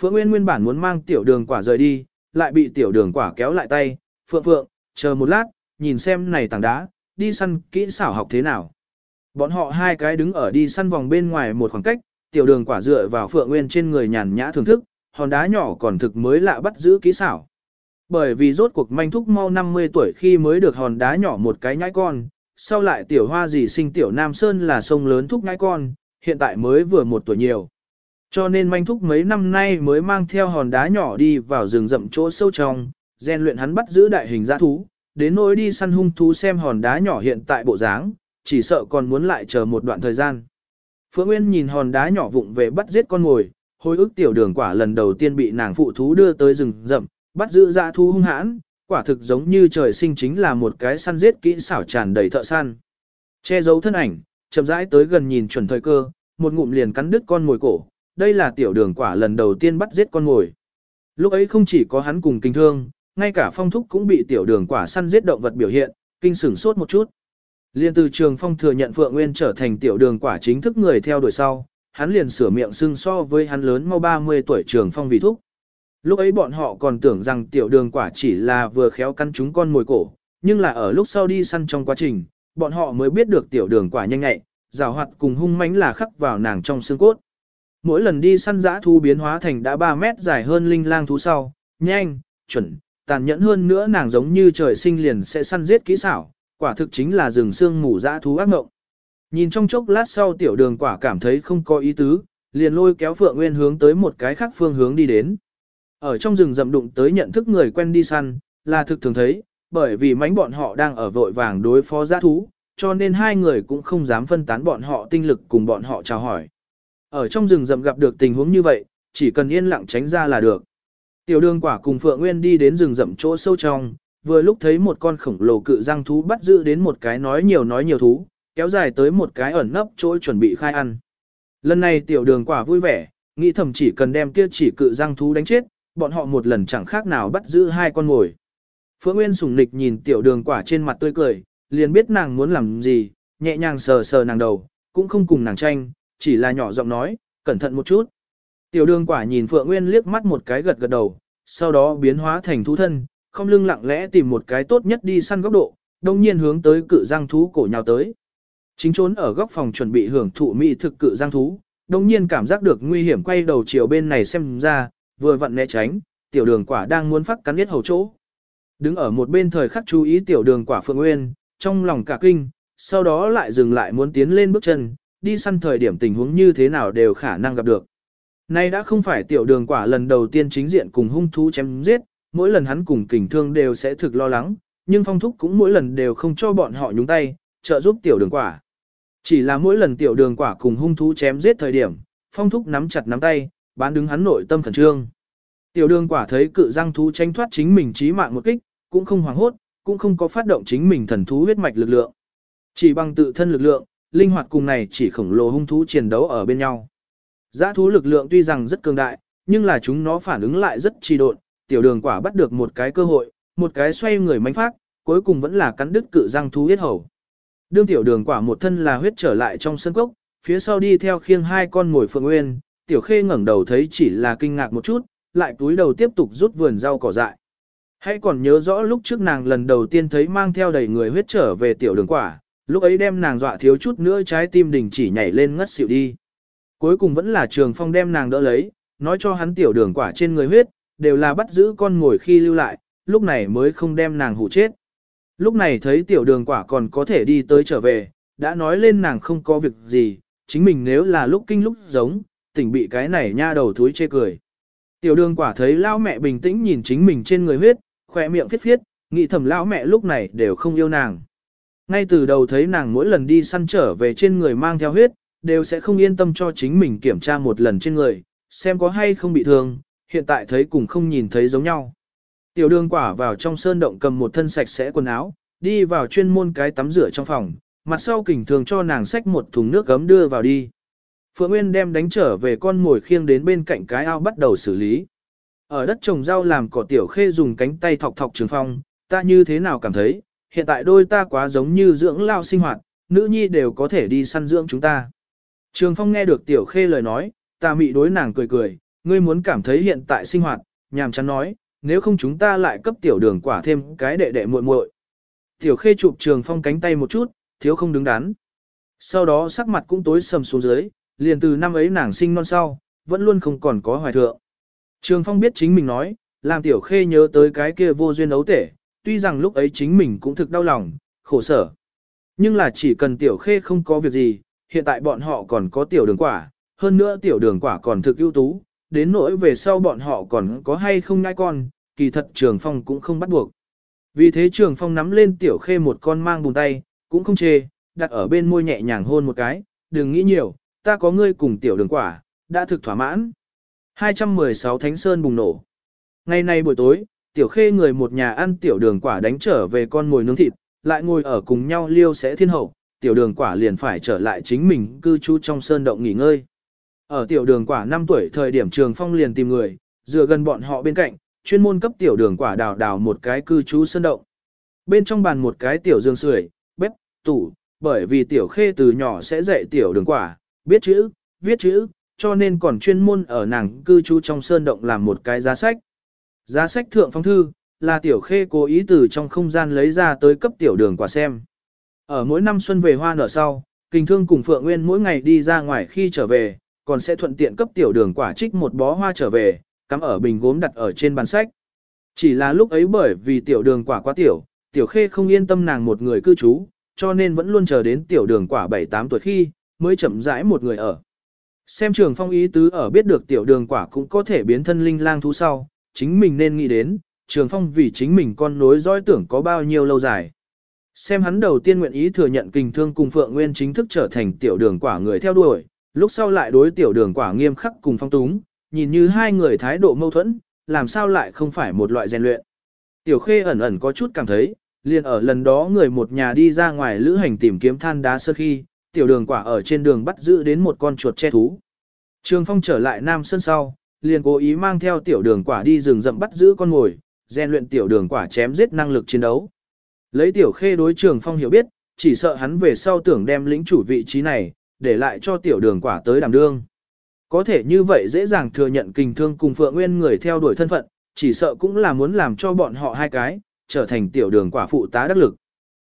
Phượng Nguyên nguyên bản muốn mang tiểu đường quả rời đi, lại bị tiểu đường quả kéo lại tay, Phượng Phượng, chờ một lát, nhìn xem này tảng đá, đi săn kỹ xảo học thế nào. Bọn họ hai cái đứng ở đi săn vòng bên ngoài một khoảng cách, tiểu đường quả dựa vào Phượng Nguyên trên người nhàn nhã thưởng thức, hòn đá nhỏ còn thực mới lạ bắt giữ kỹ xảo. Bởi vì rốt cuộc manh thúc mau 50 tuổi khi mới được hòn đá nhỏ một cái nhãi con, sau lại tiểu hoa gì sinh tiểu Nam Sơn là sông lớn thúc nhãi con, hiện tại mới vừa một tuổi nhiều. Cho nên manh thúc mấy năm nay mới mang theo hòn đá nhỏ đi vào rừng rậm chỗ sâu trong, rèn luyện hắn bắt giữ đại hình giã thú, đến nỗi đi săn hung thú xem hòn đá nhỏ hiện tại bộ dáng, chỉ sợ còn muốn lại chờ một đoạn thời gian. Phượng Nguyên nhìn hòn đá nhỏ vụng về bắt giết con ngồi, hồi ức tiểu đường quả lần đầu tiên bị nàng phụ thú đưa tới rừng rậm, bắt giữ dã thú hung hãn, quả thực giống như trời sinh chính là một cái săn giết kỹ xảo tràn đầy thợ săn. Che giấu thân ảnh, chậm rãi tới gần nhìn chuẩn thời cơ, một ngụm liền cắn đứt con ngồi cổ, đây là tiểu đường quả lần đầu tiên bắt giết con ngồi. Lúc ấy không chỉ có hắn cùng kinh thương, ngay cả phong thúc cũng bị tiểu đường quả săn giết động vật biểu hiện, kinh sửng sốt một chút. Liên từ trường phong thừa nhận Phượng Nguyên trở thành tiểu đường quả chính thức người theo đuổi sau, hắn liền sửa miệng xưng so với hắn lớn mau 30 tuổi trường phong vì thúc. Lúc ấy bọn họ còn tưởng rằng tiểu đường quả chỉ là vừa khéo căn chúng con mồi cổ, nhưng là ở lúc sau đi săn trong quá trình, bọn họ mới biết được tiểu đường quả nhanh nhạy, rào hoạt cùng hung mãnh là khắc vào nàng trong xương cốt. Mỗi lần đi săn dã thú biến hóa thành đã 3 mét dài hơn linh lang thú sau, nhanh, chuẩn, tàn nhẫn hơn nữa nàng giống như trời sinh liền sẽ săn giết kỹ xảo, quả thực chính là rừng xương mù dã thú ác ngộng. Nhìn trong chốc lát sau tiểu đường quả cảm thấy không có ý tứ, liền lôi kéo Phượng Nguyên hướng tới một cái khác phương hướng đi đến. Ở trong rừng rậm đụng tới nhận thức người quen đi săn, là thực thường thấy, bởi vì mánh bọn họ đang ở vội vàng đối phó giã thú, cho nên hai người cũng không dám phân tán bọn họ tinh lực cùng bọn họ chào hỏi. Ở trong rừng rậm gặp được tình huống như vậy, chỉ cần yên lặng tránh ra là được. Tiểu đường quả cùng Phượng Nguyên đi đến rừng rậm chỗ sâu trong, vừa lúc thấy một con khổng lồ cự răng thú bắt giữ đến một cái nói nhiều nói nhiều thú, kéo dài tới một cái ẩn nấp chỗ chuẩn bị khai ăn. Lần này tiểu đường quả vui vẻ, nghĩ thầm chỉ cần đem kia chỉ cự răng thú đánh chết, bọn họ một lần chẳng khác nào bắt giữ hai con ngồi. Phượng Nguyên sùng nịch nhìn tiểu đường quả trên mặt tươi cười, liền biết nàng muốn làm gì, nhẹ nhàng sờ sờ nàng đầu, cũng không cùng nàng tranh, chỉ là nhỏ giọng nói, cẩn thận một chút. Tiểu đường quả nhìn Phượng Nguyên liếc mắt một cái gật gật đầu, sau đó biến hóa thành thú thân, không lưng lặng lẽ tìm một cái tốt nhất đi săn góc độ, đồng nhiên hướng tới cự giang thú cổ nhào tới. Chính trốn ở góc phòng chuẩn bị hưởng thụ mỹ thực cự giang thú, đồng nhiên cảm giác được nguy hiểm quay đầu chiều bên này xem ra, vừa vặn né tránh, tiểu đường quả đang muốn phát cắn biết hầu chỗ. Đứng ở một bên thời khắc chú ý tiểu đường quả Phượng Nguyên, trong lòng cả kinh, sau đó lại dừng lại muốn tiến lên bước chân, đi săn thời điểm tình huống như thế nào đều khả năng gặp được. Nay đã không phải tiểu đường quả lần đầu tiên chính diện cùng hung thú chém giết, mỗi lần hắn cùng kình thương đều sẽ thực lo lắng, nhưng phong thúc cũng mỗi lần đều không cho bọn họ nhúng tay, trợ giúp tiểu đường quả. Chỉ là mỗi lần tiểu đường quả cùng hung thú chém giết thời điểm, phong thúc nắm chặt nắm tay, bán đứng hắn nội tâm khẩn trương. Tiểu đường quả thấy cự răng thú tranh thoát chính mình chí mạng một kích, cũng không hoảng hốt, cũng không có phát động chính mình thần thú huyết mạch lực lượng. Chỉ bằng tự thân lực lượng, linh hoạt cùng này chỉ khổng lồ hung thú chiến đấu ở bên nhau. Giá thú lực lượng tuy rằng rất cường đại, nhưng là chúng nó phản ứng lại rất trì độn, tiểu đường quả bắt được một cái cơ hội, một cái xoay người mánh phát, cuối cùng vẫn là cắn đứt cự răng thú huyết hầu. Đương tiểu đường quả một thân là huyết trở lại trong sân cốc, phía sau đi theo khiêng hai con ngồi phượng nguyên, tiểu khê ngẩng đầu thấy chỉ là kinh ngạc một chút, lại túi đầu tiếp tục rút vườn rau cỏ dại. Hãy còn nhớ rõ lúc trước nàng lần đầu tiên thấy mang theo đầy người huyết trở về tiểu đường quả, lúc ấy đem nàng dọa thiếu chút nữa trái tim đình chỉ nhảy lên ngất xỉu đi. Cuối cùng vẫn là trường phong đem nàng đỡ lấy, nói cho hắn tiểu đường quả trên người huyết, đều là bắt giữ con ngồi khi lưu lại, lúc này mới không đem nàng hủ chết. Lúc này thấy tiểu đường quả còn có thể đi tới trở về, đã nói lên nàng không có việc gì, chính mình nếu là lúc kinh lúc giống, tỉnh bị cái này nha đầu thúi chê cười. Tiểu đường quả thấy lão mẹ bình tĩnh nhìn chính mình trên người huyết, khỏe miệng phiết phiết, nghĩ thầm lão mẹ lúc này đều không yêu nàng. Ngay từ đầu thấy nàng mỗi lần đi săn trở về trên người mang theo huyết, đều sẽ không yên tâm cho chính mình kiểm tra một lần trên người, xem có hay không bị thương, hiện tại thấy cùng không nhìn thấy giống nhau. Tiểu đường quả vào trong sơn động cầm một thân sạch sẽ quần áo, đi vào chuyên môn cái tắm rửa trong phòng, mặt sau kình thường cho nàng xách một thùng nước gấm đưa vào đi. Phượng Nguyên đem đánh trở về con mồi khiêng đến bên cạnh cái ao bắt đầu xử lý. Ở đất trồng rau làm cỏ tiểu khê dùng cánh tay thọc thọc trường phong, ta như thế nào cảm thấy, hiện tại đôi ta quá giống như dưỡng lao sinh hoạt, nữ nhi đều có thể đi săn dưỡng chúng ta. Trường phong nghe được tiểu khê lời nói, ta mị đối nàng cười cười, ngươi muốn cảm thấy hiện tại sinh hoạt, nhàm chán nói, nếu không chúng ta lại cấp tiểu đường quả thêm cái đệ đệ muội muội. Tiểu khê chụp trường phong cánh tay một chút, thiếu không đứng đắn. Sau đó sắc mặt cũng tối sầm xuống dưới, liền từ năm ấy nàng sinh non sau, vẫn luôn không còn có hoài thượng. Trường phong biết chính mình nói, làm tiểu khê nhớ tới cái kia vô duyên ấu tể, tuy rằng lúc ấy chính mình cũng thực đau lòng, khổ sở. Nhưng là chỉ cần tiểu khê không có việc gì, hiện tại bọn họ còn có tiểu đường quả, hơn nữa tiểu đường quả còn thực ưu tú, đến nỗi về sau bọn họ còn có hay không ngai con, kỳ thật trường phong cũng không bắt buộc. Vì thế trường phong nắm lên tiểu khê một con mang bùn tay, cũng không chê, đặt ở bên môi nhẹ nhàng hôn một cái, đừng nghĩ nhiều, ta có ngươi cùng tiểu đường quả, đã thực thỏa mãn. 216 Thánh Sơn bùng nổ. Ngày nay buổi tối, tiểu khê người một nhà ăn tiểu đường quả đánh trở về con mồi nướng thịt, lại ngồi ở cùng nhau liêu sẽ thiên hậu, tiểu đường quả liền phải trở lại chính mình cư trú trong sơn động nghỉ ngơi. Ở tiểu đường quả 5 tuổi thời điểm trường phong liền tìm người, dựa gần bọn họ bên cạnh, chuyên môn cấp tiểu đường quả đào đào một cái cư trú sơn động. Bên trong bàn một cái tiểu dương sưởi, bếp, tủ, bởi vì tiểu khê từ nhỏ sẽ dạy tiểu đường quả, biết chữ, viết chữ, cho nên còn chuyên môn ở nàng cư trú trong sơn động làm một cái giá sách. Giá sách thượng phong thư, là tiểu khê cố ý từ trong không gian lấy ra tới cấp tiểu đường quả xem. Ở mỗi năm xuân về hoa nở sau, kinh thương cùng Phượng Nguyên mỗi ngày đi ra ngoài khi trở về, còn sẽ thuận tiện cấp tiểu đường quả trích một bó hoa trở về, cắm ở bình gốm đặt ở trên bàn sách. Chỉ là lúc ấy bởi vì tiểu đường quả quá tiểu, tiểu khê không yên tâm nàng một người cư trú, cho nên vẫn luôn chờ đến tiểu đường quả 7-8 tuổi khi, mới chậm rãi một người ở. Xem trường phong ý tứ ở biết được tiểu đường quả cũng có thể biến thân linh lang thú sau, chính mình nên nghĩ đến, trường phong vì chính mình con nối dõi tưởng có bao nhiêu lâu dài. Xem hắn đầu tiên nguyện ý thừa nhận kình thương cùng Phượng Nguyên chính thức trở thành tiểu đường quả người theo đuổi, lúc sau lại đối tiểu đường quả nghiêm khắc cùng phong túng, nhìn như hai người thái độ mâu thuẫn, làm sao lại không phải một loại rèn luyện. Tiểu khê ẩn ẩn có chút cảm thấy, liền ở lần đó người một nhà đi ra ngoài lữ hành tìm kiếm than đá sơ khi, tiểu đường quả ở trên đường bắt giữ đến một con chuột che thú. Trường phong trở lại Nam Sơn sau, liền cố ý mang theo tiểu đường quả đi rừng rậm bắt giữ con mồi, rèn luyện tiểu đường quả chém giết năng lực chiến đấu. Lấy tiểu khê đối trường phong hiểu biết, chỉ sợ hắn về sau tưởng đem lĩnh chủ vị trí này, để lại cho tiểu đường quả tới đảm đương. Có thể như vậy dễ dàng thừa nhận kình thương cùng Phượng Nguyên người theo đuổi thân phận, chỉ sợ cũng là muốn làm cho bọn họ hai cái, trở thành tiểu đường quả phụ tá đắc lực.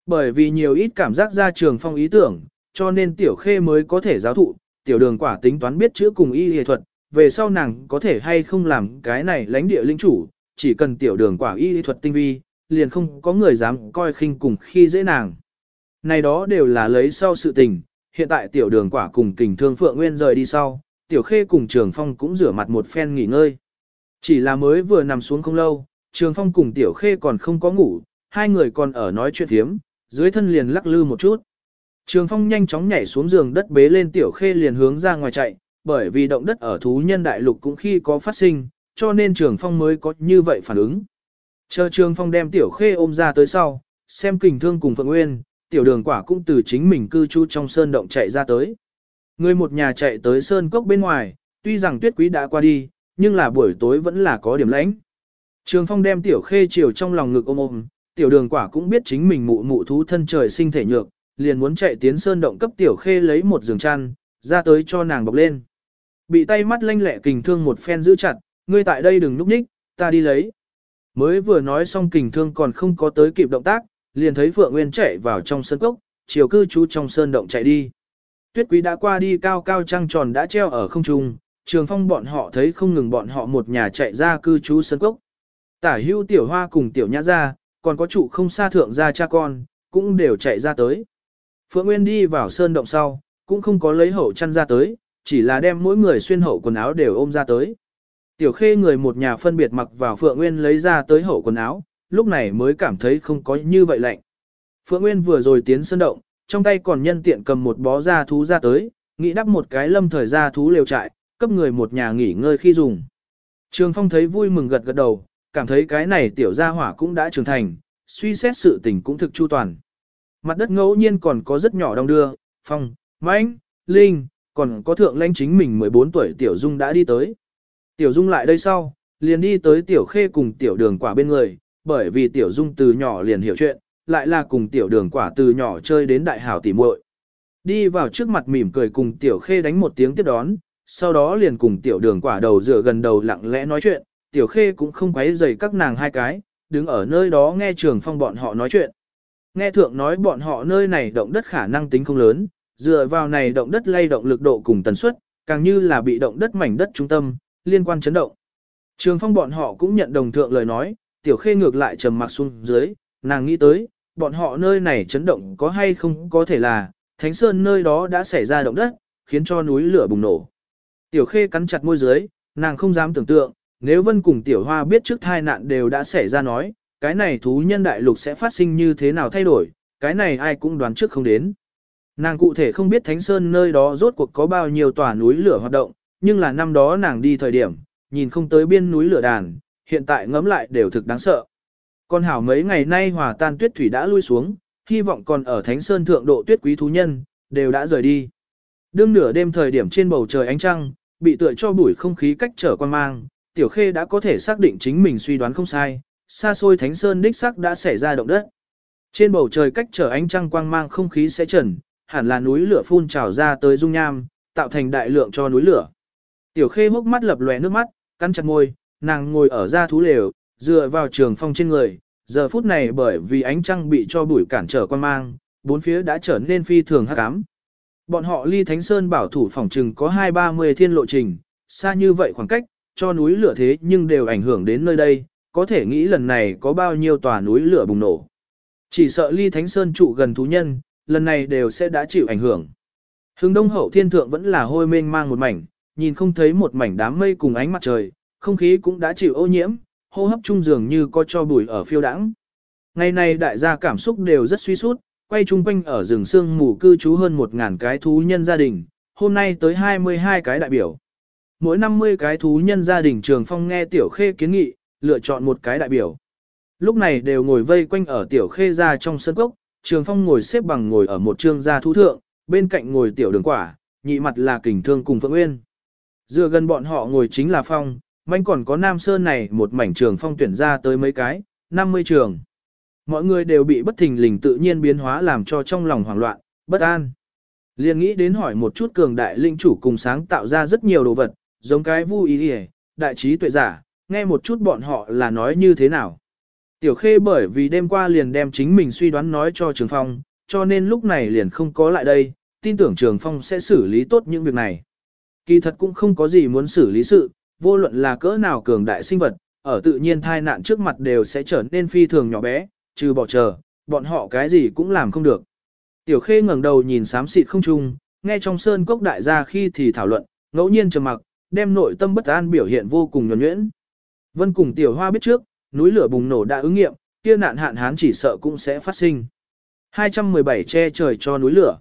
Bởi vì nhiều ít cảm giác ra trường phong ý tưởng, cho nên tiểu khê mới có thể giáo thụ, tiểu đường quả tính toán biết chữ cùng y y thuật, về sau nàng có thể hay không làm cái này lãnh địa linh chủ, chỉ cần tiểu đường quả y thuật tinh vi, liền không có người dám coi khinh cùng khi dễ nàng. Này đó đều là lấy sau sự tình, hiện tại tiểu đường quả cùng kình thương phượng nguyên rời đi sau, tiểu khê cùng trường phong cũng rửa mặt một phen nghỉ ngơi. Chỉ là mới vừa nằm xuống không lâu, trường phong cùng tiểu khê còn không có ngủ, hai người còn ở nói chuyện thiếm, dưới thân liền lắc lư một chút. Trường phong nhanh chóng nhảy xuống giường đất bế lên tiểu khê liền hướng ra ngoài chạy, bởi vì động đất ở thú nhân đại lục cũng khi có phát sinh, cho nên trường phong mới có như vậy phản ứng. Chờ trường phong đem tiểu khê ôm ra tới sau, xem kình thương cùng phượng nguyên, tiểu đường quả cũng từ chính mình cư trú trong sơn động chạy ra tới. Người một nhà chạy tới sơn cốc bên ngoài, tuy rằng tuyết quý đã qua đi, nhưng là buổi tối vẫn là có điểm lãnh. Trường phong đem tiểu khê chiều trong lòng ngực ôm ôm, tiểu đường quả cũng biết chính mình mụ mụ thú thân trời sinh thể nhược, liền muốn chạy tiến sơn động cấp tiểu khê lấy một giường chăn, ra tới cho nàng bọc lên. Bị tay mắt lanh lẹ kình thương một phen giữ chặt, ngươi tại đây đừng núp ních, ta đi lấy. Mới vừa nói xong kình thương còn không có tới kịp động tác, liền thấy Phượng Nguyên chạy vào trong sân cốc, chiều cư trú trong sơn động chạy đi. Tuyết quý đã qua đi cao cao trăng tròn đã treo ở không trung, trường phong bọn họ thấy không ngừng bọn họ một nhà chạy ra cư trú sân cốc. Tả hưu tiểu hoa cùng tiểu nhã ra, còn có trụ không xa thượng ra cha con, cũng đều chạy ra tới. Phượng Nguyên đi vào sơn động sau, cũng không có lấy hậu chăn ra tới, chỉ là đem mỗi người xuyên hậu quần áo đều ôm ra tới. Tiểu khê người một nhà phân biệt mặc vào Phượng Nguyên lấy ra tới hậu quần áo, lúc này mới cảm thấy không có như vậy lạnh. Phượng Nguyên vừa rồi tiến sân động, trong tay còn nhân tiện cầm một bó da thú ra tới, nghĩ đắp một cái lâm thời da thú liều trại, cấp người một nhà nghỉ ngơi khi dùng. Trường Phong thấy vui mừng gật gật đầu, cảm thấy cái này tiểu gia hỏa cũng đã trưởng thành, suy xét sự tình cũng thực chu toàn. Mặt đất ngẫu nhiên còn có rất nhỏ đông đưa, Phong, Mãnh, Linh, còn có thượng lãnh chính mình 14 tuổi Tiểu Dung đã đi tới. Tiểu Dung lại đây sau, liền đi tới Tiểu Khê cùng Tiểu Đường Quả bên người, bởi vì Tiểu Dung từ nhỏ liền hiểu chuyện, lại là cùng Tiểu Đường Quả từ nhỏ chơi đến đại hảo tỉ muội. Đi vào trước mặt mỉm cười cùng Tiểu Khê đánh một tiếng tiếp đón, sau đó liền cùng tiểu đường quả đầu dựa gần đầu lặng lẽ nói chuyện, tiểu khê cũng không quấy rầy các nàng hai cái, đứng ở nơi đó nghe trường phong bọn họ nói chuyện. Nghe thượng nói bọn họ nơi này động đất khả năng tính không lớn, dựa vào này động đất lay động lực độ cùng tần suất, càng như là bị động đất mảnh đất trung tâm, liên quan chấn động. Trường phong bọn họ cũng nhận đồng thượng lời nói, tiểu khê ngược lại trầm mặc xuống dưới, nàng nghĩ tới, bọn họ nơi này chấn động có hay không có thể là, Thánh Sơn nơi đó đã xảy ra động đất, khiến cho núi lửa bùng nổ. Tiểu khê cắn chặt môi dưới, nàng không dám tưởng tượng, nếu Vân cùng Tiểu Hoa biết trước thai nạn đều đã xảy ra nói, cái này thú nhân đại lục sẽ phát sinh như thế nào thay đổi, cái này ai cũng đoán trước không đến. Nàng cụ thể không biết Thánh Sơn nơi đó rốt cuộc có bao nhiêu tòa núi lửa hoạt động, nhưng là năm đó nàng đi thời điểm, nhìn không tới biên núi lửa đàn, hiện tại ngẫm lại đều thực đáng sợ. Con hảo mấy ngày nay hòa tan tuyết thủy đã lui xuống, hy vọng còn ở Thánh Sơn thượng độ tuyết quý thú nhân, đều đã rời đi. Đương nửa đêm thời điểm trên bầu trời ánh trăng, bị tựa cho bụi không khí cách trở quan mang, Tiểu Khê đã có thể xác định chính mình suy đoán không sai, xa xôi Thánh Sơn đích sắc đã xảy ra động đất. Trên bầu trời cách trở ánh trăng quang mang không khí sẽ trần, hẳn là núi lửa phun trào ra tới dung nham, tạo thành đại lượng cho núi lửa. Tiểu Khê hốc mắt lập lòe nước mắt, cắn chặt môi, nàng ngồi ở ra thú lều, dựa vào trường phong trên người, giờ phút này bởi vì ánh trăng bị cho bụi cản trở quan mang, bốn phía đã trở nên phi thường hắc ám. Bọn họ ly Thánh Sơn bảo thủ phòng trừng có hai ba mươi thiên lộ trình, xa như vậy khoảng cách, cho núi lửa thế nhưng đều ảnh hưởng đến nơi đây, có thể nghĩ lần này có bao nhiêu tòa núi lửa bùng nổ. Chỉ sợ ly Thánh Sơn trụ gần thú nhân, lần này đều sẽ đã chịu ảnh hưởng. Hướng đông hậu thiên thượng vẫn là hôi mênh mang một mảnh, nhìn không thấy một mảnh đám mây cùng ánh mặt trời, không khí cũng đã chịu ô nhiễm, hô hấp trung dường như có cho bụi ở phiêu đãng. Ngày này đại gia cảm xúc đều rất suy sút, quay chung quanh ở rừng sương mù cư trú hơn 1.000 cái thú nhân gia đình, hôm nay tới 22 cái đại biểu. Mỗi 50 cái thú nhân gia đình trường phong nghe tiểu khê kiến nghị, lựa chọn một cái đại biểu. Lúc này đều ngồi vây quanh ở tiểu khê ra trong sân cốc, trường phong ngồi xếp bằng ngồi ở một trương gia thú thượng, bên cạnh ngồi tiểu đường quả, nhị mặt là kình thương cùng Phượng Nguyên. Dựa gần bọn họ ngồi chính là phong, manh còn có Nam Sơn này một mảnh trường phong tuyển ra tới mấy cái, 50 trường. Mọi người đều bị bất thình lình tự nhiên biến hóa làm cho trong lòng hoảng loạn, bất an. Liên nghĩ đến hỏi một chút cường đại linh chủ cùng sáng tạo ra rất nhiều đồ vật, giống cái vu ý ý đại trí tuệ giả, nghe một chút bọn họ là nói như thế nào. Tiểu khê bởi vì đêm qua liền đem chính mình suy đoán nói cho Trường Phong, cho nên lúc này liền không có lại đây, tin tưởng Trường Phong sẽ xử lý tốt những việc này. Kỳ thật cũng không có gì muốn xử lý sự, vô luận là cỡ nào cường đại sinh vật, ở tự nhiên thai nạn trước mặt đều sẽ trở nên phi thường nhỏ bé, trừ bỏ chờ, bọn họ cái gì cũng làm không được. Tiểu khê ngẩng đầu nhìn xám xịt không trung, nghe trong sơn cốc đại gia khi thì thảo luận, ngẫu nhiên trầm mặc, đem nội tâm bất an biểu hiện vô cùng nhuần nhuyễn. Vân cùng tiểu hoa biết trước, núi lửa bùng nổ đã ứng nghiệm, kia nạn hạn hán chỉ sợ cũng sẽ phát sinh. 217 che trời cho núi lửa.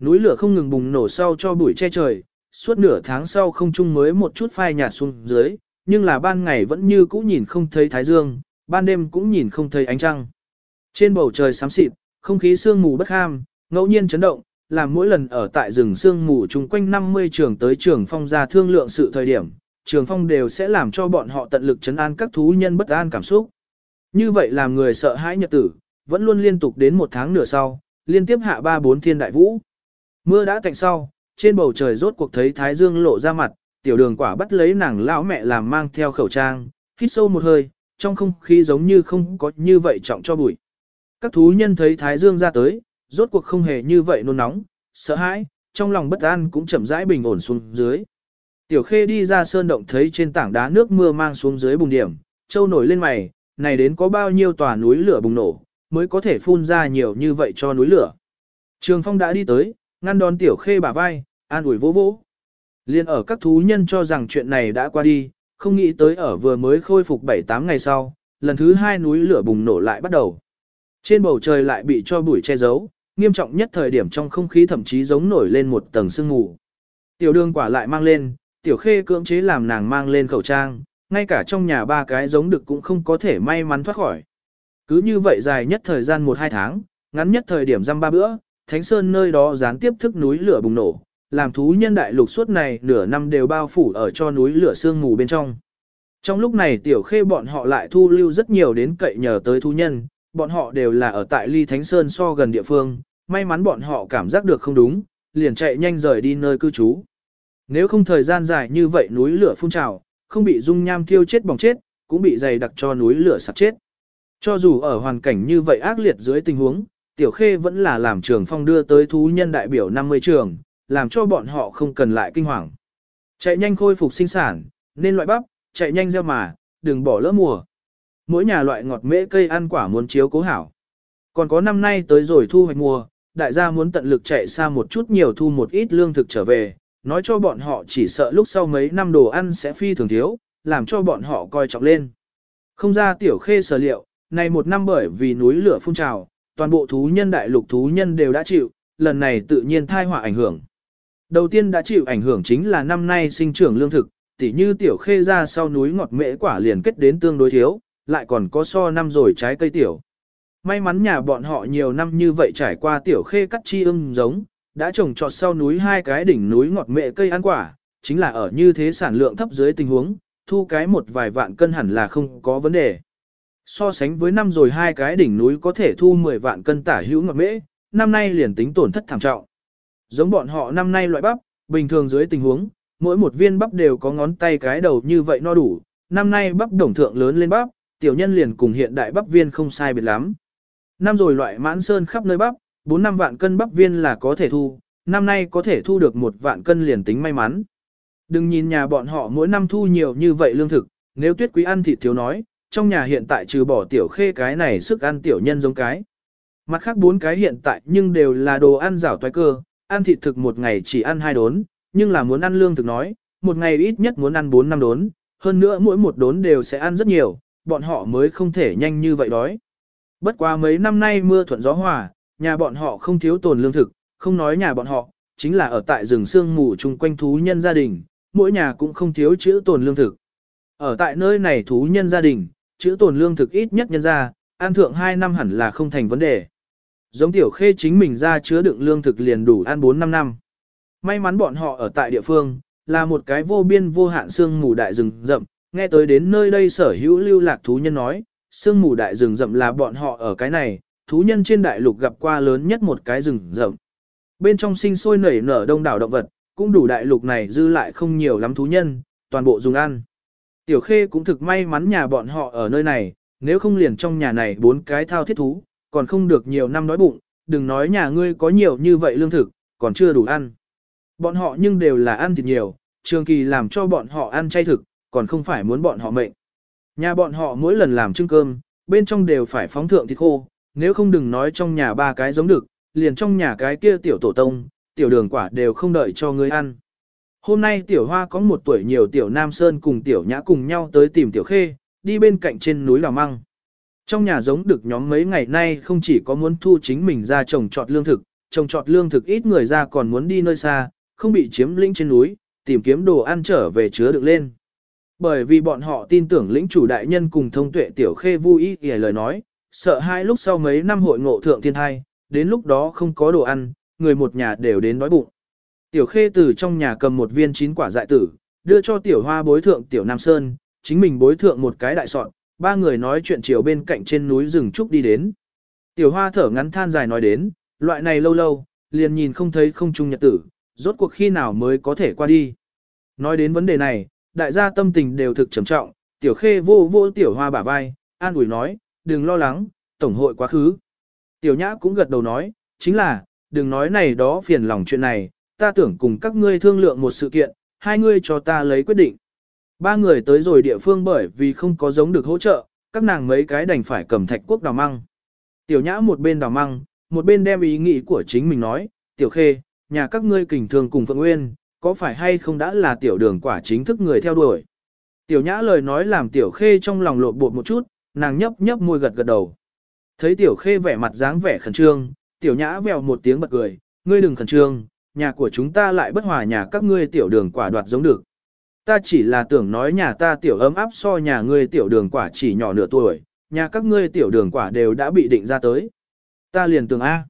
Núi lửa không ngừng bùng nổ sau cho bụi che trời, suốt nửa tháng sau không trung mới một chút phai nhạt xuống dưới, nhưng là ban ngày vẫn như cũ nhìn không thấy thái dương, ban đêm cũng nhìn không thấy ánh trăng. Trên bầu trời xám xịt, không khí sương mù bất ham, ngẫu nhiên chấn động, làm mỗi lần ở tại rừng sương mù chung quanh 50 trường tới trường phong ra thương lượng sự thời điểm, trường phong đều sẽ làm cho bọn họ tận lực chấn an các thú nhân bất an cảm xúc. Như vậy làm người sợ hãi nhật tử, vẫn luôn liên tục đến một tháng nửa sau, liên tiếp hạ ba bốn thiên đại vũ. Mưa đã tạnh sau, trên bầu trời rốt cuộc thấy thái dương lộ ra mặt, tiểu đường quả bắt lấy nàng lão mẹ làm mang theo khẩu trang, hít sâu một hơi, trong không khí giống như không có như vậy trọng cho bụi. Các thú nhân thấy thái dương ra tới, rốt cuộc không hề như vậy nôn nóng, sợ hãi, trong lòng bất an cũng chậm rãi bình ổn xuống dưới. Tiểu khê đi ra sơn động thấy trên tảng đá nước mưa mang xuống dưới bùng điểm, châu nổi lên mày, này đến có bao nhiêu tòa núi lửa bùng nổ, mới có thể phun ra nhiều như vậy cho núi lửa. Trường phong đã đi tới, ngăn đón tiểu khê bả vai, an ủi vỗ vỗ. Liên ở các thú nhân cho rằng chuyện này đã qua đi, không nghĩ tới ở vừa mới khôi phục 7-8 ngày sau, lần thứ hai núi lửa bùng nổ lại bắt đầu. Trên bầu trời lại bị cho bụi che giấu, nghiêm trọng nhất thời điểm trong không khí thậm chí giống nổi lên một tầng sương mù. Tiểu đường quả lại mang lên, tiểu khê cưỡng chế làm nàng mang lên khẩu trang, ngay cả trong nhà ba cái giống được cũng không có thể may mắn thoát khỏi. Cứ như vậy dài nhất thời gian 1-2 tháng, ngắn nhất thời điểm răm ba bữa, Thánh Sơn nơi đó gián tiếp thức núi lửa bùng nổ, làm thú nhân đại lục suốt này nửa năm đều bao phủ ở cho núi lửa sương mù bên trong. Trong lúc này tiểu khê bọn họ lại thu lưu rất nhiều đến cậy nhờ tới thú nhân, bọn họ đều là ở tại ly Thánh Sơn so gần địa phương, may mắn bọn họ cảm giác được không đúng, liền chạy nhanh rời đi nơi cư trú. Nếu không thời gian dài như vậy núi lửa phun trào, không bị dung nham thiêu chết bỏng chết, cũng bị dày đặc cho núi lửa sạc chết. Cho dù ở hoàn cảnh như vậy ác liệt dưới tình huống, Tiểu Khê vẫn là làm trường phong đưa tới thú nhân đại biểu 50 trường, làm cho bọn họ không cần lại kinh hoàng. Chạy nhanh khôi phục sinh sản, nên loại bắp, chạy nhanh gieo mà, đừng bỏ lỡ mùa. Mỗi nhà loại ngọt mễ cây ăn quả muốn chiếu cố hảo. Còn có năm nay tới rồi thu hoạch mùa, đại gia muốn tận lực chạy xa một chút nhiều thu một ít lương thực trở về, nói cho bọn họ chỉ sợ lúc sau mấy năm đồ ăn sẽ phi thường thiếu, làm cho bọn họ coi trọng lên. Không ra tiểu khê sở liệu, này một năm bởi vì núi lửa phun trào, toàn bộ thú nhân đại lục thú nhân đều đã chịu, lần này tự nhiên thai họa ảnh hưởng. Đầu tiên đã chịu ảnh hưởng chính là năm nay sinh trưởng lương thực, tỉ như tiểu khê ra sau núi ngọt mễ quả liền kết đến tương đối thiếu, lại còn có so năm rồi trái cây tiểu. May mắn nhà bọn họ nhiều năm như vậy trải qua tiểu khê cắt chi ưng giống, đã trồng trọt sau núi hai cái đỉnh núi ngọt mệ cây ăn quả, chính là ở như thế sản lượng thấp dưới tình huống, thu cái một vài vạn cân hẳn là không có vấn đề. So sánh với năm rồi hai cái đỉnh núi có thể thu 10 vạn cân tả hữu ngọt mễ, năm nay liền tính tổn thất thảm trọng. Giống bọn họ năm nay loại bắp, bình thường dưới tình huống, mỗi một viên bắp đều có ngón tay cái đầu như vậy no đủ, năm nay bắp đồng thượng lớn lên bắp, tiểu nhân liền cùng hiện đại bắp viên không sai biệt lắm. Năm rồi loại mãn sơn khắp nơi bắp, 4 năm vạn cân bắp viên là có thể thu, năm nay có thể thu được một vạn cân liền tính may mắn. Đừng nhìn nhà bọn họ mỗi năm thu nhiều như vậy lương thực, nếu tuyết quý ăn thịt thiếu nói, trong nhà hiện tại trừ bỏ tiểu khê cái này sức ăn tiểu nhân giống cái. Mặt khác bốn cái hiện tại nhưng đều là đồ ăn rảo toái cơ, ăn thịt thực một ngày chỉ ăn hai đốn, nhưng là muốn ăn lương thực nói, một ngày ít nhất muốn ăn 4 năm đốn, hơn nữa mỗi một đốn đều sẽ ăn rất nhiều, bọn họ mới không thể nhanh như vậy đói. Bất quá mấy năm nay mưa thuận gió hòa, nhà bọn họ không thiếu tồn lương thực, không nói nhà bọn họ, chính là ở tại rừng sương mù chung quanh thú nhân gia đình, mỗi nhà cũng không thiếu chữ tồn lương thực. Ở tại nơi này thú nhân gia đình, chữ tồn lương thực ít nhất nhân ra, an thượng 2 năm hẳn là không thành vấn đề. Giống tiểu khê chính mình ra chứa đựng lương thực liền đủ ăn 4-5 năm. May mắn bọn họ ở tại địa phương, là một cái vô biên vô hạn sương mù đại rừng rậm, nghe tới đến nơi đây sở hữu lưu lạc thú nhân nói, sương mù đại rừng rậm là bọn họ ở cái này, thú nhân trên đại lục gặp qua lớn nhất một cái rừng rậm. Bên trong sinh sôi nảy nở đông đảo động vật, cũng đủ đại lục này dư lại không nhiều lắm thú nhân, toàn bộ dùng ăn. Tiểu Khê cũng thực may mắn nhà bọn họ ở nơi này, nếu không liền trong nhà này bốn cái thao thiết thú, còn không được nhiều năm đói bụng, đừng nói nhà ngươi có nhiều như vậy lương thực, còn chưa đủ ăn. Bọn họ nhưng đều là ăn thịt nhiều, trường kỳ làm cho bọn họ ăn chay thực, còn không phải muốn bọn họ mệnh. Nhà bọn họ mỗi lần làm trưng cơm, bên trong đều phải phóng thượng thịt khô, nếu không đừng nói trong nhà ba cái giống được, liền trong nhà cái kia tiểu tổ tông, tiểu đường quả đều không đợi cho ngươi ăn. Hôm nay tiểu hoa có một tuổi nhiều tiểu nam sơn cùng tiểu nhã cùng nhau tới tìm tiểu khê, đi bên cạnh trên núi Lào Măng. Trong nhà giống được nhóm mấy ngày nay không chỉ có muốn thu chính mình ra trồng trọt lương thực, trồng trọt lương thực ít người ra còn muốn đi nơi xa, không bị chiếm lĩnh trên núi, tìm kiếm đồ ăn trở về chứa được lên. Bởi vì bọn họ tin tưởng lĩnh chủ đại nhân cùng thông tuệ tiểu khê vui ý lời nói, sợ hai lúc sau mấy năm hội ngộ thượng thiên thai, đến lúc đó không có đồ ăn, người một nhà đều đến đói bụng. Tiểu khê từ trong nhà cầm một viên chín quả dại tử, đưa cho tiểu hoa bối thượng tiểu Nam Sơn, chính mình bối thượng một cái đại sọn, ba người nói chuyện chiều bên cạnh trên núi rừng trúc đi đến. Tiểu hoa thở ngắn than dài nói đến, loại này lâu lâu, liền nhìn không thấy không trung nhật tử, rốt cuộc khi nào mới có thể qua đi. Nói đến vấn đề này, đại gia tâm tình đều thực trầm trọng, tiểu khê vô vô tiểu hoa bả vai, an ủi nói, đừng lo lắng, tổng hội quá khứ. Tiểu nhã cũng gật đầu nói, chính là, đừng nói này đó phiền lòng chuyện này, ta tưởng cùng các ngươi thương lượng một sự kiện, hai ngươi cho ta lấy quyết định. Ba người tới rồi địa phương bởi vì không có giống được hỗ trợ, các nàng mấy cái đành phải cầm thạch quốc đào măng. Tiểu nhã một bên đào măng, một bên đem ý nghĩ của chính mình nói, tiểu khê, nhà các ngươi kình thường cùng Phượng Nguyên, có phải hay không đã là tiểu đường quả chính thức người theo đuổi. Tiểu nhã lời nói làm tiểu khê trong lòng lộn bột một chút, nàng nhấp nhấp môi gật gật đầu. Thấy tiểu khê vẻ mặt dáng vẻ khẩn trương, tiểu nhã vèo một tiếng bật cười, ngươi đừng khẩn trương, nhà của chúng ta lại bất hòa nhà các ngươi tiểu đường quả đoạt giống được. Ta chỉ là tưởng nói nhà ta tiểu ấm áp so nhà ngươi tiểu đường quả chỉ nhỏ nửa tuổi, nhà các ngươi tiểu đường quả đều đã bị định ra tới. Ta liền tưởng A.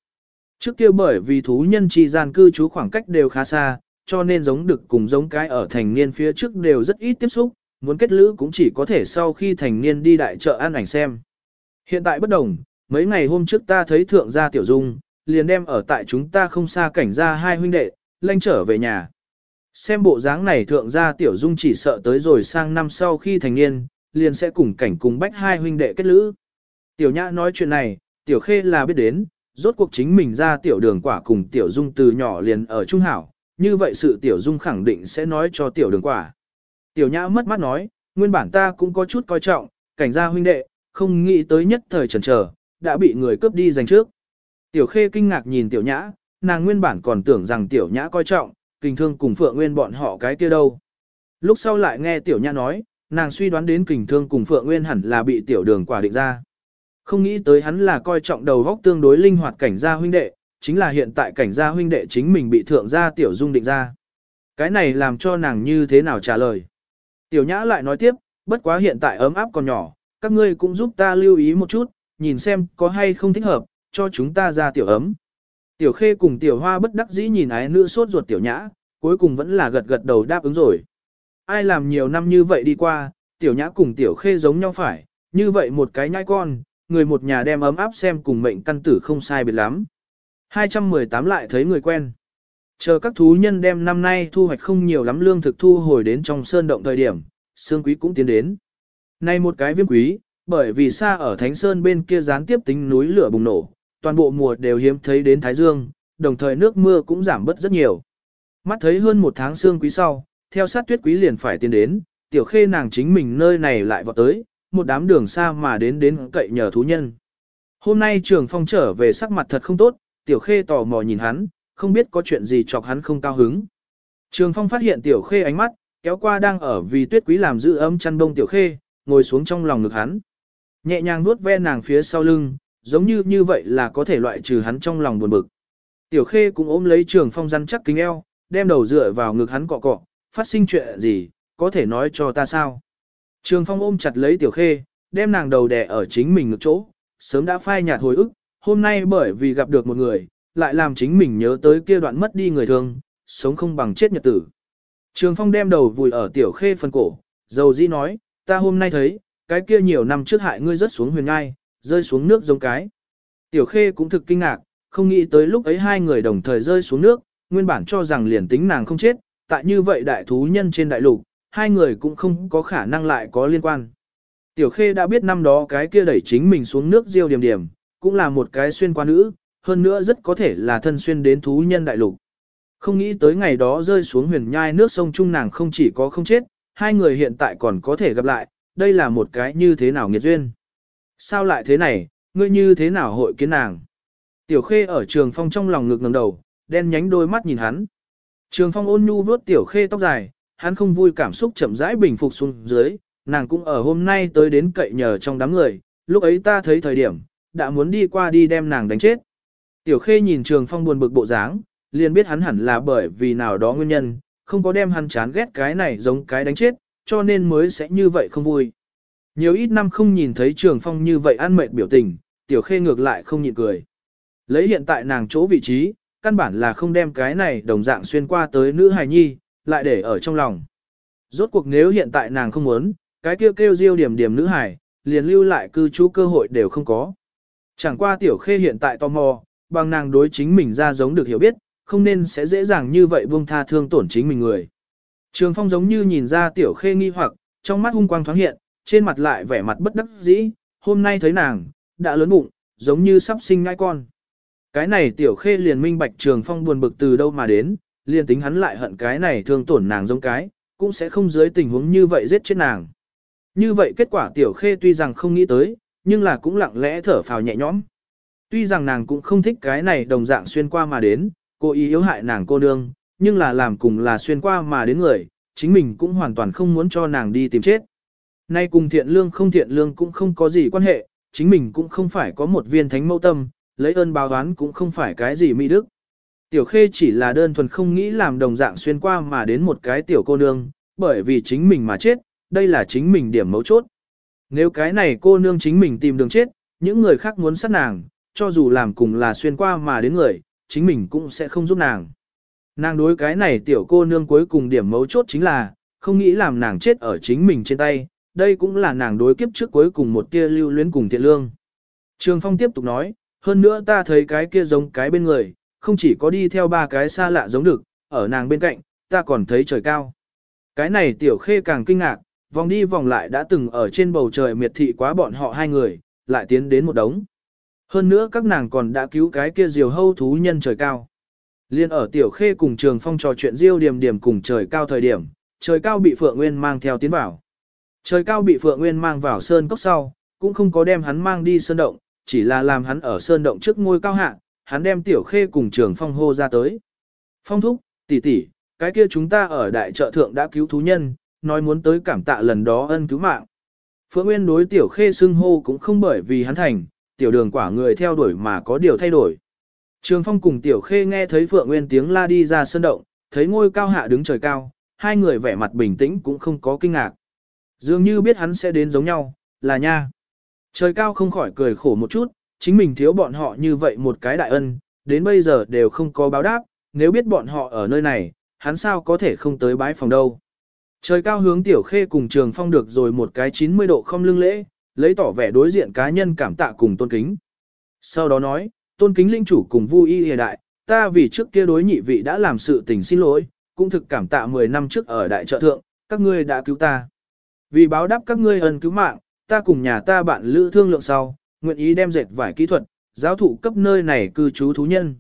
Trước kia bởi vì thú nhân chi gian cư trú khoảng cách đều khá xa, cho nên giống được cùng giống cái ở thành niên phía trước đều rất ít tiếp xúc, muốn kết lữ cũng chỉ có thể sau khi thành niên đi đại chợ ăn ảnh xem. Hiện tại bất đồng, mấy ngày hôm trước ta thấy thượng gia tiểu dung, liền đem ở tại chúng ta không xa cảnh ra hai huynh đệ, lanh trở về nhà. Xem bộ dáng này thượng gia tiểu dung chỉ sợ tới rồi sang năm sau khi thành niên, liền sẽ cùng cảnh cùng bách hai huynh đệ kết lữ. Tiểu nhã nói chuyện này, tiểu khê là biết đến, rốt cuộc chính mình ra tiểu đường quả cùng tiểu dung từ nhỏ liền ở trung hảo, như vậy sự tiểu dung khẳng định sẽ nói cho tiểu đường quả. Tiểu nhã mất mắt nói, nguyên bản ta cũng có chút coi trọng, cảnh gia huynh đệ, không nghĩ tới nhất thời chần chờ, đã bị người cướp đi giành trước. Tiểu khê kinh ngạc nhìn tiểu nhã, nàng nguyên bản còn tưởng rằng tiểu nhã coi trọng, kình thương cùng phượng nguyên bọn họ cái kia đâu. Lúc sau lại nghe tiểu nhã nói, nàng suy đoán đến kình thương cùng phượng nguyên hẳn là bị tiểu đường quả định ra. Không nghĩ tới hắn là coi trọng đầu góc tương đối linh hoạt cảnh gia huynh đệ, chính là hiện tại cảnh gia huynh đệ chính mình bị thượng gia tiểu dung định ra. Cái này làm cho nàng như thế nào trả lời. Tiểu nhã lại nói tiếp, bất quá hiện tại ấm áp còn nhỏ, các ngươi cũng giúp ta lưu ý một chút, nhìn xem có hay không thích hợp, cho chúng ta ra tiểu ấm. Tiểu khê cùng tiểu hoa bất đắc dĩ nhìn ái nữ sốt ruột tiểu nhã, cuối cùng vẫn là gật gật đầu đáp ứng rồi. Ai làm nhiều năm như vậy đi qua, tiểu nhã cùng tiểu khê giống nhau phải, như vậy một cái nhai con, người một nhà đem ấm áp xem cùng mệnh căn tử không sai biệt lắm. 218 lại thấy người quen. Chờ các thú nhân đem năm nay thu hoạch không nhiều lắm lương thực thu hồi đến trong sơn động thời điểm, xương quý cũng tiến đến. Nay một cái viêm quý, bởi vì xa ở Thánh Sơn bên kia gián tiếp tính núi lửa bùng nổ, toàn bộ mùa đều hiếm thấy đến Thái Dương, đồng thời nước mưa cũng giảm bớt rất nhiều. Mắt thấy hơn một tháng xương quý sau, theo sát tuyết quý liền phải tiến đến, tiểu khê nàng chính mình nơi này lại vọt tới, một đám đường xa mà đến đến cậy nhờ thú nhân. Hôm nay trường phong trở về sắc mặt thật không tốt, tiểu khê tò mò nhìn hắn, không biết có chuyện gì chọc hắn không cao hứng. Trường phong phát hiện tiểu khê ánh mắt, kéo qua đang ở vì tuyết quý làm giữ ấm chăn đông tiểu khê, ngồi xuống trong lòng ngực hắn. Nhẹ nhàng nuốt ve nàng phía sau lưng, giống như như vậy là có thể loại trừ hắn trong lòng buồn bực. Tiểu khê cũng ôm lấy trường phong rắn chắc kính eo, đem đầu dựa vào ngực hắn cọ cọ, phát sinh chuyện gì, có thể nói cho ta sao. Trường phong ôm chặt lấy tiểu khê, đem nàng đầu đè ở chính mình ngực chỗ, sớm đã phai nhạt hồi ức, hôm nay bởi vì gặp được một người, lại làm chính mình nhớ tới kia đoạn mất đi người thương, sống không bằng chết nhật tử. Trường phong đem đầu vùi ở tiểu khê phần cổ, dầu dĩ nói, ta hôm nay thấy, cái kia nhiều năm trước hại ngươi rớt xuống huyền ngai, rơi xuống nước giống cái. Tiểu khê cũng thực kinh ngạc, không nghĩ tới lúc ấy hai người đồng thời rơi xuống nước, nguyên bản cho rằng liền tính nàng không chết, tại như vậy đại thú nhân trên đại lục, hai người cũng không có khả năng lại có liên quan. Tiểu khê đã biết năm đó cái kia đẩy chính mình xuống nước diêu điểm điểm, cũng là một cái xuyên qua nữ, hơn nữa rất có thể là thân xuyên đến thú nhân đại lục. Không nghĩ tới ngày đó rơi xuống huyền nhai nước sông Trung nàng không chỉ có không chết, hai người hiện tại còn có thể gặp lại, đây là một cái như thế nào nghiệt duyên. Sao lại thế này, ngươi như thế nào hội kiến nàng? Tiểu khê ở trường phong trong lòng ngực ngẩng đầu, đen nhánh đôi mắt nhìn hắn. Trường phong ôn nhu vuốt tiểu khê tóc dài, hắn không vui cảm xúc chậm rãi bình phục xuống dưới, nàng cũng ở hôm nay tới đến cậy nhờ trong đám người, lúc ấy ta thấy thời điểm, đã muốn đi qua đi đem nàng đánh chết. Tiểu khê nhìn trường phong buồn bực bộ dáng, liền biết hắn hẳn là bởi vì nào đó nguyên nhân, không có đem hắn chán ghét cái này giống cái đánh chết, cho nên mới sẽ như vậy không vui. Nhiều ít năm không nhìn thấy trường phong như vậy ăn mệt biểu tình, tiểu khê ngược lại không nhịn cười. Lấy hiện tại nàng chỗ vị trí, căn bản là không đem cái này đồng dạng xuyên qua tới nữ hài nhi, lại để ở trong lòng. Rốt cuộc nếu hiện tại nàng không muốn, cái kêu kêu diêu điểm điểm nữ hài, liền lưu lại cư trú cơ hội đều không có. Chẳng qua tiểu khê hiện tại tò mò, bằng nàng đối chính mình ra giống được hiểu biết, không nên sẽ dễ dàng như vậy buông tha thương tổn chính mình người. Trường phong giống như nhìn ra tiểu khê nghi hoặc, trong mắt hung quang thoáng hiện, trên mặt lại vẻ mặt bất đắc dĩ, hôm nay thấy nàng, đã lớn bụng, giống như sắp sinh ngai con. Cái này tiểu khê liền minh bạch trường phong buồn bực từ đâu mà đến, liền tính hắn lại hận cái này thương tổn nàng giống cái, cũng sẽ không dưới tình huống như vậy giết chết nàng. Như vậy kết quả tiểu khê tuy rằng không nghĩ tới, nhưng là cũng lặng lẽ thở phào nhẹ nhõm. Tuy rằng nàng cũng không thích cái này đồng dạng xuyên qua mà đến, cô ý yếu hại nàng cô nương, nhưng là làm cùng là xuyên qua mà đến người, chính mình cũng hoàn toàn không muốn cho nàng đi tìm chết. Nay cùng thiện lương không thiện lương cũng không có gì quan hệ, chính mình cũng không phải có một viên thánh mẫu tâm, lấy ơn báo oán cũng không phải cái gì mỹ đức. Tiểu khê chỉ là đơn thuần không nghĩ làm đồng dạng xuyên qua mà đến một cái tiểu cô nương, bởi vì chính mình mà chết, đây là chính mình điểm mấu chốt. Nếu cái này cô nương chính mình tìm đường chết, những người khác muốn sát nàng, cho dù làm cùng là xuyên qua mà đến người, chính mình cũng sẽ không giúp nàng. Nàng đối cái này tiểu cô nương cuối cùng điểm mấu chốt chính là, không nghĩ làm nàng chết ở chính mình trên tay, đây cũng là nàng đối kiếp trước cuối cùng một tia lưu luyến cùng thiện lương. Trường Phong tiếp tục nói, hơn nữa ta thấy cái kia giống cái bên người, không chỉ có đi theo ba cái xa lạ giống được, ở nàng bên cạnh, ta còn thấy trời cao. Cái này tiểu khê càng kinh ngạc, vòng đi vòng lại đã từng ở trên bầu trời miệt thị quá bọn họ hai người, lại tiến đến một đống. Hơn nữa các nàng còn đã cứu cái kia diều hâu thú nhân trời cao. Liên ở tiểu khê cùng trường phong trò chuyện diêu điểm điểm cùng trời cao thời điểm, trời cao bị Phượng Nguyên mang theo tiến vào. Trời cao bị Phượng Nguyên mang vào sơn cốc sau, cũng không có đem hắn mang đi sơn động, chỉ là làm hắn ở sơn động trước ngôi cao hạ, hắn đem tiểu khê cùng trường phong hô ra tới. Phong thúc, tỷ tỷ, cái kia chúng ta ở đại trợ thượng đã cứu thú nhân, nói muốn tới cảm tạ lần đó ân cứu mạng. Phượng Nguyên đối tiểu khê xưng hô cũng không bởi vì hắn thành, tiểu đường quả người theo đuổi mà có điều thay đổi. Trường phong cùng tiểu khê nghe thấy Phượng Nguyên tiếng la đi ra sân động, thấy ngôi cao hạ đứng trời cao, hai người vẻ mặt bình tĩnh cũng không có kinh ngạc. Dường như biết hắn sẽ đến giống nhau, là nha. Trời cao không khỏi cười khổ một chút, chính mình thiếu bọn họ như vậy một cái đại ân, đến bây giờ đều không có báo đáp, nếu biết bọn họ ở nơi này, hắn sao có thể không tới bái phòng đâu. Trời cao hướng tiểu khê cùng trường phong được rồi một cái 90 độ không lưng lễ, lấy tỏ vẻ đối diện cá nhân cảm tạ cùng tôn kính. Sau đó nói, tôn kính linh chủ cùng vui y hiện đại, ta vì trước kia đối nhị vị đã làm sự tình xin lỗi, cũng thực cảm tạ 10 năm trước ở đại trợ thượng, các ngươi đã cứu ta. Vì báo đáp các ngươi ân cứu mạng, ta cùng nhà ta bạn lữ thương lượng sau, nguyện ý đem dệt vải kỹ thuật, giáo thụ cấp nơi này cư trú thú nhân.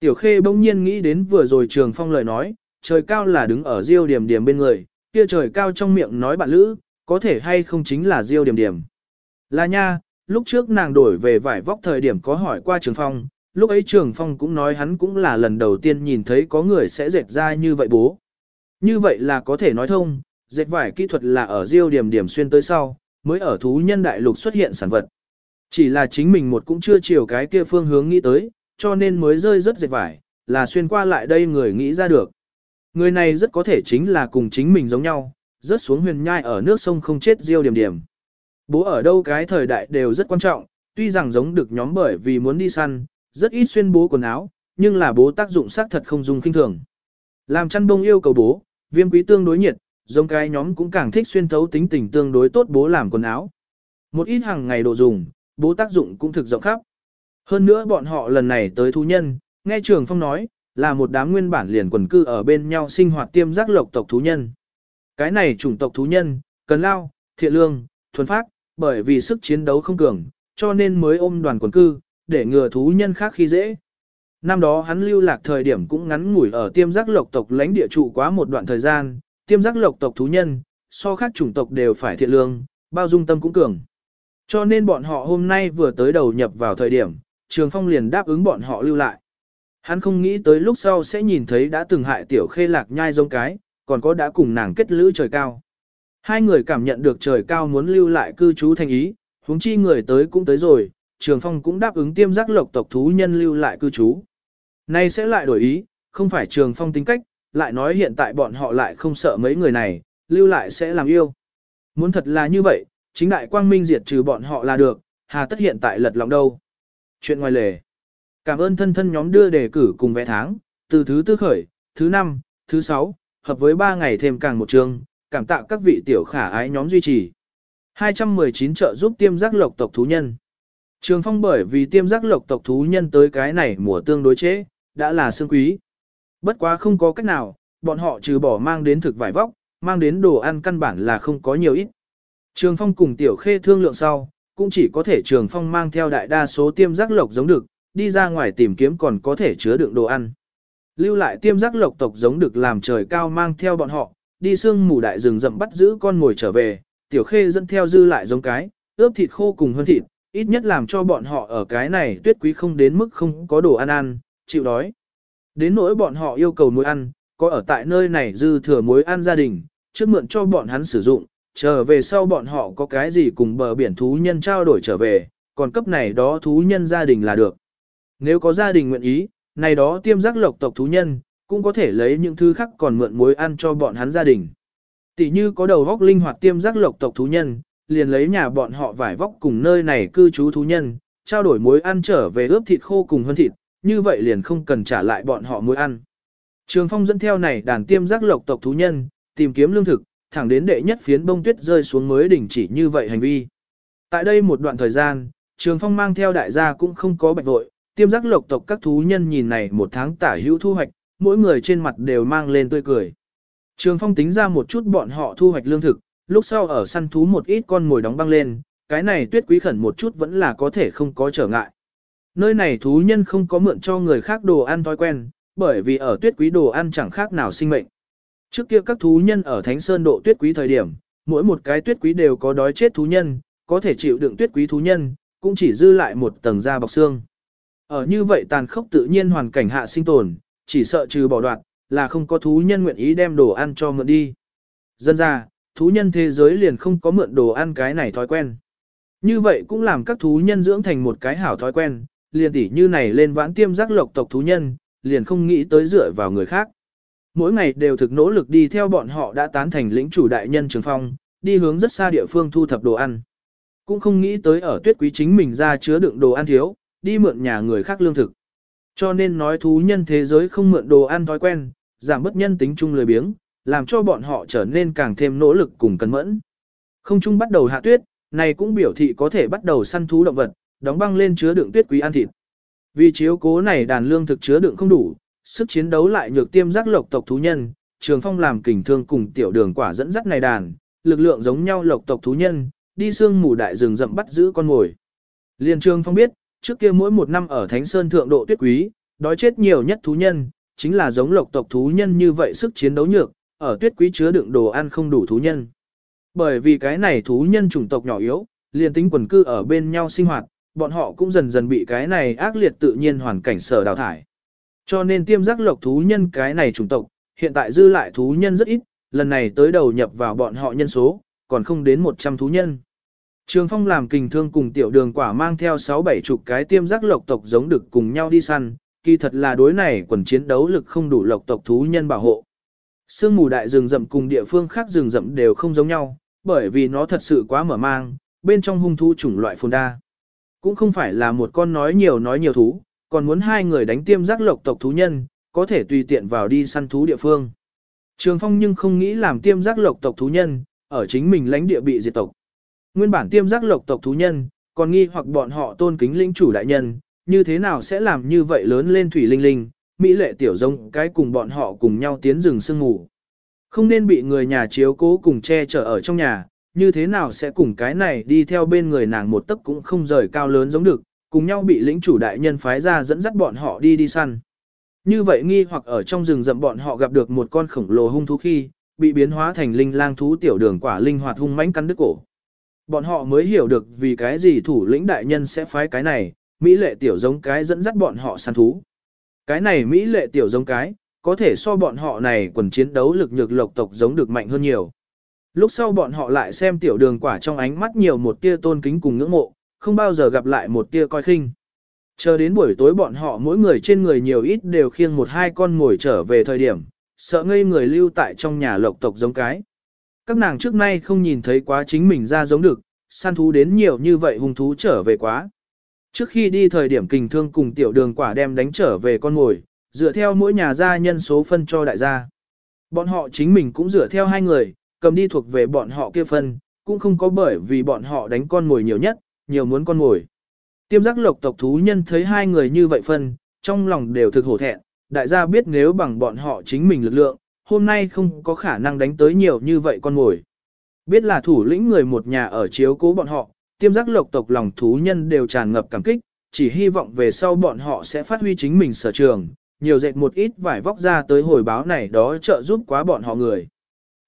Tiểu Khê bỗng nhiên nghĩ đến vừa rồi Trường Phong lời nói, trời cao là đứng ở Diêu Điểm Điểm bên người, kia trời cao trong miệng nói bạn lữ, có thể hay không chính là Diêu Điểm Điểm. Là nha, lúc trước nàng đổi về vải vóc thời điểm có hỏi qua Trường Phong, lúc ấy Trường Phong cũng nói hắn cũng là lần đầu tiên nhìn thấy có người sẽ dệt ra như vậy bố. Như vậy là có thể nói thông, dệt vải kỹ thuật là ở Diêu Điểm Điểm xuyên tới sau, mới ở thú nhân đại lục xuất hiện sản vật. Chỉ là chính mình một cũng chưa chiều cái kia phương hướng nghĩ tới, cho nên mới rơi rất dệt vải, là xuyên qua lại đây người nghĩ ra được. Người này rất có thể chính là cùng chính mình giống nhau, rớt xuống huyền nhai ở nước sông không chết diêu điểm điểm. Bố ở đâu cái thời đại đều rất quan trọng, tuy rằng giống được nhóm bởi vì muốn đi săn, rất ít xuyên bố quần áo, nhưng là bố tác dụng xác thật không dùng kinh thường. Làm chăn bông yêu cầu bố, viêm quý tương đối nhiệt, giống cái nhóm cũng càng thích xuyên thấu tính tình tương đối tốt bố làm quần áo. Một ít hàng ngày đồ dùng, bố tác dụng cũng thực rộng khắp. Hơn nữa bọn họ lần này tới thú nhân, nghe Trường Phong nói, là một đám nguyên bản liền quần cư ở bên nhau sinh hoạt tiêm giác lộc tộc thú nhân. Cái này chủng tộc thú nhân, cần lao, thiện lương, thuần phát, bởi vì sức chiến đấu không cường, cho nên mới ôm đoàn quần cư, để ngừa thú nhân khác khi dễ. Năm đó hắn lưu lạc thời điểm cũng ngắn ngủi ở tiêm giác lộc tộc lãnh địa trụ quá một đoạn thời gian, tiêm giác lộc tộc thú nhân, so khác chủng tộc đều phải thiện lương, bao dung tâm cũng cường. Cho nên bọn họ hôm nay vừa tới đầu nhập vào thời điểm, Trường Phong liền đáp ứng bọn họ lưu lại. Hắn không nghĩ tới lúc sau sẽ nhìn thấy đã từng hại tiểu khê lạc nhai giống cái, còn có đã cùng nàng kết lữ trời cao. Hai người cảm nhận được trời cao muốn lưu lại cư trú thành ý, huống chi người tới cũng tới rồi, Trường Phong cũng đáp ứng tiêm giác lộc tộc thú nhân lưu lại cư trú. Nay sẽ lại đổi ý, không phải Trường Phong tính cách, lại nói hiện tại bọn họ lại không sợ mấy người này, lưu lại sẽ làm yêu. Muốn thật là như vậy, chính đại quang minh diệt trừ bọn họ là được, hà tất hiện tại lật lòng đâu. Chuyện ngoài lề. Cảm ơn thân thân nhóm đưa đề cử cùng vẽ tháng, từ thứ tư khởi, thứ năm, thứ sáu, hợp với ba ngày thêm càng một chương, cảm tạ các vị tiểu khả ái nhóm duy trì. 219 trợ giúp tiêm giác lộc tộc thú nhân. Trường phong bởi vì tiêm giác lộc tộc thú nhân tới cái này mùa tương đối chế, đã là xương quý. Bất quá không có cách nào, bọn họ trừ bỏ mang đến thực vải vóc, mang đến đồ ăn căn bản là không có nhiều ít. Trường phong cùng tiểu khê thương lượng sau, cũng chỉ có thể trường phong mang theo đại đa số tiêm giác lộc giống được, đi ra ngoài tìm kiếm còn có thể chứa đựng đồ ăn. Lưu lại tiêm giác lộc tộc giống được làm trời cao mang theo bọn họ, đi sương mù đại rừng rậm bắt giữ con ngồi trở về, tiểu khê dẫn theo dư lại giống cái, ướp thịt khô cùng hơn thịt, ít nhất làm cho bọn họ ở cái này tuyết quý không đến mức không có đồ ăn ăn, chịu đói. Đến nỗi bọn họ yêu cầu muối ăn, có ở tại nơi này dư thừa muối ăn gia đình, trước mượn cho bọn hắn sử dụng, trở về sau bọn họ có cái gì cùng bờ biển thú nhân trao đổi trở về, còn cấp này đó thú nhân gia đình là được. Nếu có gia đình nguyện ý, này đó tiêm giác lộc tộc thú nhân, cũng có thể lấy những thứ khác còn mượn muối ăn cho bọn hắn gia đình. Tỷ như có đầu góc linh hoạt tiêm giác lộc tộc thú nhân, liền lấy nhà bọn họ vải vóc cùng nơi này cư trú thú nhân, trao đổi muối ăn trở về ướp thịt khô cùng hơn thịt, như vậy liền không cần trả lại bọn họ muối ăn. Trường Phong dẫn theo này đàn tiêm giác lộc tộc thú nhân, tìm kiếm lương thực, thẳng đến đệ nhất phiến bông tuyết rơi xuống mới đình chỉ như vậy hành vi. Tại đây một đoạn thời gian, Trường Phong mang theo đại gia cũng không có bạch vội, tiêm giác lộc tộc các thú nhân nhìn này một tháng tả hữu thu hoạch, mỗi người trên mặt đều mang lên tươi cười. Trường phong tính ra một chút bọn họ thu hoạch lương thực, lúc sau ở săn thú một ít con mồi đóng băng lên, cái này tuyết quý khẩn một chút vẫn là có thể không có trở ngại. Nơi này thú nhân không có mượn cho người khác đồ ăn thói quen, bởi vì ở tuyết quý đồ ăn chẳng khác nào sinh mệnh. Trước kia các thú nhân ở Thánh Sơn độ tuyết quý thời điểm, mỗi một cái tuyết quý đều có đói chết thú nhân, có thể chịu đựng tuyết quý thú nhân, cũng chỉ dư lại một tầng da bọc xương. Ở như vậy tàn khốc tự nhiên hoàn cảnh hạ sinh tồn, chỉ sợ trừ bỏ đoạn, là không có thú nhân nguyện ý đem đồ ăn cho mượn đi. Dân ra, thú nhân thế giới liền không có mượn đồ ăn cái này thói quen. Như vậy cũng làm các thú nhân dưỡng thành một cái hảo thói quen, liền tỉ như này lên vãn tiêm giác lộc tộc thú nhân, liền không nghĩ tới dựa vào người khác. Mỗi ngày đều thực nỗ lực đi theo bọn họ đã tán thành lĩnh chủ đại nhân trường phong, đi hướng rất xa địa phương thu thập đồ ăn. Cũng không nghĩ tới ở tuyết quý chính mình ra chứa đựng đồ ăn thiếu, đi mượn nhà người khác lương thực. Cho nên nói thú nhân thế giới không mượn đồ ăn thói quen, giảm bất nhân tính chung lười biếng, làm cho bọn họ trở nên càng thêm nỗ lực cùng cẩn mẫn. Không chung bắt đầu hạ tuyết, này cũng biểu thị có thể bắt đầu săn thú động vật, đóng băng lên chứa đựng tuyết quý ăn thịt. Vì chiếu cố này đàn lương thực chứa đựng không đủ, sức chiến đấu lại nhược tiêm giác lộc tộc thú nhân, Trường Phong làm kình thương cùng tiểu đường quả dẫn dắt này đàn, lực lượng giống nhau lộc tộc thú nhân, đi xương mù đại rừng rậm bắt giữ con mồi. Liên Trường Phong biết, trước kia mỗi một năm ở Thánh Sơn thượng độ tuyết quý, đói chết nhiều nhất thú nhân, chính là giống lộc tộc thú nhân như vậy sức chiến đấu nhược, ở tuyết quý chứa đựng đồ ăn không đủ thú nhân. Bởi vì cái này thú nhân chủng tộc nhỏ yếu, liền tính quần cư ở bên nhau sinh hoạt, bọn họ cũng dần dần bị cái này ác liệt tự nhiên hoàn cảnh sở đào thải. Cho nên tiêm giác lộc thú nhân cái này chủng tộc, hiện tại dư lại thú nhân rất ít, lần này tới đầu nhập vào bọn họ nhân số, còn không đến 100 thú nhân. Trường Phong làm kình thương cùng tiểu đường quả mang theo 6-7 chục cái tiêm giác lộc tộc giống được cùng nhau đi săn, kỳ thật là đối này quần chiến đấu lực không đủ lộc tộc thú nhân bảo hộ. Sương mù đại rừng rậm cùng địa phương khác rừng rậm đều không giống nhau, bởi vì nó thật sự quá mở mang, bên trong hung thú chủng loại phồn đa. Cũng không phải là một con nói nhiều nói nhiều thú, còn muốn hai người đánh tiêm giác lộc tộc thú nhân, có thể tùy tiện vào đi săn thú địa phương. Trường Phong nhưng không nghĩ làm tiêm giác lộc tộc thú nhân, ở chính mình lãnh địa bị diệt tộc. Nguyên bản tiêm giác lộc tộc thú nhân, còn nghi hoặc bọn họ tôn kính linh chủ đại nhân, như thế nào sẽ làm như vậy lớn lên thủy linh linh, mỹ lệ tiểu giống cái cùng bọn họ cùng nhau tiến rừng sương ngủ. Không nên bị người nhà chiếu cố cùng che chở ở trong nhà, như thế nào sẽ cùng cái này đi theo bên người nàng một tấc cũng không rời cao lớn giống được, cùng nhau bị lĩnh chủ đại nhân phái ra dẫn dắt bọn họ đi đi săn. Như vậy nghi hoặc ở trong rừng rậm bọn họ gặp được một con khổng lồ hung thú khi, bị biến hóa thành linh lang thú tiểu đường quả linh hoạt hung mãnh cắn đứt cổ. Bọn họ mới hiểu được vì cái gì thủ lĩnh đại nhân sẽ phái cái này, Mỹ lệ tiểu giống cái dẫn dắt bọn họ săn thú. Cái này Mỹ lệ tiểu giống cái, có thể so bọn họ này quần chiến đấu lực nhược lộc tộc giống được mạnh hơn nhiều. Lúc sau bọn họ lại xem tiểu đường quả trong ánh mắt nhiều một tia tôn kính cùng ngưỡng mộ, không bao giờ gặp lại một tia coi khinh. Chờ đến buổi tối bọn họ mỗi người trên người nhiều ít đều khiêng một hai con ngồi trở về thời điểm, sợ ngây người lưu tại trong nhà lộc tộc giống cái. Các nàng trước nay không nhìn thấy quá chính mình ra giống được, săn thú đến nhiều như vậy hung thú trở về quá. Trước khi đi thời điểm kình thương cùng tiểu đường quả đem đánh trở về con ngồi, dựa theo mỗi nhà gia nhân số phân cho đại gia. Bọn họ chính mình cũng dựa theo hai người, cầm đi thuộc về bọn họ kia phân, cũng không có bởi vì bọn họ đánh con ngồi nhiều nhất, nhiều muốn con ngồi. Tiêm giác lộc tộc thú nhân thấy hai người như vậy phân, trong lòng đều thực hổ thẹn, đại gia biết nếu bằng bọn họ chính mình lực lượng, hôm nay không có khả năng đánh tới nhiều như vậy con ngồi. Biết là thủ lĩnh người một nhà ở chiếu cố bọn họ, tiêm giác lộc tộc lòng thú nhân đều tràn ngập cảm kích, chỉ hy vọng về sau bọn họ sẽ phát huy chính mình sở trường, nhiều dệt một ít vải vóc ra tới hồi báo này đó trợ giúp quá bọn họ người.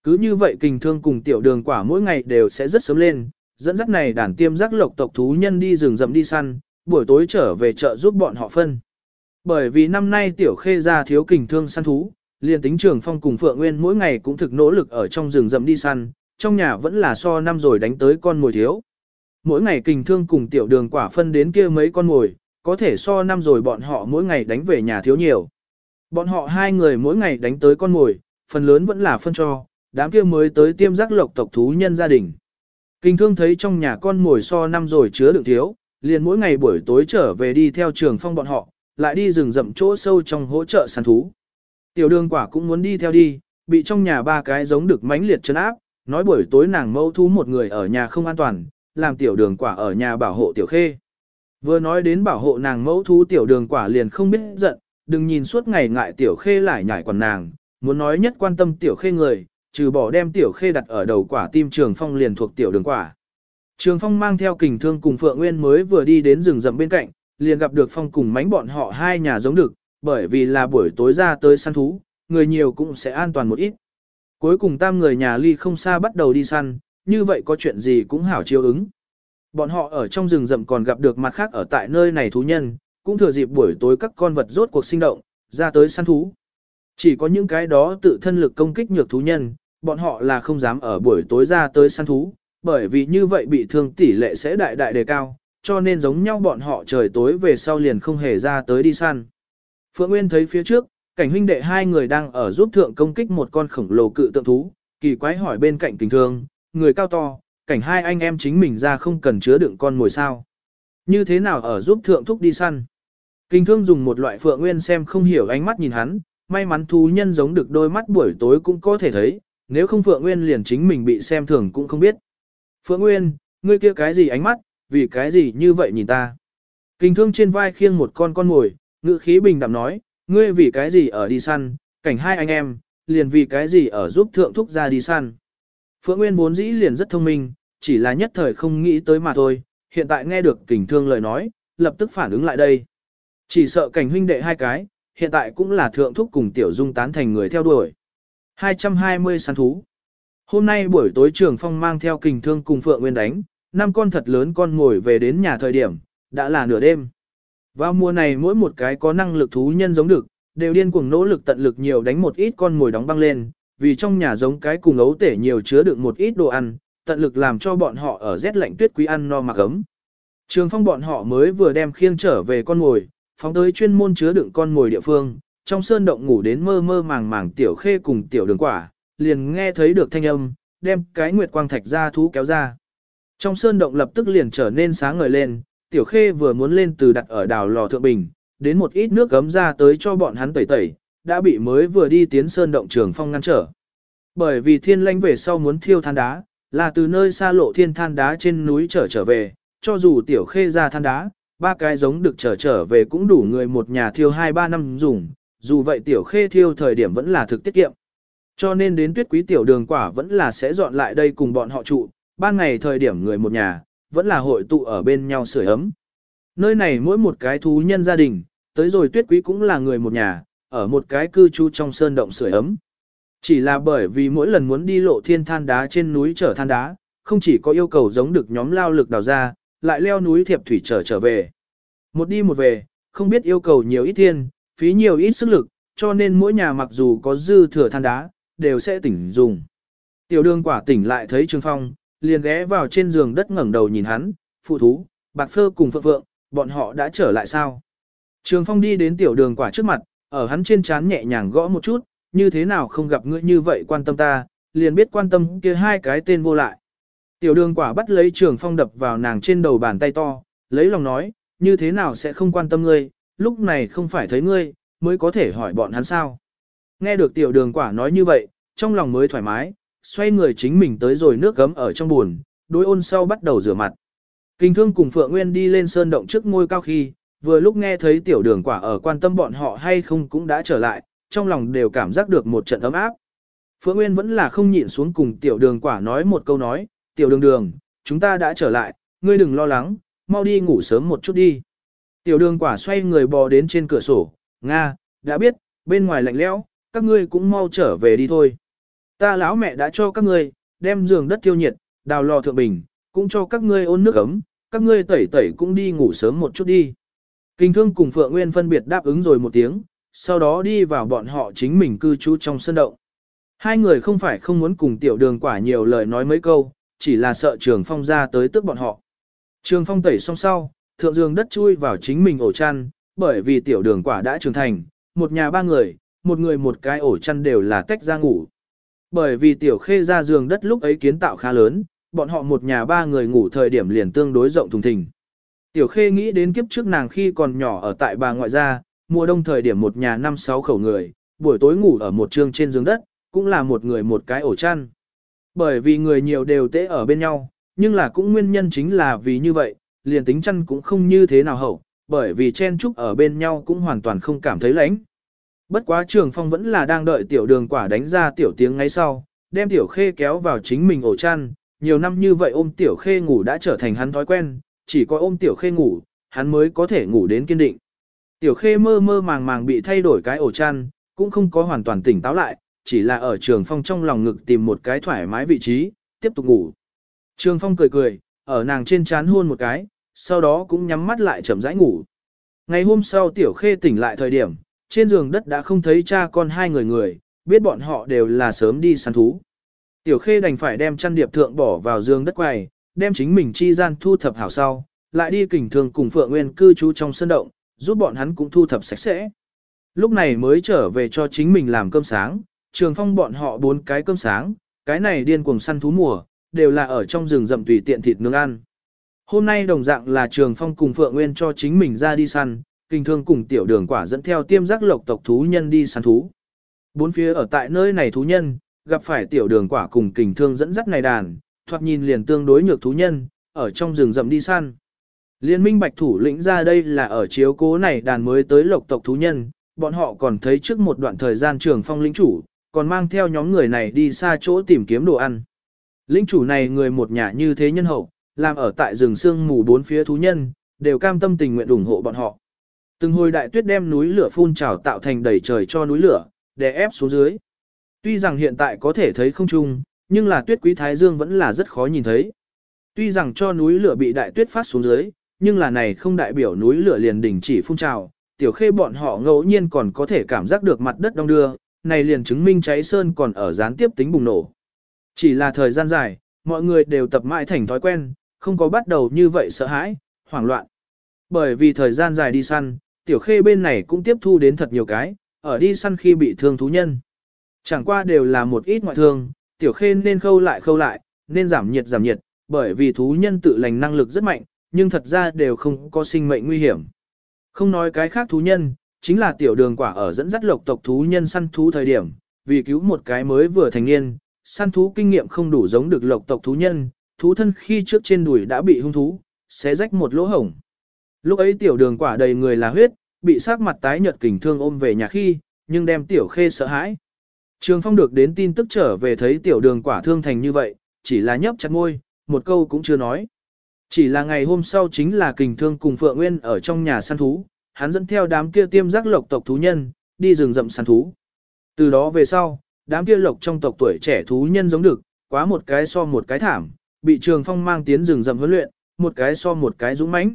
Cứ như vậy kình thương cùng tiểu đường quả mỗi ngày đều sẽ rất sớm lên, dẫn dắt này đàn tiêm giác lộc tộc thú nhân đi rừng rậm đi săn, buổi tối trở về chợ giúp bọn họ phân. Bởi vì năm nay tiểu khê ra thiếu kình thương săn thú, liền tính trường phong cùng Phượng Nguyên mỗi ngày cũng thực nỗ lực ở trong rừng rậm đi săn, trong nhà vẫn là so năm rồi đánh tới con mồi thiếu. Mỗi ngày kình thương cùng tiểu đường quả phân đến kia mấy con mồi, có thể so năm rồi bọn họ mỗi ngày đánh về nhà thiếu nhiều. Bọn họ hai người mỗi ngày đánh tới con mồi, phần lớn vẫn là phân cho, đám kia mới tới tiêm giác lộc tộc thú nhân gia đình. Kinh thương thấy trong nhà con mồi so năm rồi chứa đựng thiếu, liền mỗi ngày buổi tối trở về đi theo trường phong bọn họ, lại đi rừng rậm chỗ sâu trong hỗ trợ săn thú. Tiểu đường quả cũng muốn đi theo đi, bị trong nhà ba cái giống được mãnh liệt chân áp, nói buổi tối nàng mâu thú một người ở nhà không an toàn, làm tiểu đường quả ở nhà bảo hộ tiểu khê. Vừa nói đến bảo hộ nàng mẫu thú tiểu đường quả liền không biết giận, đừng nhìn suốt ngày ngại tiểu khê lại nhảy quần nàng, muốn nói nhất quan tâm tiểu khê người, trừ bỏ đem tiểu khê đặt ở đầu quả tim trường phong liền thuộc tiểu đường quả. Trường phong mang theo kình thương cùng Phượng Nguyên mới vừa đi đến rừng rậm bên cạnh, liền gặp được phong cùng mánh bọn họ hai nhà giống được, bởi vì là buổi tối ra tới săn thú, người nhiều cũng sẽ an toàn một ít. Cuối cùng tam người nhà ly không xa bắt đầu đi săn, như vậy có chuyện gì cũng hảo chiêu ứng. Bọn họ ở trong rừng rậm còn gặp được mặt khác ở tại nơi này thú nhân, cũng thừa dịp buổi tối các con vật rốt cuộc sinh động, ra tới săn thú. Chỉ có những cái đó tự thân lực công kích nhược thú nhân, bọn họ là không dám ở buổi tối ra tới săn thú, bởi vì như vậy bị thương tỷ lệ sẽ đại đại đề cao, cho nên giống nhau bọn họ trời tối về sau liền không hề ra tới đi săn. Phượng Nguyên thấy phía trước, cảnh huynh đệ hai người đang ở giúp thượng công kích một con khổng lồ cự tượng thú, kỳ quái hỏi bên cạnh tình thương, người cao to, cảnh hai anh em chính mình ra không cần chứa đựng con mồi sao. Như thế nào ở giúp thượng thúc đi săn? Kinh thương dùng một loại phượng nguyên xem không hiểu ánh mắt nhìn hắn, may mắn thú nhân giống được đôi mắt buổi tối cũng có thể thấy, nếu không phượng nguyên liền chính mình bị xem thường cũng không biết. Phượng nguyên, ngươi kia cái gì ánh mắt, vì cái gì như vậy nhìn ta? Kinh thương trên vai khiêng một con con mồi, ngữ khí bình đạm nói, ngươi vì cái gì ở đi săn, cảnh hai anh em, liền vì cái gì ở giúp thượng thúc ra đi săn. Phượng Nguyên vốn dĩ liền rất thông minh, chỉ là nhất thời không nghĩ tới mà thôi, hiện tại nghe được kình thương lời nói, lập tức phản ứng lại đây. Chỉ sợ cảnh huynh đệ hai cái, hiện tại cũng là thượng thúc cùng tiểu dung tán thành người theo đuổi. 220 săn thú. Hôm nay buổi tối trường phong mang theo kình thương cùng Phượng Nguyên đánh, năm con thật lớn con ngồi về đến nhà thời điểm, đã là nửa đêm. Vào mùa này mỗi một cái có năng lực thú nhân giống được, đều điên cuồng nỗ lực tận lực nhiều đánh một ít con ngồi đóng băng lên, vì trong nhà giống cái cùng ấu tể nhiều chứa đựng một ít đồ ăn, tận lực làm cho bọn họ ở rét lạnh tuyết quý ăn no mặc ấm. Trường phong bọn họ mới vừa đem khiêng trở về con ngồi, phóng tới chuyên môn chứa đựng con ngồi địa phương, trong sơn động ngủ đến mơ mơ màng màng tiểu khê cùng tiểu đường quả, liền nghe thấy được thanh âm, đem cái nguyệt quang thạch ra thú kéo ra. Trong sơn động lập tức liền trở nên sáng ngời lên, tiểu khê vừa muốn lên từ đặt ở đào lò thượng bình, đến một ít nước gấm ra tới cho bọn hắn tẩy tẩy, đã bị mới vừa đi tiến sơn động trường phong ngăn trở. Bởi vì thiên lãnh về sau muốn thiêu than đá, là từ nơi xa lộ thiên than đá trên núi trở trở về, cho dù tiểu khê ra than đá, ba cái giống được trở trở về cũng đủ người một nhà thiêu 2-3 năm dùng, dù vậy tiểu khê thiêu thời điểm vẫn là thực tiết kiệm. Cho nên đến tuyết quý tiểu đường quả vẫn là sẽ dọn lại đây cùng bọn họ trụ, ban ngày thời điểm người một nhà, vẫn là hội tụ ở bên nhau sưởi ấm. Nơi này mỗi một cái thú nhân gia đình, tới rồi tuyết quý cũng là người một nhà, ở một cái cư trú trong sơn động sưởi ấm. Chỉ là bởi vì mỗi lần muốn đi lộ thiên than đá trên núi chở than đá, không chỉ có yêu cầu giống được nhóm lao lực đào ra, lại leo núi thiệp thủy trở trở về. Một đi một về, không biết yêu cầu nhiều ít thiên, phí nhiều ít sức lực, cho nên mỗi nhà mặc dù có dư thừa than đá, đều sẽ tỉnh dùng. Tiểu đường quả tỉnh lại thấy Trương Phong, liền ghé vào trên giường đất ngẩng đầu nhìn hắn, phụ thú, bạc phơ cùng phượng phượng, bọn họ đã trở lại sao? Trường Phong đi đến tiểu đường quả trước mặt, ở hắn trên trán nhẹ nhàng gõ một chút, như thế nào không gặp ngươi như vậy quan tâm ta, liền biết quan tâm kia hai cái tên vô lại. Tiểu đường quả bắt lấy trường phong đập vào nàng trên đầu bàn tay to, lấy lòng nói, như thế nào sẽ không quan tâm ngươi, lúc này không phải thấy ngươi, mới có thể hỏi bọn hắn sao. Nghe được tiểu đường quả nói như vậy, trong lòng mới thoải mái, xoay người chính mình tới rồi nước gấm ở trong buồn, đối ôn sau bắt đầu rửa mặt. Kinh thương cùng Phượng Nguyên đi lên sơn động trước ngôi cao khi, vừa lúc nghe thấy tiểu đường quả ở quan tâm bọn họ hay không cũng đã trở lại, trong lòng đều cảm giác được một trận ấm áp. Phượng Nguyên vẫn là không nhịn xuống cùng tiểu đường quả nói một câu nói, tiểu đường đường, chúng ta đã trở lại, ngươi đừng lo lắng, mau đi ngủ sớm một chút đi. Tiểu đường quả xoay người bò đến trên cửa sổ, Nga, đã biết, bên ngoài lạnh lẽo, các ngươi cũng mau trở về đi thôi. Ta lão mẹ đã cho các ngươi, đem giường đất tiêu nhiệt, đào lò thượng bình, cũng cho các ngươi ôn nước ấm, các ngươi tẩy tẩy cũng đi ngủ sớm một chút đi. Kinh thương cùng Phượng Nguyên phân biệt đáp ứng rồi một tiếng, sau đó đi vào bọn họ chính mình cư trú trong sân động. Hai người không phải không muốn cùng tiểu đường quả nhiều lời nói mấy câu, chỉ là sợ trường phong ra tới tức bọn họ. Trường phong tẩy xong sau, thượng giường đất chui vào chính mình ổ chăn, bởi vì tiểu đường quả đã trưởng thành, một nhà ba người, một người một cái ổ chăn đều là tách ra ngủ. Bởi vì tiểu khê ra giường đất lúc ấy kiến tạo khá lớn, bọn họ một nhà ba người ngủ thời điểm liền tương đối rộng thùng thình. Tiểu khê nghĩ đến kiếp trước nàng khi còn nhỏ ở tại bà ngoại gia, mùa đông thời điểm một nhà năm sáu khẩu người, buổi tối ngủ ở một trương trên giường đất, cũng là một người một cái ổ chăn. Bởi vì người nhiều đều tễ ở bên nhau, nhưng là cũng nguyên nhân chính là vì như vậy, liền tính chăn cũng không như thế nào hậu, bởi vì chen chúc ở bên nhau cũng hoàn toàn không cảm thấy lạnh. Bất quá trường phong vẫn là đang đợi tiểu đường quả đánh ra tiểu tiếng ngay sau, đem tiểu khê kéo vào chính mình ổ chăn, nhiều năm như vậy ôm tiểu khê ngủ đã trở thành hắn thói quen, chỉ có ôm tiểu khê ngủ, hắn mới có thể ngủ đến kiên định. Tiểu khê mơ mơ màng màng bị thay đổi cái ổ chăn, cũng không có hoàn toàn tỉnh táo lại, chỉ là ở trường phong trong lòng ngực tìm một cái thoải mái vị trí, tiếp tục ngủ. Trường phong cười cười, ở nàng trên chán hôn một cái, sau đó cũng nhắm mắt lại chậm rãi ngủ. Ngày hôm sau tiểu khê tỉnh lại thời điểm, trên giường đất đã không thấy cha con hai người người, biết bọn họ đều là sớm đi săn thú. Tiểu khê đành phải đem chăn điệp thượng bỏ vào giường đất quầy, đem chính mình chi gian thu thập hảo sau, lại đi kình thường cùng Phượng Nguyên cư trú trong sân động, giúp bọn hắn cũng thu thập sạch sẽ. Lúc này mới trở về cho chính mình làm cơm sáng, trường phong bọn họ bốn cái cơm sáng, cái này điên cuồng săn thú mùa, đều là ở trong rừng rậm tùy tiện thịt nướng ăn. Hôm nay đồng dạng là trường phong cùng Phượng Nguyên cho chính mình ra đi săn, kinh thương cùng tiểu đường quả dẫn theo tiêm giác lộc tộc thú nhân đi săn thú. Bốn phía ở tại nơi này thú nhân, gặp phải tiểu đường quả cùng kình thương dẫn dắt này đàn, thoạt nhìn liền tương đối nhược thú nhân, ở trong rừng rậm đi săn. Liên minh bạch thủ lĩnh ra đây là ở chiếu cố này đàn mới tới lộc tộc thú nhân, bọn họ còn thấy trước một đoạn thời gian trường phong lĩnh chủ, còn mang theo nhóm người này đi xa chỗ tìm kiếm đồ ăn. Lĩnh chủ này người một nhà như thế nhân hậu, làm ở tại rừng sương mù bốn phía thú nhân, đều cam tâm tình nguyện ủng hộ bọn họ. Từng hồi đại tuyết đem núi lửa phun trào tạo thành đầy trời cho núi lửa, để ép xuống dưới. Tuy rằng hiện tại có thể thấy không trung, nhưng là tuyết quý thái dương vẫn là rất khó nhìn thấy. Tuy rằng cho núi lửa bị đại tuyết phát xuống dưới, nhưng là này không đại biểu núi lửa liền đỉnh chỉ phun trào, tiểu khê bọn họ ngẫu nhiên còn có thể cảm giác được mặt đất đông đưa, này liền chứng minh cháy sơn còn ở gián tiếp tính bùng nổ. Chỉ là thời gian dài, mọi người đều tập mãi thành thói quen, không có bắt đầu như vậy sợ hãi, hoảng loạn. Bởi vì thời gian dài đi săn, tiểu khê bên này cũng tiếp thu đến thật nhiều cái, ở đi săn khi bị thương thú nhân. Chẳng qua đều là một ít ngoại thương, tiểu khê nên khâu lại khâu lại, nên giảm nhiệt giảm nhiệt, bởi vì thú nhân tự lành năng lực rất mạnh, nhưng thật ra đều không có sinh mệnh nguy hiểm. Không nói cái khác thú nhân, chính là tiểu đường quả ở dẫn dắt lộc tộc thú nhân săn thú thời điểm, vì cứu một cái mới vừa thành niên, săn thú kinh nghiệm không đủ giống được lộc tộc thú nhân, thú thân khi trước trên đùi đã bị hung thú, xé rách một lỗ hổng. Lúc ấy tiểu đường quả đầy người là huyết, bị sát mặt tái nhợt kình thương ôm về nhà khi, nhưng đem tiểu khê sợ hãi. Trường phong được đến tin tức trở về thấy tiểu đường quả thương thành như vậy, chỉ là nhấp chặt môi, một câu cũng chưa nói. Chỉ là ngày hôm sau chính là kình thương cùng Phượng Nguyên ở trong nhà săn thú, hắn dẫn theo đám kia tiêm giác lộc tộc thú nhân, đi rừng rậm săn thú. Từ đó về sau, đám kia lộc trong tộc tuổi trẻ thú nhân giống được, quá một cái so một cái thảm, bị trường phong mang tiến rừng rậm huấn luyện, một cái so một cái dũng mãnh.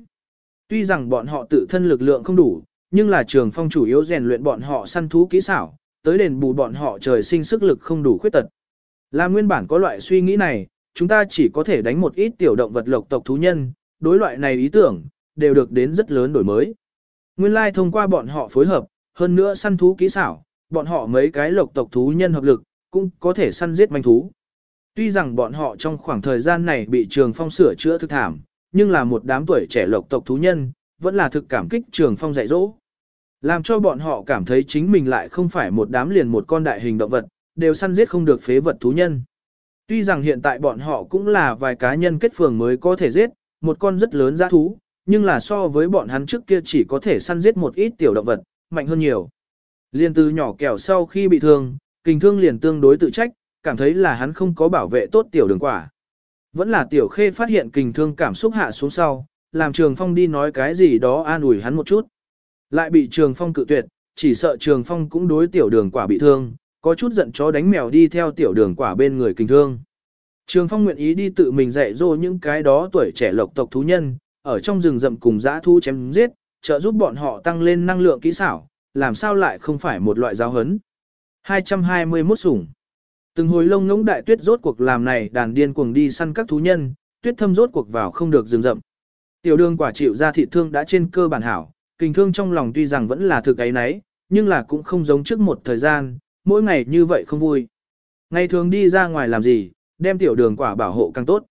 Tuy rằng bọn họ tự thân lực lượng không đủ, nhưng là trường phong chủ yếu rèn luyện bọn họ săn thú kỹ xảo, tới đền bù bọn họ trời sinh sức lực không đủ khuyết tật. Là nguyên bản có loại suy nghĩ này, chúng ta chỉ có thể đánh một ít tiểu động vật lộc tộc thú nhân, đối loại này ý tưởng, đều được đến rất lớn đổi mới. Nguyên lai thông qua bọn họ phối hợp, hơn nữa săn thú kỹ xảo, bọn họ mấy cái lộc tộc thú nhân hợp lực, cũng có thể săn giết manh thú. Tuy rằng bọn họ trong khoảng thời gian này bị trường phong sửa chữa thực thảm, nhưng là một đám tuổi trẻ lộc tộc thú nhân, vẫn là thực cảm kích trường phong dạy dỗ. Làm cho bọn họ cảm thấy chính mình lại không phải một đám liền một con đại hình động vật, đều săn giết không được phế vật thú nhân. Tuy rằng hiện tại bọn họ cũng là vài cá nhân kết phường mới có thể giết, một con rất lớn giá thú, nhưng là so với bọn hắn trước kia chỉ có thể săn giết một ít tiểu động vật, mạnh hơn nhiều. Liên từ nhỏ kẹo sau khi bị thương, kinh thương liền tương đối tự trách, cảm thấy là hắn không có bảo vệ tốt tiểu đường quả. Vẫn là tiểu khê phát hiện kình thương cảm xúc hạ xuống sau, làm trường phong đi nói cái gì đó an ủi hắn một chút. Lại bị trường phong cự tuyệt, chỉ sợ trường phong cũng đối tiểu đường quả bị thương, có chút giận chó đánh mèo đi theo tiểu đường quả bên người kình thương. Trường phong nguyện ý đi tự mình dạy dỗ những cái đó tuổi trẻ lộc tộc thú nhân, ở trong rừng rậm cùng dã thu chém giết, trợ giúp bọn họ tăng lên năng lượng kỹ xảo, làm sao lại không phải một loại giáo hấn. 221 sủng Từng hồi lông ngỗng đại tuyết rốt cuộc làm này đàn điên cuồng đi săn các thú nhân, tuyết thâm rốt cuộc vào không được rừng rậm. Tiểu đường quả chịu ra thị thương đã trên cơ bản hảo, kinh thương trong lòng tuy rằng vẫn là thực ấy nấy, nhưng là cũng không giống trước một thời gian, mỗi ngày như vậy không vui. Ngày thường đi ra ngoài làm gì, đem tiểu đường quả bảo hộ càng tốt.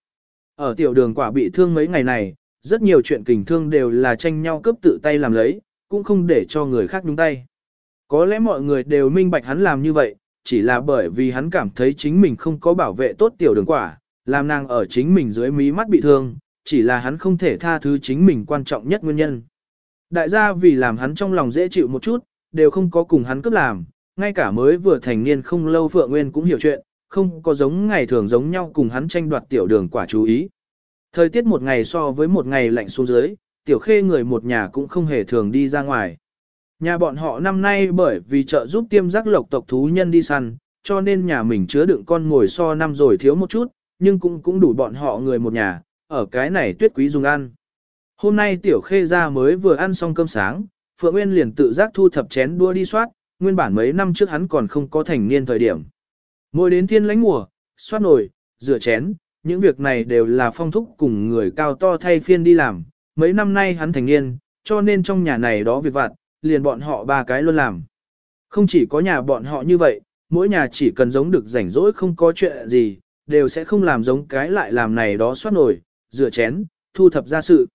Ở tiểu đường quả bị thương mấy ngày này, rất nhiều chuyện kình thương đều là tranh nhau cấp tự tay làm lấy, cũng không để cho người khác nhúng tay. Có lẽ mọi người đều minh bạch hắn làm như vậy, chỉ là bởi vì hắn cảm thấy chính mình không có bảo vệ tốt tiểu đường quả, làm nàng ở chính mình dưới mí mắt bị thương, chỉ là hắn không thể tha thứ chính mình quan trọng nhất nguyên nhân. Đại gia vì làm hắn trong lòng dễ chịu một chút, đều không có cùng hắn cướp làm, ngay cả mới vừa thành niên không lâu Phượng Nguyên cũng hiểu chuyện, không có giống ngày thường giống nhau cùng hắn tranh đoạt tiểu đường quả chú ý. Thời tiết một ngày so với một ngày lạnh xuống dưới, tiểu khê người một nhà cũng không hề thường đi ra ngoài. Nhà bọn họ năm nay bởi vì trợ giúp tiêm giác lộc tộc thú nhân đi săn, cho nên nhà mình chứa đựng con ngồi so năm rồi thiếu một chút, nhưng cũng cũng đủ bọn họ người một nhà, ở cái này tuyết quý dùng ăn. Hôm nay tiểu khê ra mới vừa ăn xong cơm sáng, Phượng Nguyên liền tự giác thu thập chén đua đi soát, nguyên bản mấy năm trước hắn còn không có thành niên thời điểm. Mỗi đến thiên lãnh mùa, soát nồi, rửa chén, những việc này đều là phong thúc cùng người cao to thay phiên đi làm. Mấy năm nay hắn thành niên, cho nên trong nhà này đó việc vặt, liền bọn họ ba cái luôn làm. Không chỉ có nhà bọn họ như vậy, mỗi nhà chỉ cần giống được rảnh rỗi không có chuyện gì, đều sẽ không làm giống cái lại làm này đó soát nổi, rửa chén, thu thập gia sự.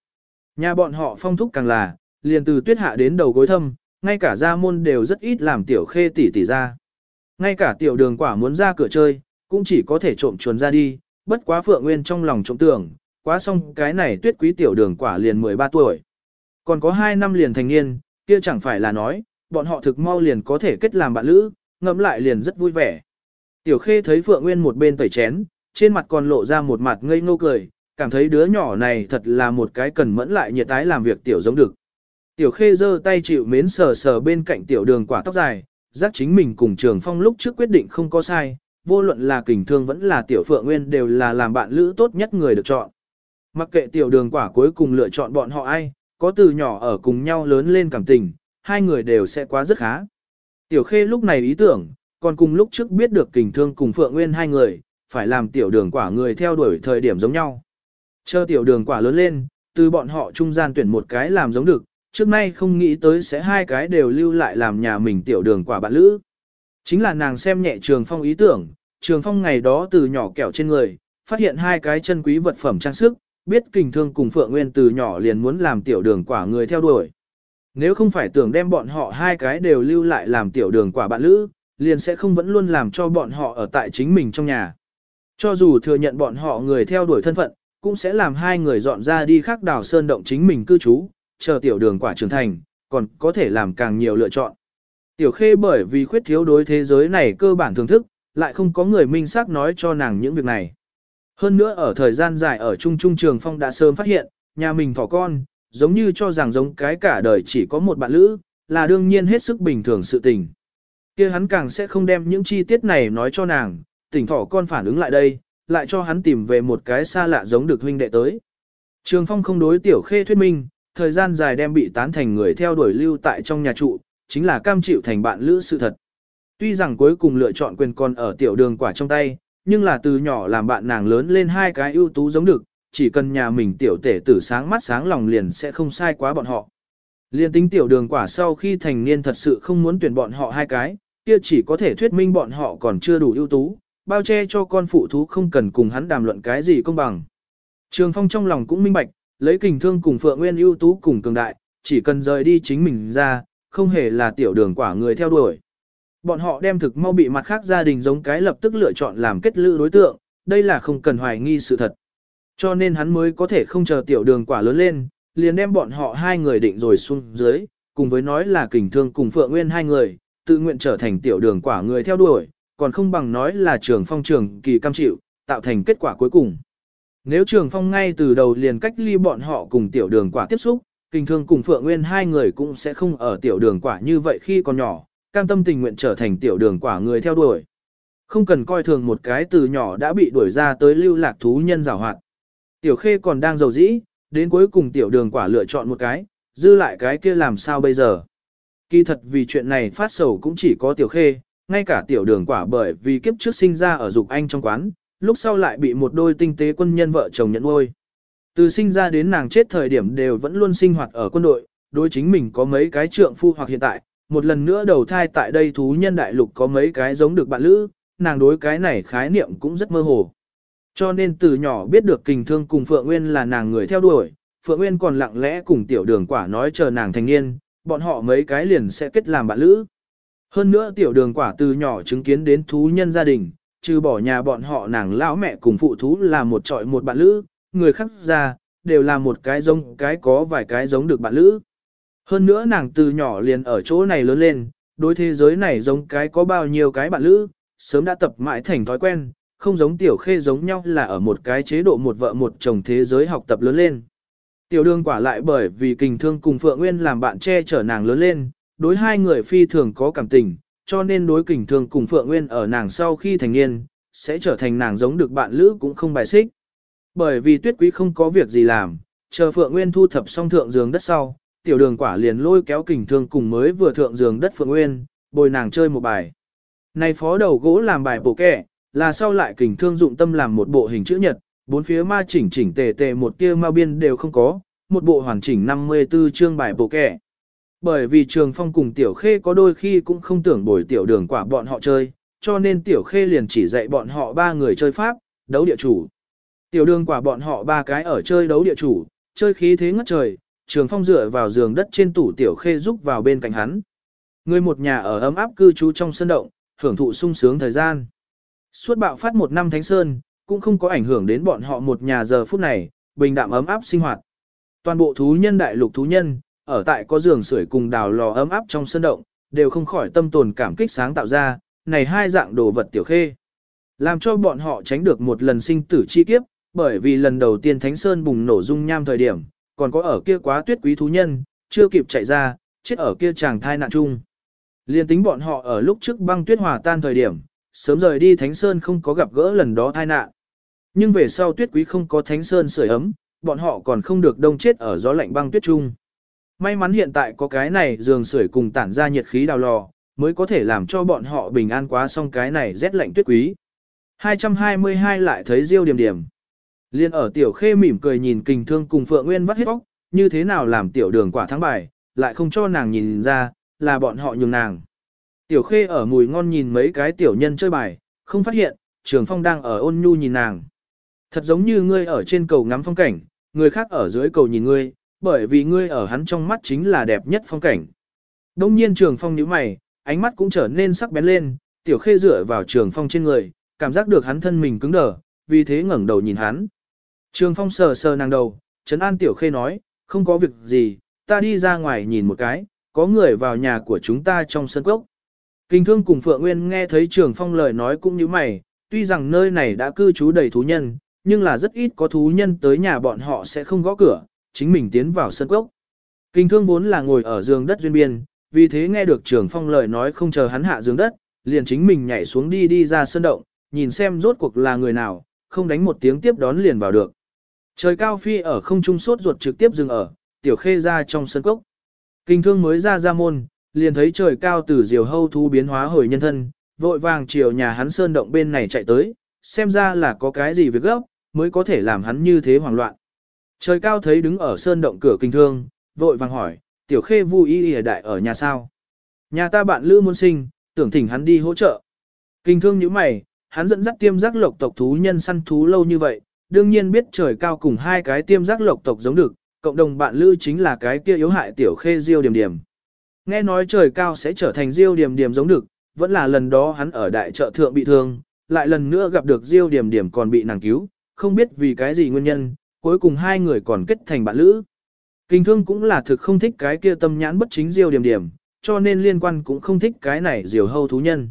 Nhà bọn họ phong thúc càng là, liền từ tuyết hạ đến đầu gối thâm, ngay cả gia môn đều rất ít làm tiểu khê tỷ tỷ ra. Ngay cả tiểu đường quả muốn ra cửa chơi, cũng chỉ có thể trộm chuồn ra đi, bất quá Phượng Nguyên trong lòng trộm tưởng, quá xong cái này tuyết quý tiểu đường quả liền 13 tuổi. Còn có 2 năm liền thành niên, kia chẳng phải là nói, bọn họ thực mau liền có thể kết làm bạn lữ, ngẫm lại liền rất vui vẻ. Tiểu Khê thấy Phượng Nguyên một bên tẩy chén, trên mặt còn lộ ra một mặt ngây ngô cười, cảm thấy đứa nhỏ này thật là một cái cần mẫn lại nhiệt tái làm việc tiểu giống được. Tiểu Khê giơ tay chịu mến sờ sờ bên cạnh tiểu đường quả tóc dài, giác chính mình cùng Trường Phong lúc trước quyết định không có sai, vô luận là kình thương vẫn là tiểu Phượng Nguyên đều là làm bạn lữ tốt nhất người được chọn. Mặc kệ tiểu đường quả cuối cùng lựa chọn bọn họ ai, có từ nhỏ ở cùng nhau lớn lên cảm tình, hai người đều sẽ quá rất khá. Tiểu Khê lúc này ý tưởng, còn cùng lúc trước biết được kình thương cùng Phượng Nguyên hai người, phải làm tiểu đường quả người theo đuổi thời điểm giống nhau. Chờ tiểu đường quả lớn lên, từ bọn họ trung gian tuyển một cái làm giống được, trước nay không nghĩ tới sẽ hai cái đều lưu lại làm nhà mình tiểu đường quả bạn lữ. Chính là nàng xem nhẹ trường phong ý tưởng, trường phong ngày đó từ nhỏ kẹo trên người, phát hiện hai cái chân quý vật phẩm trang sức, biết kình thương cùng Phượng Nguyên từ nhỏ liền muốn làm tiểu đường quả người theo đuổi. Nếu không phải tưởng đem bọn họ hai cái đều lưu lại làm tiểu đường quả bạn lữ, liền sẽ không vẫn luôn làm cho bọn họ ở tại chính mình trong nhà. Cho dù thừa nhận bọn họ người theo đuổi thân phận, cũng sẽ làm hai người dọn ra đi khác đảo sơn động chính mình cư trú, chờ tiểu đường quả trưởng thành, còn có thể làm càng nhiều lựa chọn. Tiểu khê bởi vì khuyết thiếu đối thế giới này cơ bản thưởng thức, lại không có người minh xác nói cho nàng những việc này. Hơn nữa ở thời gian dài ở Trung Trung Trường Phong đã sớm phát hiện, nhà mình thỏ con, giống như cho rằng giống cái cả đời chỉ có một bạn lữ, là đương nhiên hết sức bình thường sự tình. kia hắn càng sẽ không đem những chi tiết này nói cho nàng, tỉnh thỏ con phản ứng lại đây, lại cho hắn tìm về một cái xa lạ giống được huynh đệ tới. Trường Phong không đối tiểu khê thuyết minh, thời gian dài đem bị tán thành người theo đuổi lưu tại trong nhà trụ, chính là cam chịu thành bạn lữ sự thật. Tuy rằng cuối cùng lựa chọn quyền còn ở tiểu đường quả trong tay, nhưng là từ nhỏ làm bạn nàng lớn lên hai cái ưu tú giống được, chỉ cần nhà mình tiểu tể tử sáng mắt sáng lòng liền sẽ không sai quá bọn họ. Liên tính tiểu đường quả sau khi thành niên thật sự không muốn tuyển bọn họ hai cái, kia chỉ có thể thuyết minh bọn họ còn chưa đủ ưu tú, bao che cho con phụ thú không cần cùng hắn đàm luận cái gì công bằng. Trường Phong trong lòng cũng minh bạch, lấy kình thương cùng Phượng Nguyên ưu tú cùng cường đại, chỉ cần rời đi chính mình ra, không hề là tiểu đường quả người theo đuổi. Bọn họ đem thực mau bị mặt khác gia đình giống cái lập tức lựa chọn làm kết lữ đối tượng, đây là không cần hoài nghi sự thật. Cho nên hắn mới có thể không chờ tiểu đường quả lớn lên, liền đem bọn họ hai người định rồi xuống dưới, cùng với nói là kình thương cùng Phượng Nguyên hai người, tự nguyện trở thành tiểu đường quả người theo đuổi, còn không bằng nói là trường phong trường kỳ cam chịu, tạo thành kết quả cuối cùng. Nếu trường phong ngay từ đầu liền cách ly bọn họ cùng tiểu đường quả tiếp xúc, kình thương cùng Phượng Nguyên hai người cũng sẽ không ở tiểu đường quả như vậy khi còn nhỏ, cam tâm tình nguyện trở thành tiểu đường quả người theo đuổi. Không cần coi thường một cái từ nhỏ đã bị đuổi ra tới lưu lạc thú nhân rào hoạt. Tiểu khê còn đang giàu dĩ, đến cuối cùng tiểu đường quả lựa chọn một cái, dư lại cái kia làm sao bây giờ. Kỳ thật vì chuyện này phát sầu cũng chỉ có tiểu khê, ngay cả tiểu đường quả bởi vì kiếp trước sinh ra ở dục anh trong quán, lúc sau lại bị một đôi tinh tế quân nhân vợ chồng nhận nuôi. Từ sinh ra đến nàng chết thời điểm đều vẫn luôn sinh hoạt ở quân đội, đối chính mình có mấy cái trượng phu hoặc hiện tại, một lần nữa đầu thai tại đây thú nhân đại lục có mấy cái giống được bạn lữ, nàng đối cái này khái niệm cũng rất mơ hồ. Cho nên từ nhỏ biết được kình thương cùng Phượng Nguyên là nàng người theo đuổi, Phượng Nguyên còn lặng lẽ cùng tiểu đường quả nói chờ nàng thành niên, bọn họ mấy cái liền sẽ kết làm bạn lữ. Hơn nữa tiểu đường quả từ nhỏ chứng kiến đến thú nhân gia đình, trừ bỏ nhà bọn họ nàng lão mẹ cùng phụ thú là một trọi một bạn lữ, người khác ra, đều là một cái giống cái có vài cái giống được bạn lữ. Hơn nữa nàng từ nhỏ liền ở chỗ này lớn lên, đối thế giới này giống cái có bao nhiêu cái bạn lữ, sớm đã tập mãi thành thói quen, không giống tiểu khê giống nhau là ở một cái chế độ một vợ một chồng thế giới học tập lớn lên. Tiểu đường quả lại bởi vì kình thương cùng Phượng Nguyên làm bạn che chở nàng lớn lên, đối hai người phi thường có cảm tình, cho nên đối kình thương cùng Phượng Nguyên ở nàng sau khi thành niên, sẽ trở thành nàng giống được bạn lữ cũng không bài xích. Bởi vì tuyết quý không có việc gì làm, chờ Phượng Nguyên thu thập xong thượng giường đất sau, tiểu đường quả liền lôi kéo kình thương cùng mới vừa thượng giường đất Phượng Nguyên, bồi nàng chơi một bài. Này phó đầu gỗ làm bài bộ kẻ, là sau lại kình thương dụng tâm làm một bộ hình chữ nhật, bốn phía ma chỉnh chỉnh tề tề một tia ma biên đều không có, một bộ hoàn chỉnh 54 chương bài bộ kẻ. Bởi vì trường phong cùng tiểu khê có đôi khi cũng không tưởng bồi tiểu đường quả bọn họ chơi, cho nên tiểu khê liền chỉ dạy bọn họ ba người chơi pháp, đấu địa chủ. Tiểu đường quả bọn họ ba cái ở chơi đấu địa chủ, chơi khí thế ngất trời, trường phong dựa vào giường đất trên tủ tiểu khê giúp vào bên cạnh hắn. Người một nhà ở ấm áp cư trú trong sân động, hưởng thụ sung sướng thời gian. Suốt bạo phát một năm Thánh Sơn, cũng không có ảnh hưởng đến bọn họ một nhà giờ phút này, bình đạm ấm áp sinh hoạt. Toàn bộ thú nhân đại lục thú nhân, ở tại có giường sưởi cùng đào lò ấm áp trong sân động, đều không khỏi tâm tồn cảm kích sáng tạo ra, này hai dạng đồ vật tiểu khê. Làm cho bọn họ tránh được một lần sinh tử chi kiếp, bởi vì lần đầu tiên Thánh Sơn bùng nổ dung nham thời điểm, còn có ở kia quá tuyết quý thú nhân, chưa kịp chạy ra, chết ở kia chàng thai nạn chung. Liên tính bọn họ ở lúc trước băng tuyết hòa tan thời điểm, sớm rời đi Thánh Sơn không có gặp gỡ lần đó thai nạn. Nhưng về sau tuyết quý không có Thánh Sơn sưởi ấm, bọn họ còn không được đông chết ở gió lạnh băng tuyết chung. May mắn hiện tại có cái này giường sưởi cùng tản ra nhiệt khí đào lò, mới có thể làm cho bọn họ bình an quá xong cái này rét lạnh tuyết quý. 222 lại thấy Diêu Điểm Điểm. Liên ở tiểu khê mỉm cười nhìn kình thương cùng Phượng Nguyên vắt hết bóc, như thế nào làm tiểu đường quả thắng bài, lại không cho nàng nhìn ra, là bọn họ nhường nàng. Tiểu khê ở mùi ngon nhìn mấy cái tiểu nhân chơi bài, không phát hiện, trường phong đang ở ôn nhu nhìn nàng. Thật giống như ngươi ở trên cầu ngắm phong cảnh, người khác ở dưới cầu nhìn ngươi, bởi vì ngươi ở hắn trong mắt chính là đẹp nhất phong cảnh. Đông nhiên trường phong nhíu mày, ánh mắt cũng trở nên sắc bén lên, tiểu khê dựa vào trường phong trên người, cảm giác được hắn thân mình cứng đờ, vì thế ngẩng đầu nhìn hắn. Trường phong sờ sờ nàng đầu, trấn an tiểu khê nói, không có việc gì, ta đi ra ngoài nhìn một cái, có người vào nhà của chúng ta trong sân cốc. Kinh thương cùng Phượng Nguyên nghe thấy trường phong lời nói cũng như mày, tuy rằng nơi này đã cư trú đầy thú nhân, nhưng là rất ít có thú nhân tới nhà bọn họ sẽ không gõ cửa, chính mình tiến vào sân cốc. Kinh thương vốn là ngồi ở giường đất duyên biên, vì thế nghe được trường phong lời nói không chờ hắn hạ giường đất, liền chính mình nhảy xuống đi đi ra sân động, nhìn xem rốt cuộc là người nào, không đánh một tiếng tiếp đón liền vào được. Trời cao phi ở không trung sốt ruột trực tiếp dừng ở, tiểu khê ra trong sân cốc. Kinh thương mới ra ra môn, liền thấy trời cao từ diều hâu thú biến hóa hồi nhân thân, vội vàng chiều nhà hắn sơn động bên này chạy tới, xem ra là có cái gì việc gấp, mới có thể làm hắn như thế hoảng loạn. Trời cao thấy đứng ở sơn động cửa kinh thương, vội vàng hỏi, tiểu khê vui y y đại ở nhà sao? Nhà ta bạn lữ muốn sinh, tưởng thỉnh hắn đi hỗ trợ. Kinh thương như mày, hắn dẫn dắt tiêm giác lộc tộc thú nhân săn thú lâu như vậy, đương nhiên biết trời cao cùng hai cái tiêm giác lộc tộc giống được, cộng đồng bạn lữ chính là cái kia yếu hại tiểu khê diêu điểm điểm. Nghe nói trời cao sẽ trở thành diêu điểm điểm giống được, vẫn là lần đó hắn ở đại trợ thượng bị thương, lại lần nữa gặp được diêu điểm điểm còn bị nàng cứu, không biết vì cái gì nguyên nhân, cuối cùng hai người còn kết thành bạn lữ. Kinh thương cũng là thực không thích cái kia tâm nhãn bất chính diêu điểm điểm, cho nên liên quan cũng không thích cái này diều hâu thú nhân.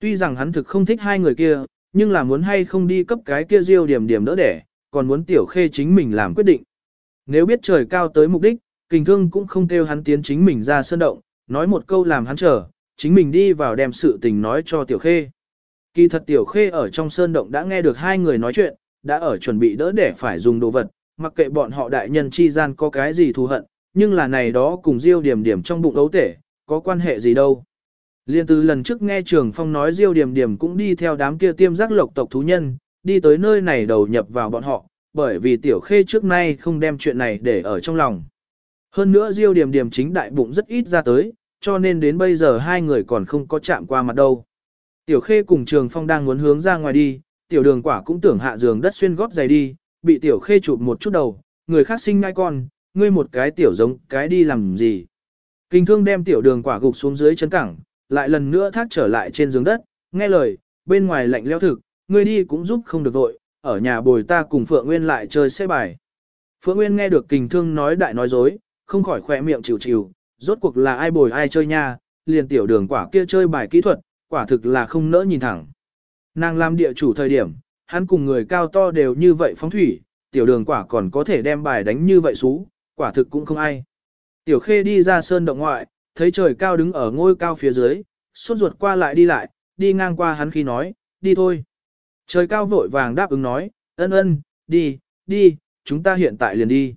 Tuy rằng hắn thực không thích hai người kia, nhưng là muốn hay không đi cấp cái kia diêu điểm điểm đỡ đẻ, còn muốn tiểu khê chính mình làm quyết định. Nếu biết trời cao tới mục đích, kình thương cũng không kêu hắn tiến chính mình ra sơn động, nói một câu làm hắn chờ, chính mình đi vào đem sự tình nói cho tiểu khê. Kỳ thật tiểu khê ở trong sơn động đã nghe được hai người nói chuyện, đã ở chuẩn bị đỡ để phải dùng đồ vật, mặc kệ bọn họ đại nhân chi gian có cái gì thù hận, nhưng là này đó cùng Diêu Điểm Điểm trong bụng ấu tể, có quan hệ gì đâu. Liên từ lần trước nghe Trường Phong nói Diêu Điểm Điểm cũng đi theo đám kia tiêm giác lộc tộc thú nhân, đi tới nơi này đầu nhập vào bọn họ, bởi vì Tiểu Khê trước nay không đem chuyện này để ở trong lòng. Hơn nữa Diêu Điểm Điểm chính đại bụng rất ít ra tới, cho nên đến bây giờ hai người còn không có chạm qua mặt đâu. Tiểu Khê cùng Trường Phong đang muốn hướng ra ngoài đi, Tiểu Đường Quả cũng tưởng hạ giường đất xuyên góp giày đi, bị Tiểu Khê chụp một chút đầu, người khác sinh ngai con, ngươi một cái tiểu giống cái đi làm gì. Kinh thương đem Tiểu Đường Quả gục xuống dưới chân cẳng, lại lần nữa thác trở lại trên giường đất, nghe lời, bên ngoài lạnh leo thực, ngươi đi cũng giúp không được vội, ở nhà bồi ta cùng Phượng Nguyên lại chơi xe bài. Phượng Nguyên nghe được kình thương nói đại nói dối, không khỏi khỏe miệng chịu chịu, rốt cuộc là ai bồi ai chơi nha, liền tiểu đường quả kia chơi bài kỹ thuật, quả thực là không nỡ nhìn thẳng. Nàng làm địa chủ thời điểm, hắn cùng người cao to đều như vậy phóng thủy, tiểu đường quả còn có thể đem bài đánh như vậy xú, quả thực cũng không ai. Tiểu khê đi ra sơn động ngoại, thấy trời cao đứng ở ngôi cao phía dưới, suốt ruột qua lại đi lại, đi ngang qua hắn khi nói, đi thôi. Trời cao vội vàng đáp ứng nói, ân ân, đi, đi, chúng ta hiện tại liền đi.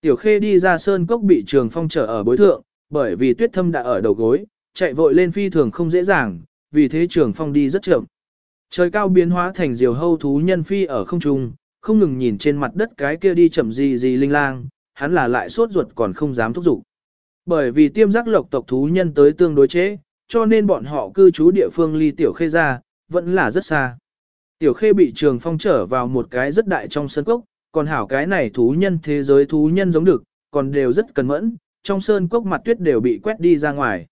Tiểu khê đi ra sơn cốc bị trường phong trở ở bối thượng, bởi vì tuyết thâm đã ở đầu gối, chạy vội lên phi thường không dễ dàng, vì thế trường phong đi rất chậm. Trời cao biến hóa thành diều hâu thú nhân phi ở không trung, không ngừng nhìn trên mặt đất cái kia đi chậm gì gì linh lang, hắn là lại sốt ruột còn không dám thúc giục. Bởi vì tiêm giác lộc tộc thú nhân tới tương đối chế, cho nên bọn họ cư trú địa phương ly tiểu khê ra, vẫn là rất xa. Tiểu khê bị trường phong trở vào một cái rất đại trong sân cốc, còn hảo cái này thú nhân thế giới thú nhân giống được, còn đều rất cẩn mẫn, trong sơn cốc mặt tuyết đều bị quét đi ra ngoài.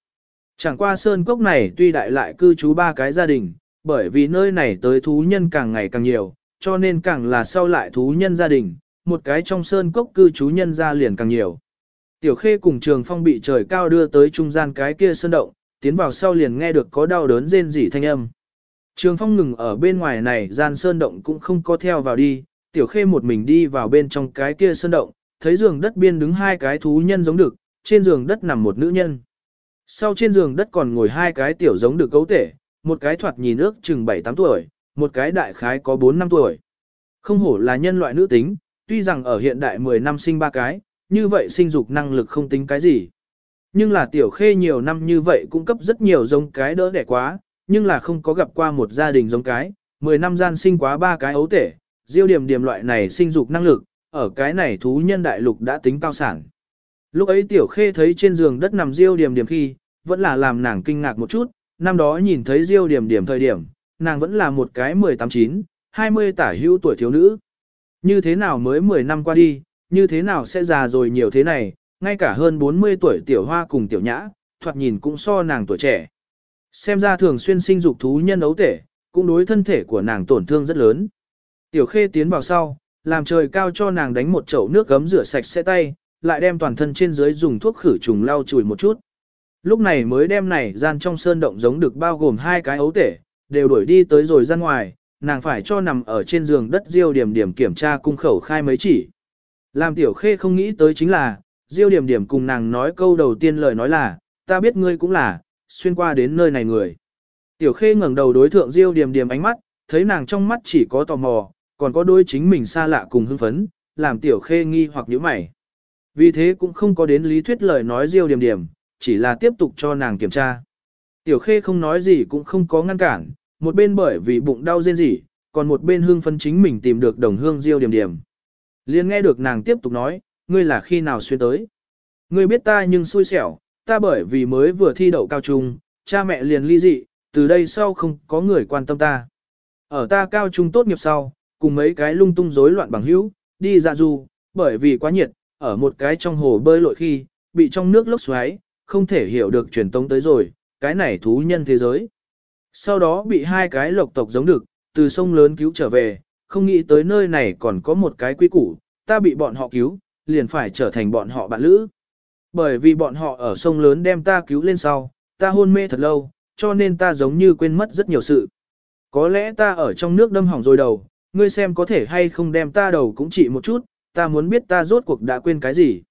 Chẳng qua sơn cốc này tuy đại lại cư trú ba cái gia đình, bởi vì nơi này tới thú nhân càng ngày càng nhiều, cho nên càng là sau lại thú nhân gia đình, một cái trong sơn cốc cư trú nhân gia liền càng nhiều. Tiểu khê cùng trường phong bị trời cao đưa tới trung gian cái kia sơn động, tiến vào sau liền nghe được có đau đớn rên rỉ thanh âm. Trường phong ngừng ở bên ngoài này gian sơn động cũng không có theo vào đi, tiểu khê một mình đi vào bên trong cái kia sơn động, thấy giường đất biên đứng hai cái thú nhân giống được, trên giường đất nằm một nữ nhân. Sau trên giường đất còn ngồi hai cái tiểu giống được cấu tể, một cái thoạt nhìn ước chừng 7-8 tuổi, một cái đại khái có 4 năm tuổi. Không hổ là nhân loại nữ tính, tuy rằng ở hiện đại 10 năm sinh ba cái, như vậy sinh dục năng lực không tính cái gì. Nhưng là tiểu khê nhiều năm như vậy cung cấp rất nhiều giống cái đỡ đẻ quá, nhưng là không có gặp qua một gia đình giống cái, 10 năm gian sinh quá ba cái ấu tể, diêu điểm điểm loại này sinh dục năng lực, ở cái này thú nhân đại lục đã tính cao sản. Lúc ấy tiểu khê thấy trên giường đất nằm diêu điểm điểm khi, vẫn là làm nàng kinh ngạc một chút, năm đó nhìn thấy diêu điểm điểm thời điểm, nàng vẫn là một cái 18-9, 20 tả hữu tuổi thiếu nữ. Như thế nào mới 10 năm qua đi, như thế nào sẽ già rồi nhiều thế này, ngay cả hơn 40 tuổi tiểu hoa cùng tiểu nhã, thoạt nhìn cũng so nàng tuổi trẻ. Xem ra thường xuyên sinh dục thú nhân ấu tể, cũng đối thân thể của nàng tổn thương rất lớn. Tiểu khê tiến vào sau, làm trời cao cho nàng đánh một chậu nước gấm rửa sạch sẽ tay, lại đem toàn thân trên dưới dùng thuốc khử trùng lau chùi một chút. Lúc này mới đem này gian trong sơn động giống được bao gồm hai cái ấu tể, đều đuổi đi tới rồi ra ngoài, nàng phải cho nằm ở trên giường đất diêu điểm điểm kiểm tra cung khẩu khai mấy chỉ. Làm tiểu khê không nghĩ tới chính là, diêu điểm điểm cùng nàng nói câu đầu tiên lời nói là, ta biết ngươi cũng là, xuyên qua đến nơi này người. Tiểu khê ngẩng đầu đối thượng diêu điểm điểm ánh mắt, thấy nàng trong mắt chỉ có tò mò, còn có đôi chính mình xa lạ cùng hưng phấn, làm tiểu khê nghi hoặc nhíu mày. Vì thế cũng không có đến lý thuyết lời nói diêu điểm điểm, chỉ là tiếp tục cho nàng kiểm tra. Tiểu khê không nói gì cũng không có ngăn cản, một bên bởi vì bụng đau rên rỉ, còn một bên hương phấn chính mình tìm được đồng hương diêu điểm điểm. Liên nghe được nàng tiếp tục nói, ngươi là khi nào xuyên tới. Ngươi biết ta nhưng xui xẻo, ta bởi vì mới vừa thi đậu cao trung, cha mẹ liền ly dị, từ đây sau không có người quan tâm ta. Ở ta cao trung tốt nghiệp sau, cùng mấy cái lung tung rối loạn bằng hữu, đi ra du, bởi vì quá nhiệt, ở một cái trong hồ bơi lội khi, bị trong nước lốc xoáy, không thể hiểu được truyền tống tới rồi, cái này thú nhân thế giới. Sau đó bị hai cái lộc tộc giống được, từ sông lớn cứu trở về, không nghĩ tới nơi này còn có một cái quy củ, ta bị bọn họ cứu, liền phải trở thành bọn họ bạn lữ. Bởi vì bọn họ ở sông lớn đem ta cứu lên sau, ta hôn mê thật lâu, cho nên ta giống như quên mất rất nhiều sự. Có lẽ ta ở trong nước đâm hỏng rồi đầu, ngươi xem có thể hay không đem ta đầu cũng chỉ một chút, ta muốn biết ta rốt cuộc đã quên cái gì.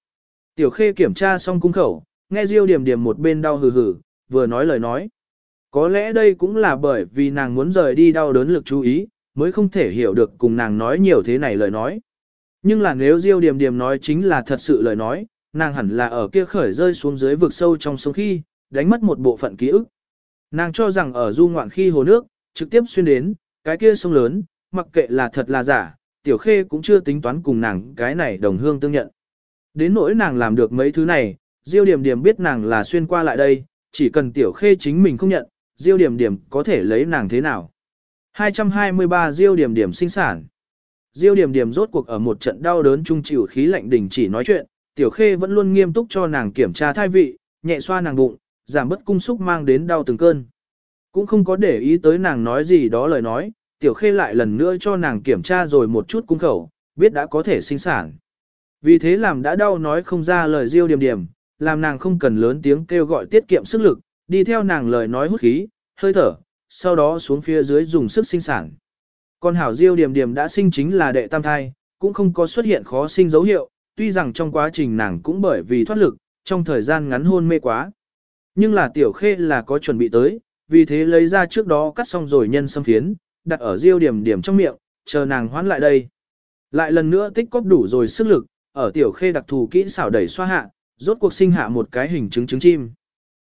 Tiểu khê kiểm tra xong cung khẩu, nghe Diêu điểm điểm một bên đau hừ hừ, vừa nói lời nói. Có lẽ đây cũng là bởi vì nàng muốn rời đi đau đớn lực chú ý, mới không thể hiểu được cùng nàng nói nhiều thế này lời nói. Nhưng là nếu Diêu Điềm Điềm nói chính là thật sự lời nói, nàng hẳn là ở kia khởi rơi xuống dưới vực sâu trong sông khi, đánh mất một bộ phận ký ức. Nàng cho rằng ở du ngoạn khi hồ nước, trực tiếp xuyên đến, cái kia sông lớn, mặc kệ là thật là giả, tiểu khê cũng chưa tính toán cùng nàng cái này đồng hương tương nhận. Đến nỗi nàng làm được mấy thứ này, Diêu Điềm Điềm biết nàng là xuyên qua lại đây, chỉ cần tiểu khê chính mình không nhận, Diêu Điềm Điềm có thể lấy nàng thế nào. 223 Diêu Điềm Điềm sinh sản. Diêu Điềm Điềm rốt cuộc ở một trận đau đớn trung chịu khí lạnh đình chỉ nói chuyện, Tiểu Khê vẫn luôn nghiêm túc cho nàng kiểm tra thai vị, nhẹ xoa nàng bụng, giảm bớt cung xúc mang đến đau từng cơn. Cũng không có để ý tới nàng nói gì đó lời nói, Tiểu Khê lại lần nữa cho nàng kiểm tra rồi một chút cung khẩu, biết đã có thể sinh sản. Vì thế làm đã đau nói không ra lời Diêu Điềm Điềm, làm nàng không cần lớn tiếng kêu gọi tiết kiệm sức lực, đi theo nàng lời nói hút khí, hơi thở, sau đó xuống phía dưới dùng sức sinh sản. Con hảo diêu điểm điểm đã sinh chính là đệ tam thai, cũng không có xuất hiện khó sinh dấu hiệu, tuy rằng trong quá trình nàng cũng bởi vì thoát lực, trong thời gian ngắn hôn mê quá. Nhưng là tiểu khê là có chuẩn bị tới, vì thế lấy ra trước đó cắt xong rồi nhân xâm phiến, đặt ở diêu điểm điểm trong miệng, chờ nàng hoán lại đây. Lại lần nữa tích cóp đủ rồi sức lực, ở tiểu khê đặc thù kỹ xảo đẩy xoa hạ, rốt cuộc sinh hạ một cái hình trứng trứng chim.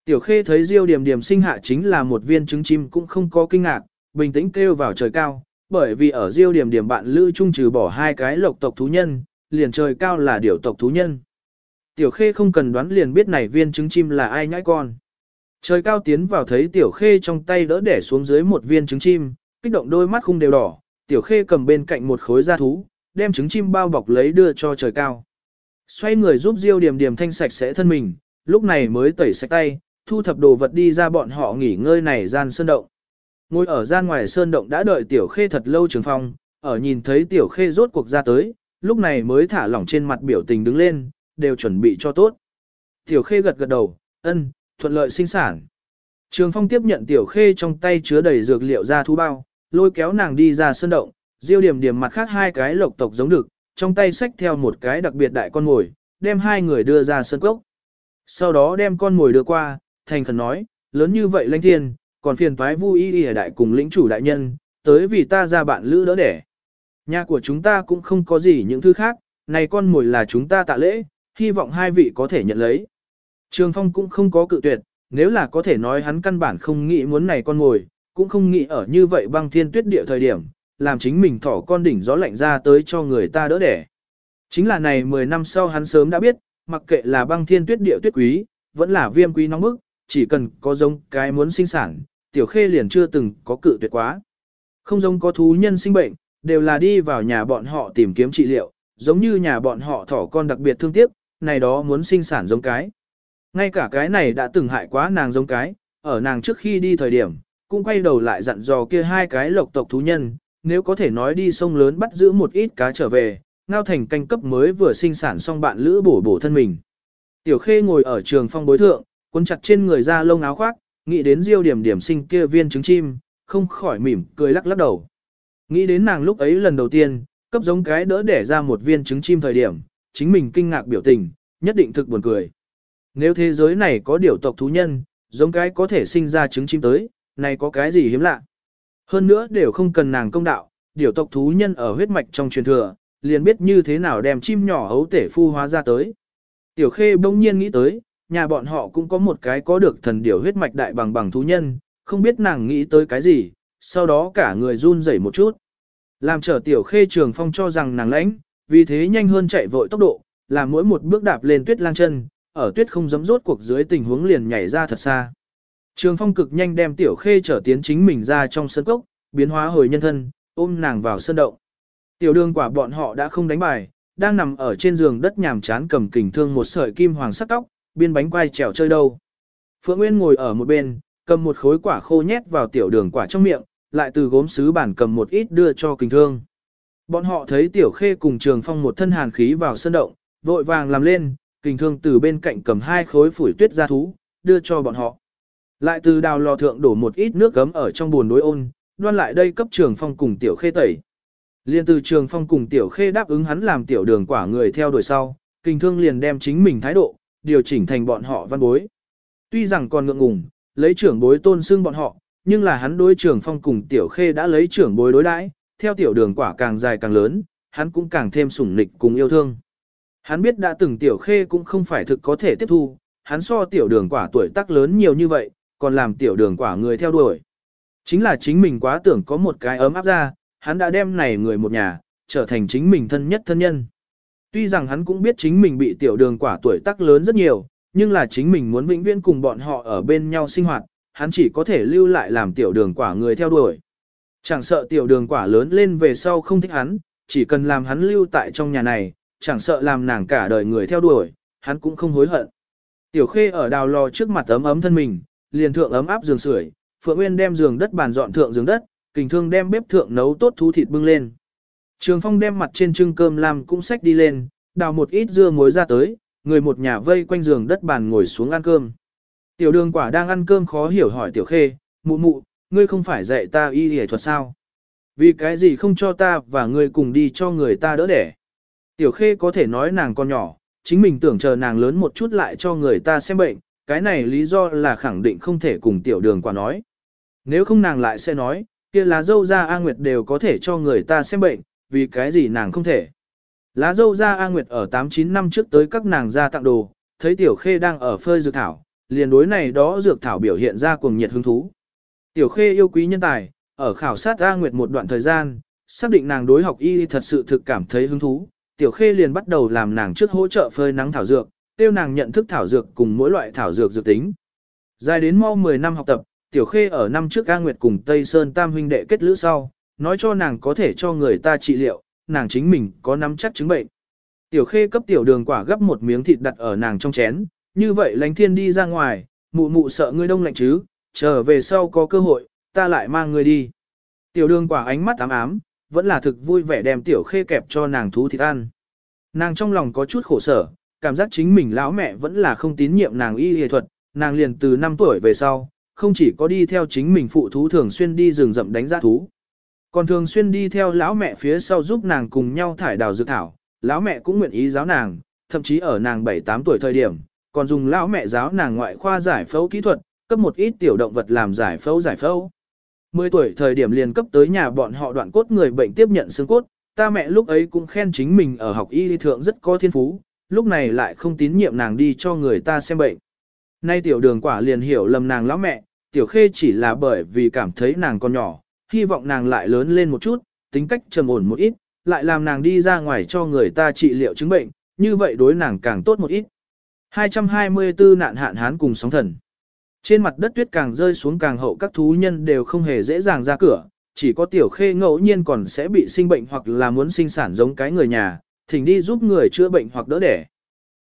Tiểu khê thấy diêu điểm điểm sinh hạ chính là một viên trứng chim cũng không có kinh ngạc, bình tĩnh kêu vào trời cao, bởi vì ở diêu điểm điểm bạn lữ trung trừ bỏ hai cái lộc tộc thú nhân, liền trời cao là điểu tộc thú nhân. Tiểu khê không cần đoán liền biết này viên trứng chim là ai nhãi con. Trời cao tiến vào thấy tiểu khê trong tay đỡ để xuống dưới một viên trứng chim, kích động đôi mắt khung đều đỏ, tiểu khê cầm bên cạnh một khối da thú, đem trứng chim bao bọc lấy đưa cho trời cao. Xoay người giúp Diêu Điềm Điềm thanh sạch sẽ thân mình, lúc này mới tẩy sạch tay, thu thập đồ vật đi ra bọn họ nghỉ ngơi này gian sơn động. Ngồi ở gian ngoài sơn động đã đợi tiểu khê thật lâu trường phong, ở nhìn thấy tiểu khê rốt cuộc ra tới, lúc này mới thả lỏng trên mặt biểu tình đứng lên, đều chuẩn bị cho tốt. Tiểu khê gật gật đầu, ân, thuận lợi sinh sản. Trường phong tiếp nhận tiểu khê trong tay chứa đầy dược liệu ra thú bao, lôi kéo nàng đi ra sơn động, diêu điểm điểm mặt khác hai cái lộc tộc giống được, trong tay xách theo một cái đặc biệt đại con mồi, đem hai người đưa ra sơn cốc. Sau đó đem con mồi đưa qua, thành khẩn nói, lớn như vậy lãnh thiên, còn phiền toái vui y y đại cùng lĩnh chủ đại nhân, tới vì ta ra bạn lữ đỡ đẻ. Nhà của chúng ta cũng không có gì những thứ khác, này con mồi là chúng ta tạ lễ, hy vọng hai vị có thể nhận lấy. Trường Phong cũng không có cự tuyệt, nếu là có thể nói hắn căn bản không nghĩ muốn này con mồi, cũng không nghĩ ở như vậy băng thiên tuyết địa thời điểm, làm chính mình thỏ con đỉnh gió lạnh ra tới cho người ta đỡ đẻ. Chính là này 10 năm sau hắn sớm đã biết, mặc kệ là băng thiên tuyết địa tuyết quý, vẫn là viêm quý nóng bức, chỉ cần có giống cái muốn sinh sản, tiểu khê liền chưa từng có cự tuyệt quá. Không giống có thú nhân sinh bệnh, đều là đi vào nhà bọn họ tìm kiếm trị liệu, giống như nhà bọn họ thỏ con đặc biệt thương tiếc, này đó muốn sinh sản giống cái. Ngay cả cái này đã từng hại quá nàng giống cái, ở nàng trước khi đi thời điểm, cũng quay đầu lại dặn dò kia hai cái lộc tộc thú nhân, nếu có thể nói đi sông lớn bắt giữ một ít cá trở về, ngao thành canh cấp mới vừa sinh sản xong bạn lữ bổ bổ thân mình. Tiểu khê ngồi ở trường phong bối thượng, cuốn chặt trên người ra lông áo khoác, nghĩ đến diêu điểm điểm sinh kia viên trứng chim, không khỏi mỉm cười lắc lắc đầu. Nghĩ đến nàng lúc ấy lần đầu tiên, cấp giống cái đỡ đẻ ra một viên trứng chim thời điểm, chính mình kinh ngạc biểu tình, nhất định thực buồn cười. Nếu thế giới này có điều tộc thú nhân, giống cái có thể sinh ra trứng chim tới, này có cái gì hiếm lạ. Hơn nữa đều không cần nàng công đạo, điều tộc thú nhân ở huyết mạch trong truyền thừa, liền biết như thế nào đem chim nhỏ ấu tể phu hóa ra tới. Tiểu khê bỗng nhiên nghĩ tới, nhà bọn họ cũng có một cái có được thần điểu huyết mạch đại bằng bằng thú nhân, không biết nàng nghĩ tới cái gì, sau đó cả người run rẩy một chút. Làm trở tiểu khê trường phong cho rằng nàng lãnh, vì thế nhanh hơn chạy vội tốc độ, làm mỗi một bước đạp lên tuyết lang chân, ở tuyết không dám rốt cuộc dưới tình huống liền nhảy ra thật xa. Trường phong cực nhanh đem tiểu khê trở tiến chính mình ra trong sân cốc, biến hóa hồi nhân thân, ôm nàng vào sân động. Tiểu đường quả bọn họ đã không đánh bài, đang nằm ở trên giường đất nhàm chán cầm kình thương một sợi kim hoàng sắc tóc, biên bánh quai trèo chơi đâu. Phượng Nguyên ngồi ở một bên, cầm một khối quả khô nhét vào tiểu đường quả trong miệng, lại từ gốm sứ bản cầm một ít đưa cho kình thương. Bọn họ thấy tiểu khê cùng trường phong một thân hàn khí vào sân động, vội vàng làm lên, kình thương từ bên cạnh cầm hai khối phủi tuyết ra thú, đưa cho bọn họ. Lại từ đào lò thượng đổ một ít nước gấm ở trong buồn đối ôn, đoan lại đây cấp trường phong cùng tiểu khê tẩy. Liên từ trường phong cùng tiểu khê đáp ứng hắn làm tiểu đường quả người theo đuổi sau, kình thương liền đem chính mình thái độ, điều chỉnh thành bọn họ văn bối. Tuy rằng còn ngượng ngùng, lấy trưởng bối tôn xưng bọn họ, nhưng là hắn đối trưởng phong cùng tiểu khê đã lấy trưởng bối đối đãi, theo tiểu đường quả càng dài càng lớn, hắn cũng càng thêm sủng nịch cùng yêu thương. Hắn biết đã từng tiểu khê cũng không phải thực có thể tiếp thu, hắn so tiểu đường quả tuổi tác lớn nhiều như vậy, còn làm tiểu đường quả người theo đuổi. Chính là chính mình quá tưởng có một cái ấm áp ra, hắn đã đem này người một nhà, trở thành chính mình thân nhất thân nhân. Tuy rằng hắn cũng biết chính mình bị tiểu đường quả tuổi tác lớn rất nhiều, nhưng là chính mình muốn vĩnh viễn cùng bọn họ ở bên nhau sinh hoạt, hắn chỉ có thể lưu lại làm tiểu đường quả người theo đuổi. Chẳng sợ tiểu đường quả lớn lên về sau không thích hắn, chỉ cần làm hắn lưu tại trong nhà này, chẳng sợ làm nàng cả đời người theo đuổi, hắn cũng không hối hận. Tiểu khê ở đào lò trước mặt ấm ấm thân mình, liền thượng ấm áp giường sưởi, Phượng Nguyên đem giường đất bàn dọn thượng giường đất, kình thương đem bếp thượng nấu tốt thú thịt bưng lên. Trường Phong đem mặt trên trưng cơm làm cũng xách đi lên, đào một ít dưa muối ra tới, người một nhà vây quanh giường đất bàn ngồi xuống ăn cơm. Tiểu đường quả đang ăn cơm khó hiểu hỏi tiểu khê, mụ mụ, ngươi không phải dạy ta y y thuật sao? Vì cái gì không cho ta và ngươi cùng đi cho người ta đỡ đẻ? Tiểu khê có thể nói nàng con nhỏ, chính mình tưởng chờ nàng lớn một chút lại cho người ta xem bệnh, cái này lý do là khẳng định không thể cùng tiểu đường quả nói. Nếu không nàng lại sẽ nói, kia lá dâu ra A Nguyệt đều có thể cho người ta xem bệnh, vì cái gì nàng không thể. Lá dâu ra A Nguyệt ở 8-9 năm trước tới các nàng ra tặng đồ, thấy tiểu khê đang ở phơi dược thảo, liền đối này đó dược thảo biểu hiện ra cuồng nhiệt hứng thú. Tiểu khê yêu quý nhân tài, ở khảo sát A Nguyệt một đoạn thời gian, xác định nàng đối học y thật sự thực cảm thấy hứng thú, tiểu khê liền bắt đầu làm nàng trước hỗ trợ phơi nắng thảo dược, tiêu nàng nhận thức thảo dược cùng mỗi loại thảo dược dược tính. Dài đến mau 10 năm học tập, tiểu khê ở năm trước A Nguyệt cùng Tây Sơn Tam huynh đệ kết lữ sau, nói cho nàng có thể cho người ta trị liệu, nàng chính mình có nắm chắc chứng bệnh. Tiểu khê cấp tiểu đường quả gấp một miếng thịt đặt ở nàng trong chén, như vậy lánh thiên đi ra ngoài, mụ mụ sợ ngươi đông lạnh chứ, trở về sau có cơ hội, ta lại mang ngươi đi. Tiểu đường quả ánh mắt ám ám, vẫn là thực vui vẻ đem tiểu khê kẹp cho nàng thú thịt ăn. Nàng trong lòng có chút khổ sở, cảm giác chính mình lão mẹ vẫn là không tín nhiệm nàng y y thuật, nàng liền từ 5 tuổi về sau, không chỉ có đi theo chính mình phụ thú thường xuyên đi rừng rậm đánh giá thú, còn thường xuyên đi theo lão mẹ phía sau giúp nàng cùng nhau thải đào dược thảo, lão mẹ cũng nguyện ý giáo nàng, thậm chí ở nàng 7-8 tuổi thời điểm, còn dùng lão mẹ giáo nàng ngoại khoa giải phẫu kỹ thuật, cấp một ít tiểu động vật làm giải phẫu giải phẫu. 10 tuổi thời điểm liền cấp tới nhà bọn họ đoạn cốt người bệnh tiếp nhận xương cốt, ta mẹ lúc ấy cũng khen chính mình ở học y thượng rất có thiên phú, lúc này lại không tín nhiệm nàng đi cho người ta xem bệnh. Nay tiểu đường quả liền hiểu lầm nàng lão mẹ, tiểu khê chỉ là bởi vì cảm thấy nàng còn nhỏ, hy vọng nàng lại lớn lên một chút, tính cách trầm ổn một ít, lại làm nàng đi ra ngoài cho người ta trị liệu chứng bệnh, như vậy đối nàng càng tốt một ít. 224 nạn hạn hán cùng sóng thần. Trên mặt đất tuyết càng rơi xuống càng hậu các thú nhân đều không hề dễ dàng ra cửa, chỉ có tiểu khê ngẫu nhiên còn sẽ bị sinh bệnh hoặc là muốn sinh sản giống cái người nhà, thỉnh đi giúp người chữa bệnh hoặc đỡ đẻ.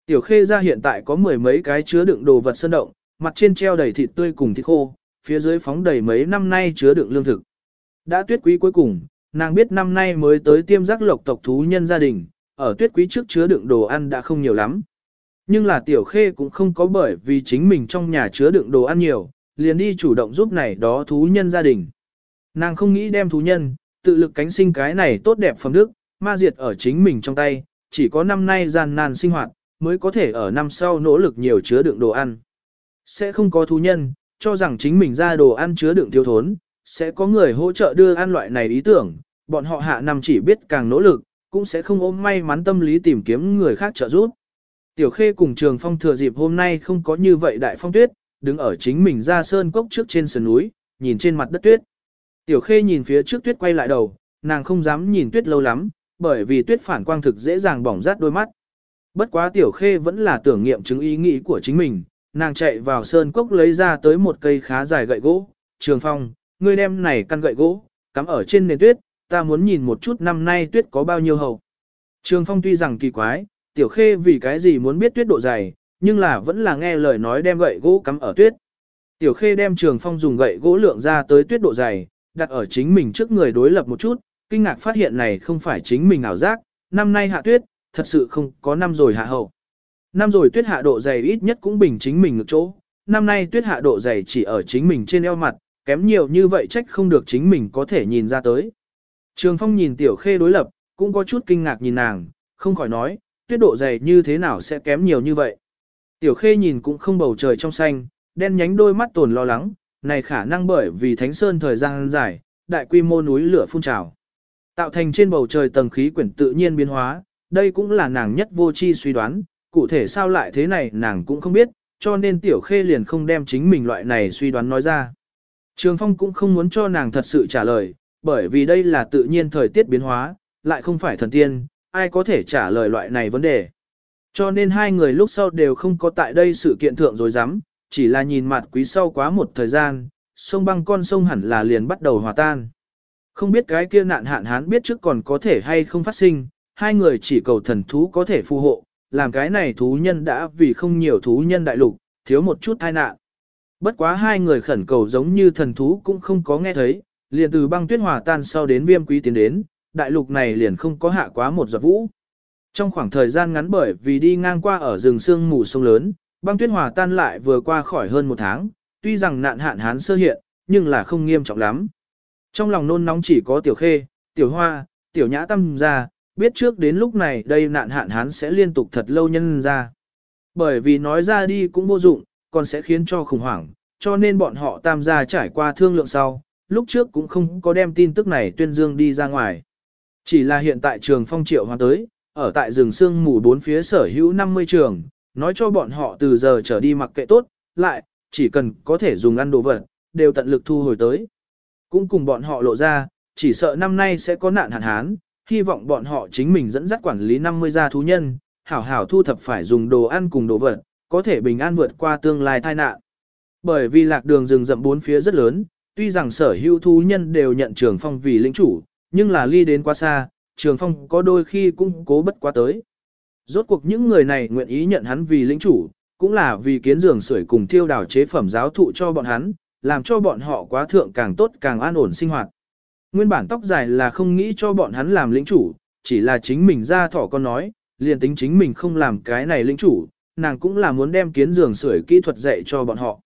Tiểu khê ra hiện tại có mười mấy cái chứa đựng đồ vật sơn động, mặt trên treo đầy thịt tươi cùng thịt khô, phía dưới phóng đầy mấy năm nay chứa đựng lương thực. Đã tuyết quý cuối cùng, nàng biết năm nay mới tới tiêm giác lộc tộc thú nhân gia đình, ở tuyết quý trước chứa đựng đồ ăn đã không nhiều lắm. Nhưng là tiểu khê cũng không có bởi vì chính mình trong nhà chứa đựng đồ ăn nhiều, liền đi chủ động giúp này đó thú nhân gia đình. Nàng không nghĩ đem thú nhân, tự lực cánh sinh cái này tốt đẹp phẩm đức, ma diệt ở chính mình trong tay, chỉ có năm nay gian nan sinh hoạt, mới có thể ở năm sau nỗ lực nhiều chứa đựng đồ ăn. Sẽ không có thú nhân, cho rằng chính mình ra đồ ăn chứa đựng thiếu thốn, sẽ có người hỗ trợ đưa ăn loại này ý tưởng, bọn họ hạ năm chỉ biết càng nỗ lực, cũng sẽ không ôm may mắn tâm lý tìm kiếm người khác trợ giúp. Tiểu Khê cùng Trường Phong thừa dịp hôm nay không có như vậy đại phong tuyết, đứng ở chính mình ra sơn cốc trước trên sườn núi, nhìn trên mặt đất tuyết. Tiểu Khê nhìn phía trước tuyết quay lại đầu, nàng không dám nhìn tuyết lâu lắm, bởi vì tuyết phản quang thực dễ dàng bỏng rát đôi mắt. Bất quá Tiểu Khê vẫn là tưởng nghiệm chứng ý nghĩ của chính mình, nàng chạy vào sơn cốc lấy ra tới một cây khá dài gậy gỗ. Trường Phong, ngươi đem này căn gậy gỗ, cắm ở trên nền tuyết, ta muốn nhìn một chút năm nay tuyết có bao nhiêu hậu. Trường Phong tuy rằng kỳ quái, Tiểu Khê vì cái gì muốn biết tuyết độ dày, nhưng là vẫn là nghe lời nói đem gậy gỗ cắm ở tuyết. Tiểu Khê đem Trường Phong dùng gậy gỗ lượng ra tới tuyết độ dày, đặt ở chính mình trước người đối lập một chút, kinh ngạc phát hiện này không phải chính mình ảo giác, năm nay hạ tuyết, thật sự không có năm rồi hạ hậu. Năm rồi tuyết hạ độ dày ít nhất cũng bình chính mình ngược chỗ, năm nay tuyết hạ độ dày chỉ ở chính mình trên eo mặt, kém nhiều như vậy trách không được chính mình có thể nhìn ra tới. Trường Phong nhìn Tiểu Khê đối lập, cũng có chút kinh ngạc nhìn nàng, không khỏi nói, tuyết độ dày như thế nào sẽ kém nhiều như vậy. Tiểu Khê nhìn cũng không bầu trời trong xanh, đen nhánh đôi mắt tồn lo lắng, này khả năng bởi vì Thánh Sơn thời gian dài, đại quy mô núi lửa phun trào. Tạo thành trên bầu trời tầng khí quyển tự nhiên biến hóa, đây cũng là nàng nhất vô chi suy đoán, cụ thể sao lại thế này nàng cũng không biết, cho nên Tiểu Khê liền không đem chính mình loại này suy đoán nói ra. Trường Phong cũng không muốn cho nàng thật sự trả lời, bởi vì đây là tự nhiên thời tiết biến hóa, lại không phải thần tiên, ai có thể trả lời loại này vấn đề. Cho nên hai người lúc sau đều không có tại đây sự kiện thượng rồi dám, chỉ là nhìn mặt quý sau quá một thời gian, sông băng con sông hẳn là liền bắt đầu hòa tan. Không biết cái kia nạn hạn hán biết trước còn có thể hay không phát sinh, hai người chỉ cầu thần thú có thể phù hộ, làm cái này thú nhân đã vì không nhiều thú nhân đại lục, thiếu một chút tai nạn. Bất quá hai người khẩn cầu giống như thần thú cũng không có nghe thấy, liền từ băng tuyết hòa tan sau đến viêm quý tiến đến, đại lục này liền không có hạ quá một giọt vũ. Trong khoảng thời gian ngắn bởi vì đi ngang qua ở rừng sương mù sông lớn, băng tuyết hòa tan lại vừa qua khỏi hơn một tháng, tuy rằng nạn hạn hán sơ hiện, nhưng là không nghiêm trọng lắm. Trong lòng nôn nóng chỉ có tiểu khê, tiểu hoa, tiểu nhã tâm ra, biết trước đến lúc này đây nạn hạn hán sẽ liên tục thật lâu nhân ra. Bởi vì nói ra đi cũng vô dụng, còn sẽ khiến cho khủng hoảng, cho nên bọn họ tam gia trải qua thương lượng sau, lúc trước cũng không có đem tin tức này tuyên dương đi ra ngoài. Chỉ là hiện tại trường phong triệu hoa tới, ở tại rừng sương mù bốn phía sở hữu 50 trường, nói cho bọn họ từ giờ trở đi mặc kệ tốt, lại, chỉ cần có thể dùng ăn đồ vật, đều tận lực thu hồi tới. Cũng cùng bọn họ lộ ra, chỉ sợ năm nay sẽ có nạn hạn hán, hy vọng bọn họ chính mình dẫn dắt quản lý 50 gia thú nhân, hảo hảo thu thập phải dùng đồ ăn cùng đồ vật, có thể bình an vượt qua tương lai tai nạn. Bởi vì lạc đường rừng rậm bốn phía rất lớn, tuy rằng sở hữu thú nhân đều nhận trường phong vì lĩnh chủ, nhưng là ly đến quá xa, trường phong có đôi khi cũng cố bất quá tới. Rốt cuộc những người này nguyện ý nhận hắn vì lĩnh chủ, cũng là vì kiến giường sưởi cùng thiêu đào chế phẩm giáo thụ cho bọn hắn, làm cho bọn họ quá thượng càng tốt càng an ổn sinh hoạt. Nguyên bản tóc dài là không nghĩ cho bọn hắn làm lĩnh chủ, chỉ là chính mình ra thỏ con nói, liền tính chính mình không làm cái này lĩnh chủ, nàng cũng là muốn đem kiến giường sưởi kỹ thuật dạy cho bọn họ.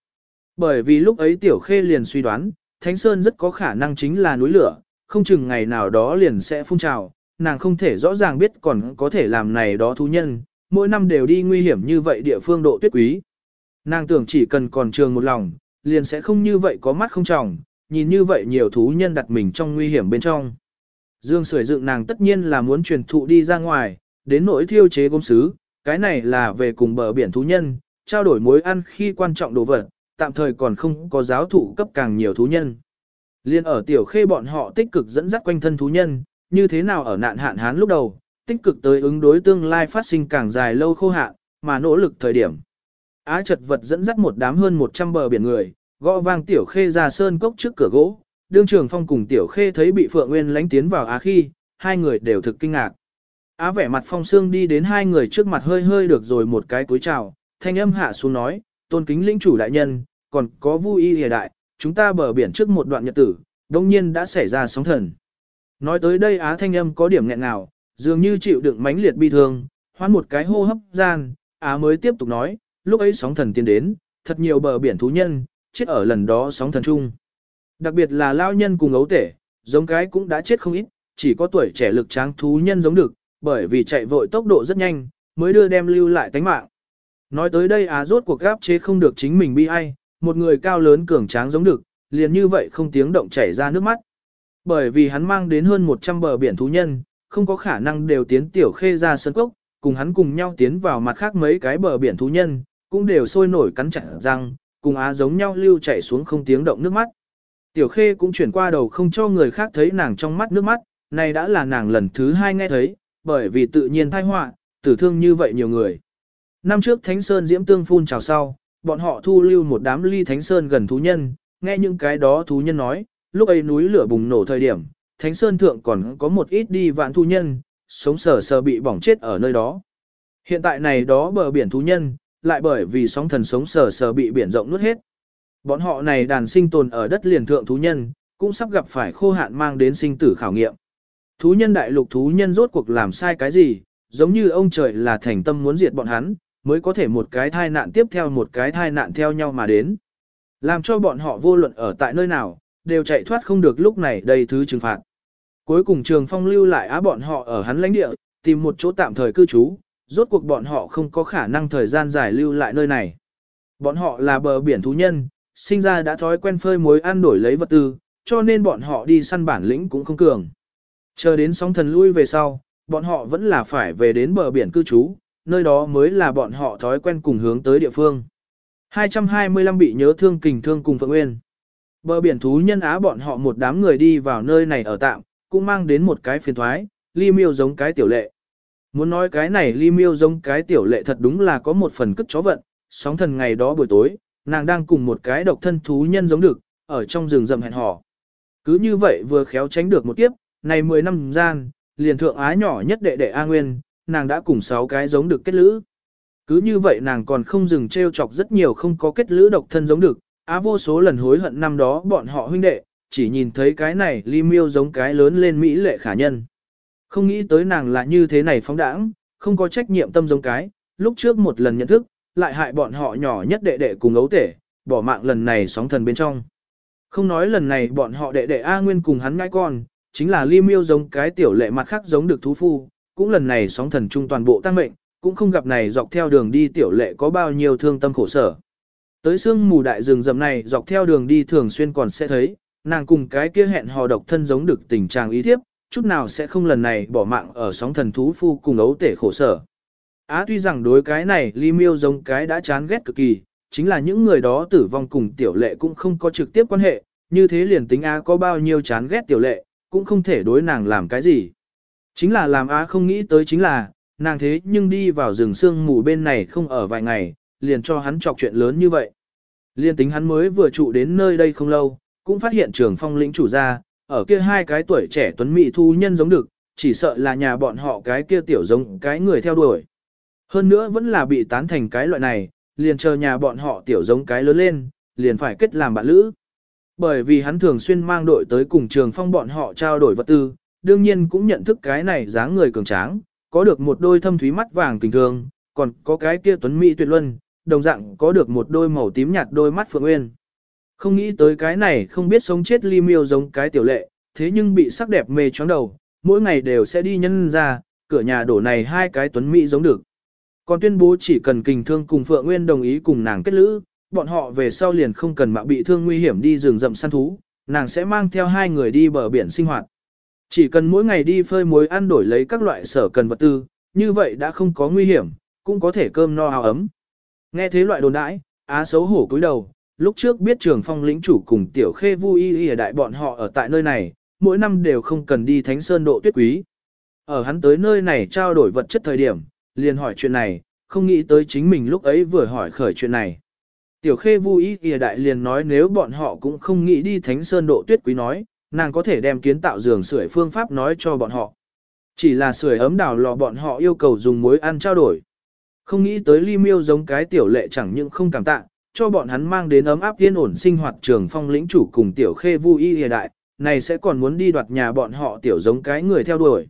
Bởi vì lúc ấy Tiểu Khê liền suy đoán, Thánh Sơn rất có khả năng chính là núi lửa, không chừng ngày nào đó liền sẽ phun trào, nàng không thể rõ ràng biết còn có thể làm này đó thú nhân, mỗi năm đều đi nguy hiểm như vậy địa phương độ tuyết quý. Nàng tưởng chỉ cần còn trường một lòng, liền sẽ không như vậy có mắt không tròng, nhìn như vậy nhiều thú nhân đặt mình trong nguy hiểm bên trong. Dương sưởi dựng nàng tất nhiên là muốn truyền thụ đi ra ngoài, đến nỗi thiêu chế gốm sứ, cái này là về cùng bờ biển thú nhân, trao đổi mối ăn khi quan trọng đồ vật, tạm thời còn không có giáo thụ cấp càng nhiều thú nhân. Liên ở tiểu khê bọn họ tích cực dẫn dắt quanh thân thú nhân, như thế nào ở nạn hạn hán lúc đầu, tích cực tới ứng đối tương lai phát sinh càng dài lâu khô hạn, mà nỗ lực thời điểm. Á chật vật dẫn dắt một đám hơn 100 bờ biển người, gõ vang tiểu khê ra sơn cốc trước cửa gỗ, đương trường phong cùng tiểu khê thấy bị Phượng Nguyên lánh tiến vào Á khi, hai người đều thực kinh ngạc. Á vẻ mặt phong xương đi đến hai người trước mặt hơi hơi được rồi một cái cúi chào, thanh âm hạ xuống nói, tôn kính lĩnh chủ đại nhân, còn có vui y hề đại, chúng ta bờ biển trước một đoạn nhật tử, đông nhiên đã xảy ra sóng thần. Nói tới đây Á thanh âm có điểm nghẹn nào, dường như chịu đựng mãnh liệt bi thương, hoán một cái hô hấp gian, Á mới tiếp tục nói, lúc ấy sóng thần tiến đến, thật nhiều bờ biển thú nhân, chết ở lần đó sóng thần chung. Đặc biệt là lao nhân cùng ấu tể, giống cái cũng đã chết không ít, chỉ có tuổi trẻ lực tráng thú nhân giống được, bởi vì chạy vội tốc độ rất nhanh, mới đưa đem lưu lại tánh mạng. Nói tới đây Á rốt cuộc gáp chế không được chính mình bi ai, một người cao lớn cường tráng giống được, liền như vậy không tiếng động chảy ra nước mắt. Bởi vì hắn mang đến hơn 100 bờ biển thú nhân, không có khả năng đều tiến tiểu khê ra sân cốc, cùng hắn cùng nhau tiến vào mặt khác mấy cái bờ biển thú nhân, cũng đều sôi nổi cắn chặt răng, cùng á giống nhau lưu chảy xuống không tiếng động nước mắt. Tiểu khê cũng chuyển qua đầu không cho người khác thấy nàng trong mắt nước mắt, này đã là nàng lần thứ hai nghe thấy, bởi vì tự nhiên thai họa, tử thương như vậy nhiều người. Năm trước Thánh Sơn diễm tương phun trào sau, bọn họ thu lưu một đám ly Thánh Sơn gần thú nhân, nghe những cái đó thú nhân nói, lúc ấy núi lửa bùng nổ thời điểm, Thánh Sơn thượng còn có một ít đi vạn thú nhân, sống sờ sờ bị bỏng chết ở nơi đó. Hiện tại này đó bờ biển thú nhân, lại bởi vì sóng thần sống sờ sờ bị biển rộng nuốt hết. Bọn họ này đàn sinh tồn ở đất liền thượng thú nhân, cũng sắp gặp phải khô hạn mang đến sinh tử khảo nghiệm. Thú nhân đại lục thú nhân rốt cuộc làm sai cái gì, giống như ông trời là thành tâm muốn diệt bọn hắn, mới có thể một cái thai nạn tiếp theo một cái thai nạn theo nhau mà đến. Làm cho bọn họ vô luận ở tại nơi nào, đều chạy thoát không được lúc này đầy thứ trừng phạt. Cuối cùng trường phong lưu lại á bọn họ ở hắn lãnh địa, tìm một chỗ tạm thời cư trú, rốt cuộc bọn họ không có khả năng thời gian dài lưu lại nơi này. Bọn họ là bờ biển thú nhân, sinh ra đã thói quen phơi muối ăn đổi lấy vật tư, cho nên bọn họ đi săn bản lĩnh cũng không cường. Chờ đến sóng thần lui về sau, bọn họ vẫn là phải về đến bờ biển cư trú, nơi đó mới là bọn họ thói quen cùng hướng tới địa phương. 225 bị nhớ thương kình thương cùng Phượng Nguyên. Bờ biển thú nhân á bọn họ một đám người đi vào nơi này ở tạm, cũng mang đến một cái phiền thoái, ly miêu giống cái tiểu lệ. Muốn nói cái này ly miêu giống cái tiểu lệ thật đúng là có một phần cất chó vận, sóng thần ngày đó buổi tối, nàng đang cùng một cái độc thân thú nhân giống được, ở trong rừng rậm hẹn hò. Cứ như vậy vừa khéo tránh được một kiếp, này 10 năm gian, liền thượng á nhỏ nhất đệ đệ A Nguyên, nàng đã cùng 6 cái giống được kết lữ. Cứ như vậy nàng còn không dừng trêu chọc rất nhiều không có kết lữ độc thân giống được, á vô số lần hối hận năm đó bọn họ huynh đệ, chỉ nhìn thấy cái này ly miêu giống cái lớn lên Mỹ lệ khả nhân. Không nghĩ tới nàng là như thế này phóng đãng, không có trách nhiệm tâm giống cái, lúc trước một lần nhận thức, lại hại bọn họ nhỏ nhất đệ đệ cùng ấu tể, bỏ mạng lần này sóng thần bên trong. Không nói lần này bọn họ đệ đệ A Nguyên cùng hắn ngai con, chính là Ly Miêu giống cái tiểu lệ mặt khác giống được thú phu, cũng lần này sóng thần trung toàn bộ tăng mệnh, cũng không gặp này dọc theo đường đi tiểu lệ có bao nhiêu thương tâm khổ sở. Tới sương mù đại rừng rậm này dọc theo đường đi thường xuyên còn sẽ thấy, nàng cùng cái kia hẹn hò độc thân giống được tình trạng ý thiếp, chút nào sẽ không lần này bỏ mạng ở sóng thần thú phu cùng ấu tể khổ sở. Á tuy rằng đối cái này ly miêu giống cái đã chán ghét cực kỳ, chính là những người đó tử vong cùng tiểu lệ cũng không có trực tiếp quan hệ, như thế liền tính Á có bao nhiêu chán ghét tiểu lệ, cũng không thể đối nàng làm cái gì. Chính là làm Á không nghĩ tới chính là, nàng thế nhưng đi vào rừng sương mù bên này không ở vài ngày, liền cho hắn chọc chuyện lớn như vậy. Liên tính hắn mới vừa trụ đến nơi đây không lâu, cũng phát hiện trường phong lĩnh chủ gia, ở kia hai cái tuổi trẻ tuấn mỹ thu nhân giống được, chỉ sợ là nhà bọn họ cái kia tiểu giống cái người theo đuổi. Hơn nữa vẫn là bị tán thành cái loại này, liền chờ nhà bọn họ tiểu giống cái lớn lên, liền phải kết làm bạn lữ. Bởi vì hắn thường xuyên mang đội tới cùng trường phong bọn họ trao đổi vật tư, đương nhiên cũng nhận thức cái này dáng người cường tráng, có được một đôi thâm thúy mắt vàng tình thương, còn có cái kia tuấn mỹ tuyệt luân, đồng dạng có được một đôi màu tím nhạt đôi mắt phượng nguyên. Không nghĩ tới cái này không biết sống chết ly miêu giống cái tiểu lệ, thế nhưng bị sắc đẹp mê choáng đầu, mỗi ngày đều sẽ đi nhân ra, cửa nhà đổ này hai cái tuấn mỹ giống được. Còn tuyên bố chỉ cần kình thương cùng Phượng Nguyên đồng ý cùng nàng kết lữ, bọn họ về sau liền không cần mạo bị thương nguy hiểm đi rừng rậm săn thú, nàng sẽ mang theo hai người đi bờ biển sinh hoạt. Chỉ cần mỗi ngày đi phơi muối ăn đổi lấy các loại sở cần vật tư, như vậy đã không có nguy hiểm, cũng có thể cơm no áo ấm. Nghe thế loại đồn đãi, á xấu hổ cúi đầu, lúc trước biết trường phong lĩnh chủ cùng tiểu khê vui y ở đại bọn họ ở tại nơi này, mỗi năm đều không cần đi thánh sơn độ tuyết quý. Ở hắn tới nơi này trao đổi vật chất thời điểm, liền hỏi chuyện này, không nghĩ tới chính mình lúc ấy vừa hỏi khởi chuyện này. Tiểu khê vui y đại liền nói nếu bọn họ cũng không nghĩ đi thánh sơn độ tuyết quý nói, nàng có thể đem kiến tạo giường sưởi phương pháp nói cho bọn họ. Chỉ là sưởi ấm đào lò bọn họ yêu cầu dùng muối ăn trao đổi. Không nghĩ tới ly miêu giống cái tiểu lệ chẳng những không cảm tạ, cho bọn hắn mang đến ấm áp yên ổn sinh hoạt trường phong lĩnh chủ cùng tiểu khê vui y hiện đại, này sẽ còn muốn đi đoạt nhà bọn họ tiểu giống cái người theo đuổi.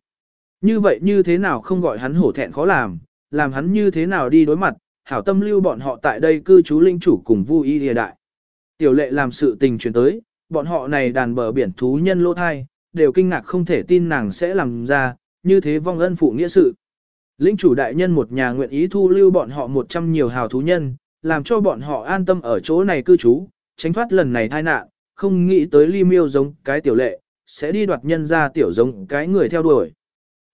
Như vậy như thế nào không gọi hắn hổ thẹn khó làm, làm hắn như thế nào đi đối mặt, hảo tâm lưu bọn họ tại đây cư trú linh chủ cùng vui y địa đại. Tiểu lệ làm sự tình chuyển tới, bọn họ này đàn bờ biển thú nhân lỗ thai, đều kinh ngạc không thể tin nàng sẽ làm ra, như thế vong ân phụ nghĩa sự. Linh chủ đại nhân một nhà nguyện ý thu lưu bọn họ một trăm nhiều hào thú nhân, làm cho bọn họ an tâm ở chỗ này cư trú, tránh thoát lần này tai nạn, không nghĩ tới ly miêu giống cái tiểu lệ, sẽ đi đoạt nhân ra tiểu giống cái người theo đuổi.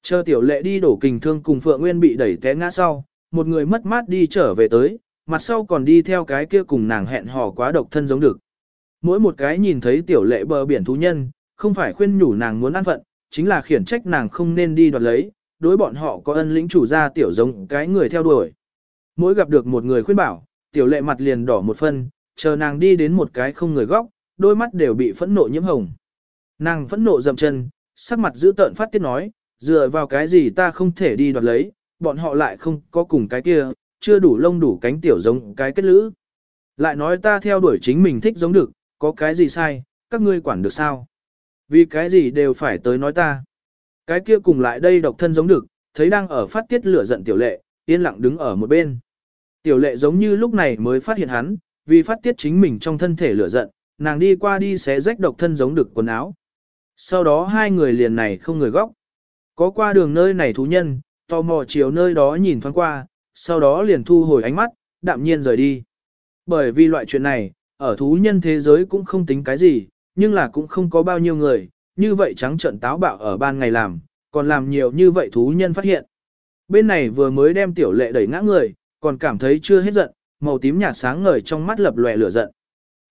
Chờ tiểu lệ đi đổ kình thương cùng Phượng Nguyên bị đẩy té ngã sau, một người mất mát đi trở về tới, mặt sau còn đi theo cái kia cùng nàng hẹn hò quá độc thân giống được. Mỗi một cái nhìn thấy tiểu lệ bờ biển thú nhân, không phải khuyên nhủ nàng muốn ăn phận, chính là khiển trách nàng không nên đi đoạt lấy, đối bọn họ có ân lĩnh chủ gia tiểu giống cái người theo đuổi. Mỗi gặp được một người khuyên bảo, tiểu lệ mặt liền đỏ một phân, chờ nàng đi đến một cái không người góc, đôi mắt đều bị phẫn nộ nhiễm hồng. Nàng phẫn nộ dậm chân, sắc mặt giữ tợn phát tiết nói, dựa vào cái gì ta không thể đi đoạt lấy, bọn họ lại không có cùng cái kia, chưa đủ lông đủ cánh tiểu giống cái kết lữ. Lại nói ta theo đuổi chính mình thích giống được, có cái gì sai, các ngươi quản được sao? Vì cái gì đều phải tới nói ta. Cái kia cùng lại đây độc thân giống được, thấy đang ở phát tiết lửa giận tiểu lệ, yên lặng đứng ở một bên. Tiểu lệ giống như lúc này mới phát hiện hắn, vì phát tiết chính mình trong thân thể lửa giận, nàng đi qua đi xé rách độc thân giống được quần áo. Sau đó hai người liền này không người góc. Có qua đường nơi này thú nhân, tò mò chiều nơi đó nhìn thoáng qua, sau đó liền thu hồi ánh mắt, đạm nhiên rời đi. Bởi vì loại chuyện này, ở thú nhân thế giới cũng không tính cái gì, nhưng là cũng không có bao nhiêu người, như vậy trắng trận táo bạo ở ban ngày làm, còn làm nhiều như vậy thú nhân phát hiện. Bên này vừa mới đem tiểu lệ đẩy ngã người, còn cảm thấy chưa hết giận, màu tím nhạt sáng ngời trong mắt lập lòe lửa giận.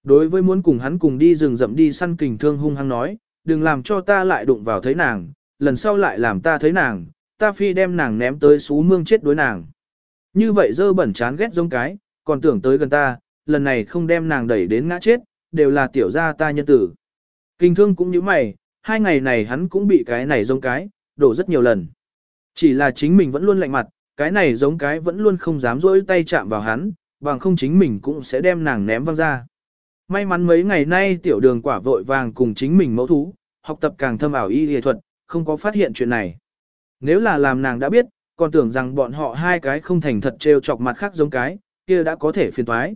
Đối với muốn cùng hắn cùng đi rừng rậm đi săn kình thương hung hăng nói, đừng làm cho ta lại đụng vào thấy nàng, lần sau lại làm ta thấy nàng, ta phi đem nàng ném tới xú mương chết đối nàng. Như vậy dơ bẩn chán ghét giống cái, còn tưởng tới gần ta, lần này không đem nàng đẩy đến ngã chết, đều là tiểu gia ta nhân tử. Kinh thương cũng như mày, hai ngày này hắn cũng bị cái này giống cái, đổ rất nhiều lần. Chỉ là chính mình vẫn luôn lạnh mặt, cái này giống cái vẫn luôn không dám rỗi tay chạm vào hắn, bằng không chính mình cũng sẽ đem nàng ném văng ra. May mắn mấy ngày nay tiểu đường quả vội vàng cùng chính mình mẫu thú, học tập càng thâm ảo y y thuật, không có phát hiện chuyện này. Nếu là làm nàng đã biết, còn tưởng rằng bọn họ hai cái không thành thật trêu chọc mặt khác giống cái, kia đã có thể phiền toái.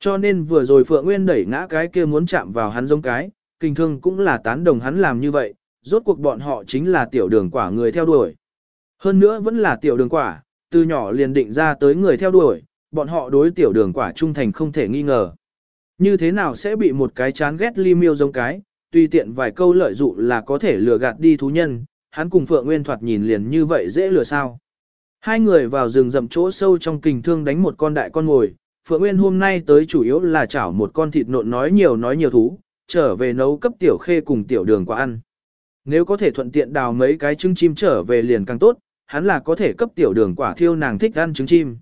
Cho nên vừa rồi Phượng Nguyên đẩy ngã cái kia muốn chạm vào hắn giống cái, kinh thương cũng là tán đồng hắn làm như vậy, rốt cuộc bọn họ chính là tiểu đường quả người theo đuổi. Hơn nữa vẫn là tiểu đường quả, từ nhỏ liền định ra tới người theo đuổi, bọn họ đối tiểu đường quả trung thành không thể nghi ngờ. Như thế nào sẽ bị một cái chán ghét ly miêu giống cái, tùy tiện vài câu lợi dụ là có thể lừa gạt đi thú nhân, hắn cùng Phượng Nguyên thoạt nhìn liền như vậy dễ lừa sao. Hai người vào rừng rậm chỗ sâu trong kình thương đánh một con đại con ngồi, Phượng Nguyên hôm nay tới chủ yếu là chảo một con thịt nộn nói nhiều nói nhiều thú, trở về nấu cấp tiểu khê cùng tiểu đường quả ăn. Nếu có thể thuận tiện đào mấy cái trứng chim trở về liền càng tốt, hắn là có thể cấp tiểu đường quả thiêu nàng thích ăn trứng chim.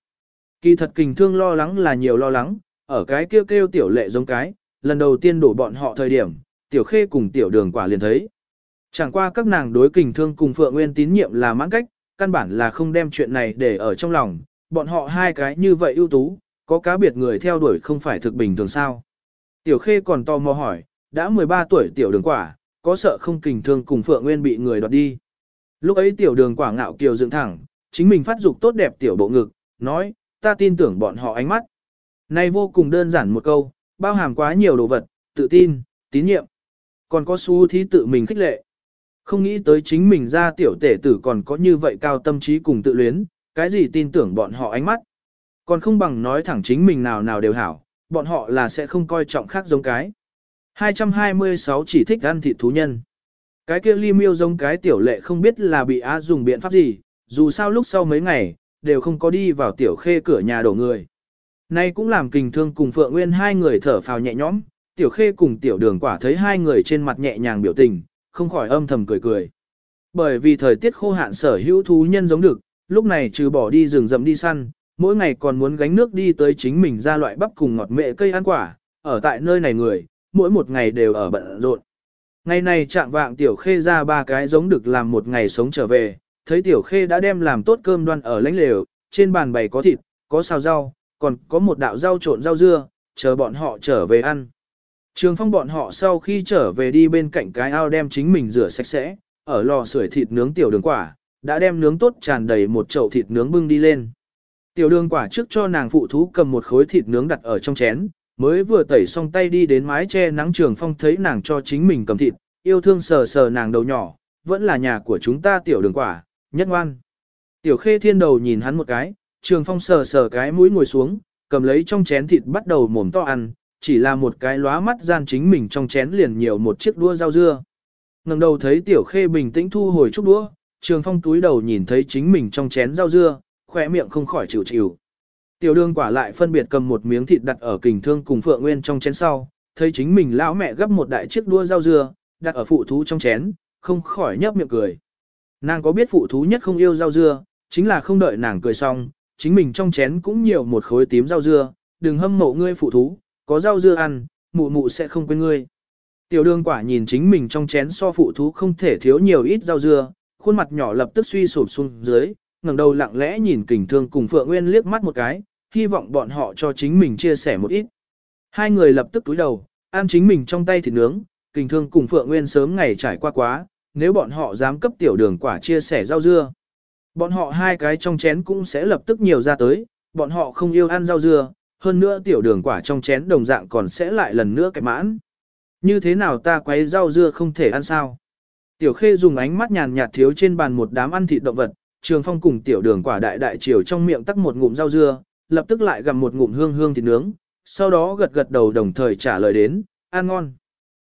Kỳ thật kình thương lo lắng là nhiều lo lắng, ở cái kêu kêu tiểu lệ giống cái, lần đầu tiên đổ bọn họ thời điểm, tiểu khê cùng tiểu đường quả liền thấy. Chẳng qua các nàng đối kình thương cùng Phượng Nguyên tín nhiệm là mãn cách, căn bản là không đem chuyện này để ở trong lòng, bọn họ hai cái như vậy ưu tú, có cá biệt người theo đuổi không phải thực bình thường sao. Tiểu khê còn tò mò hỏi, đã 13 tuổi tiểu đường quả, có sợ không kình thương cùng Phượng Nguyên bị người đoạt đi. Lúc ấy tiểu đường quả ngạo kiều dựng thẳng, chính mình phát dục tốt đẹp tiểu bộ ngực, nói, ta tin tưởng bọn họ ánh mắt. Này vô cùng đơn giản một câu, bao hàm quá nhiều đồ vật, tự tin, tín nhiệm. Còn có xu thí tự mình khích lệ. Không nghĩ tới chính mình ra tiểu tể tử còn có như vậy cao tâm trí cùng tự luyến, cái gì tin tưởng bọn họ ánh mắt. Còn không bằng nói thẳng chính mình nào nào đều hảo, bọn họ là sẽ không coi trọng khác giống cái. 226 chỉ thích ăn thịt thú nhân. Cái kia ly miêu giống cái tiểu lệ không biết là bị á dùng biện pháp gì, dù sao lúc sau mấy ngày, đều không có đi vào tiểu khê cửa nhà đổ người. Nay cũng làm kình thương cùng Phượng Nguyên hai người thở phào nhẹ nhõm, tiểu khê cùng tiểu đường quả thấy hai người trên mặt nhẹ nhàng biểu tình, không khỏi âm thầm cười cười. Bởi vì thời tiết khô hạn sở hữu thú nhân giống được, lúc này trừ bỏ đi rừng rậm đi săn, mỗi ngày còn muốn gánh nước đi tới chính mình ra loại bắp cùng ngọt mệ cây ăn quả, ở tại nơi này người, mỗi một ngày đều ở bận rộn. Ngày này trạng vạng tiểu khê ra ba cái giống được làm một ngày sống trở về, thấy tiểu khê đã đem làm tốt cơm đoan ở lãnh lều, trên bàn bày có thịt, có xào rau, còn có một đạo rau trộn rau dưa, chờ bọn họ trở về ăn. Trường phong bọn họ sau khi trở về đi bên cạnh cái ao đem chính mình rửa sạch sẽ, ở lò sưởi thịt nướng tiểu đường quả, đã đem nướng tốt tràn đầy một chậu thịt nướng bưng đi lên. Tiểu đường quả trước cho nàng phụ thú cầm một khối thịt nướng đặt ở trong chén, mới vừa tẩy xong tay đi đến mái che nắng trường phong thấy nàng cho chính mình cầm thịt, yêu thương sờ sờ nàng đầu nhỏ, vẫn là nhà của chúng ta tiểu đường quả, nhất ngoan. Tiểu khê thiên đầu nhìn hắn một cái, trường phong sờ sờ cái mũi ngồi xuống, cầm lấy trong chén thịt bắt đầu mồm to ăn, chỉ là một cái lóa mắt gian chính mình trong chén liền nhiều một chiếc đũa rau dưa. ngẩng đầu thấy tiểu khê bình tĩnh thu hồi chút đũa, trường phong túi đầu nhìn thấy chính mình trong chén rau dưa, khỏe miệng không khỏi chịu chịu. Tiểu đường quả lại phân biệt cầm một miếng thịt đặt ở kình thương cùng phượng nguyên trong chén sau, thấy chính mình lão mẹ gấp một đại chiếc đũa rau dưa, đặt ở phụ thú trong chén, không khỏi nhấp miệng cười. Nàng có biết phụ thú nhất không yêu rau dưa, chính là không đợi nàng cười xong, chính mình trong chén cũng nhiều một khối tím rau dưa, đừng hâm mộ ngươi phụ thú, có rau dưa ăn, mụ mụ sẽ không quên ngươi. Tiểu đường quả nhìn chính mình trong chén so phụ thú không thể thiếu nhiều ít rau dưa, khuôn mặt nhỏ lập tức suy sụp xuống dưới, ngẩng đầu lặng lẽ nhìn kình thương cùng Phượng Nguyên liếc mắt một cái, hy vọng bọn họ cho chính mình chia sẻ một ít. Hai người lập tức túi đầu, ăn chính mình trong tay thịt nướng, kình thương cùng Phượng Nguyên sớm ngày trải qua quá, nếu bọn họ dám cấp tiểu đường quả chia sẻ rau dưa. Bọn họ hai cái trong chén cũng sẽ lập tức nhiều ra tới, bọn họ không yêu ăn rau dưa, hơn nữa tiểu đường quả trong chén đồng dạng còn sẽ lại lần nữa kẹp mãn. Như thế nào ta quấy rau dưa không thể ăn sao? Tiểu khê dùng ánh mắt nhàn nhạt thiếu trên bàn một đám ăn thịt động vật, trường phong cùng tiểu đường quả đại đại chiều trong miệng tắc một ngụm rau dưa, lập tức lại gặm một ngụm hương hương thịt nướng, sau đó gật gật đầu đồng thời trả lời đến, ăn ngon.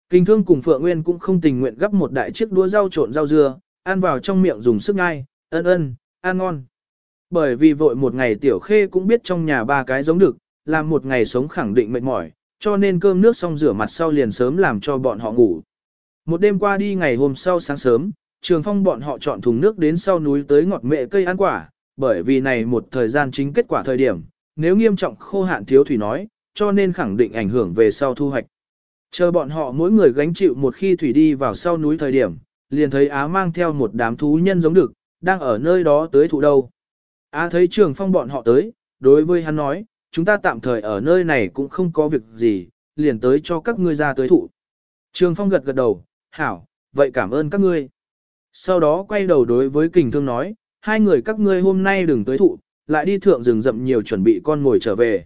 Kinh thương cùng Phượng Nguyên cũng không tình nguyện gấp một đại chiếc đũa rau trộn rau dưa, ăn vào trong miệng dùng sức ngay, ân ân, ăn ngon. Bởi vì vội một ngày tiểu khê cũng biết trong nhà ba cái giống được, làm một ngày sống khẳng định mệt mỏi, cho nên cơm nước xong rửa mặt sau liền sớm làm cho bọn họ ngủ. Một đêm qua đi ngày hôm sau sáng sớm, trường phong bọn họ chọn thùng nước đến sau núi tới ngọt mệ cây ăn quả, bởi vì này một thời gian chính kết quả thời điểm, nếu nghiêm trọng khô hạn thiếu thủy nói, cho nên khẳng định ảnh hưởng về sau thu hoạch. Chờ bọn họ mỗi người gánh chịu một khi thủy đi vào sau núi thời điểm, liền thấy Á mang theo một đám thú nhân giống được, đang ở nơi đó tới thụ đâu. Á thấy trường phong bọn họ tới, đối với hắn nói, chúng ta tạm thời ở nơi này cũng không có việc gì, liền tới cho các ngươi ra tới thụ. Trường phong gật gật đầu, hảo, vậy cảm ơn các ngươi. Sau đó quay đầu đối với kình thương nói, hai người các ngươi hôm nay đừng tới thụ, lại đi thượng rừng rậm nhiều chuẩn bị con ngồi trở về.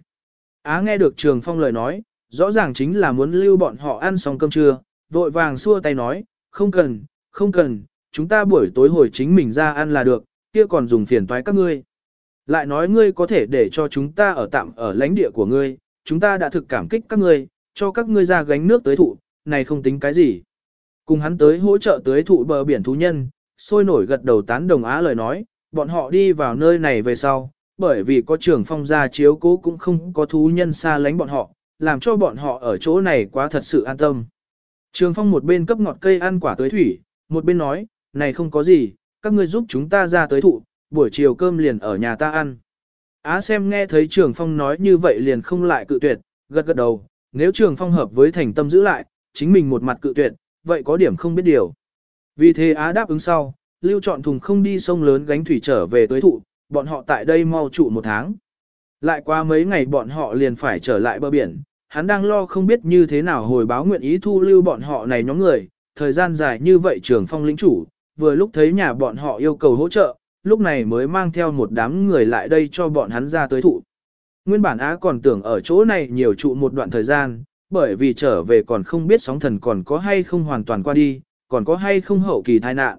Á nghe được Trường Phong lời nói, rõ ràng chính là muốn lưu bọn họ ăn xong cơm trưa, vội vàng xua tay nói, không cần, không cần, chúng ta buổi tối hồi chính mình ra ăn là được, kia còn dùng phiền toái các ngươi. Lại nói ngươi có thể để cho chúng ta ở tạm ở lãnh địa của ngươi, chúng ta đã thực cảm kích các ngươi, cho các ngươi ra gánh nước tới thụ, này không tính cái gì. Cùng hắn tới hỗ trợ tới thụ bờ biển thú nhân, sôi nổi gật đầu tán đồng á lời nói, bọn họ đi vào nơi này về sau, bởi vì có trường phong gia chiếu cố cũng không có thú nhân xa lánh bọn họ, làm cho bọn họ ở chỗ này quá thật sự an tâm. Trường phong một bên cấp ngọt cây ăn quả tới thủy, một bên nói, này không có gì, các ngươi giúp chúng ta ra tới thụ, buổi chiều cơm liền ở nhà ta ăn. Á xem nghe thấy Trường Phong nói như vậy liền không lại cự tuyệt, gật gật đầu, nếu Trường Phong hợp với thành tâm giữ lại, chính mình một mặt cự tuyệt, vậy có điểm không biết điều. Vì thế Á đáp ứng sau, lưu chọn thùng không đi sông lớn gánh thủy trở về tới thụ, bọn họ tại đây mau trụ một tháng. Lại qua mấy ngày bọn họ liền phải trở lại bờ biển, hắn đang lo không biết như thế nào hồi báo nguyện ý thu lưu bọn họ này nhóm người, thời gian dài như vậy Trường Phong lĩnh chủ, vừa lúc thấy nhà bọn họ yêu cầu hỗ trợ, lúc này mới mang theo một đám người lại đây cho bọn hắn ra tới thụ. Nguyên bản Á còn tưởng ở chỗ này nhiều trụ một đoạn thời gian, bởi vì trở về còn không biết sóng thần còn có hay không hoàn toàn qua đi, còn có hay không hậu kỳ tai nạn.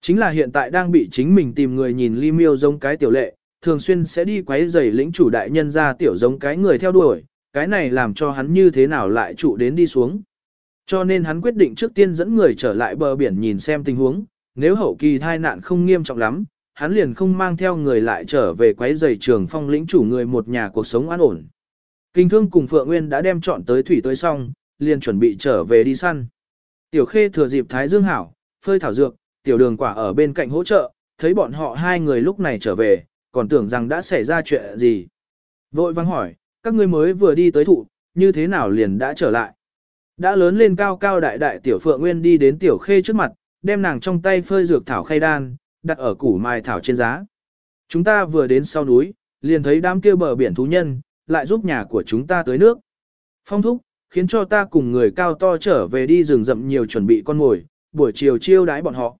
Chính là hiện tại đang bị chính mình tìm người nhìn ly miêu giống cái tiểu lệ, thường xuyên sẽ đi quấy rầy lĩnh chủ đại nhân ra tiểu giống cái người theo đuổi, cái này làm cho hắn như thế nào lại trụ đến đi xuống. Cho nên hắn quyết định trước tiên dẫn người trở lại bờ biển nhìn xem tình huống, nếu hậu kỳ tai nạn không nghiêm trọng lắm, hắn liền không mang theo người lại trở về quấy giày trường phong lĩnh chủ người một nhà cuộc sống an ổn. Kinh thương cùng Phượng Nguyên đã đem chọn tới thủy tới xong, liền chuẩn bị trở về đi săn. Tiểu Khê thừa dịp Thái Dương Hảo, phơi thảo dược, tiểu đường quả ở bên cạnh hỗ trợ, thấy bọn họ hai người lúc này trở về, còn tưởng rằng đã xảy ra chuyện gì. Vội vang hỏi, các ngươi mới vừa đi tới thụ, như thế nào liền đã trở lại. Đã lớn lên cao cao đại đại tiểu Phượng Nguyên đi đến tiểu Khê trước mặt, đem nàng trong tay phơi dược thảo khay đan, đặt ở củ mai thảo trên giá. Chúng ta vừa đến sau núi, liền thấy đám kia bờ biển thú nhân, lại giúp nhà của chúng ta tới nước. Phong thúc, khiến cho ta cùng người cao to trở về đi rừng rậm nhiều chuẩn bị con ngồi, buổi chiều chiêu đái bọn họ.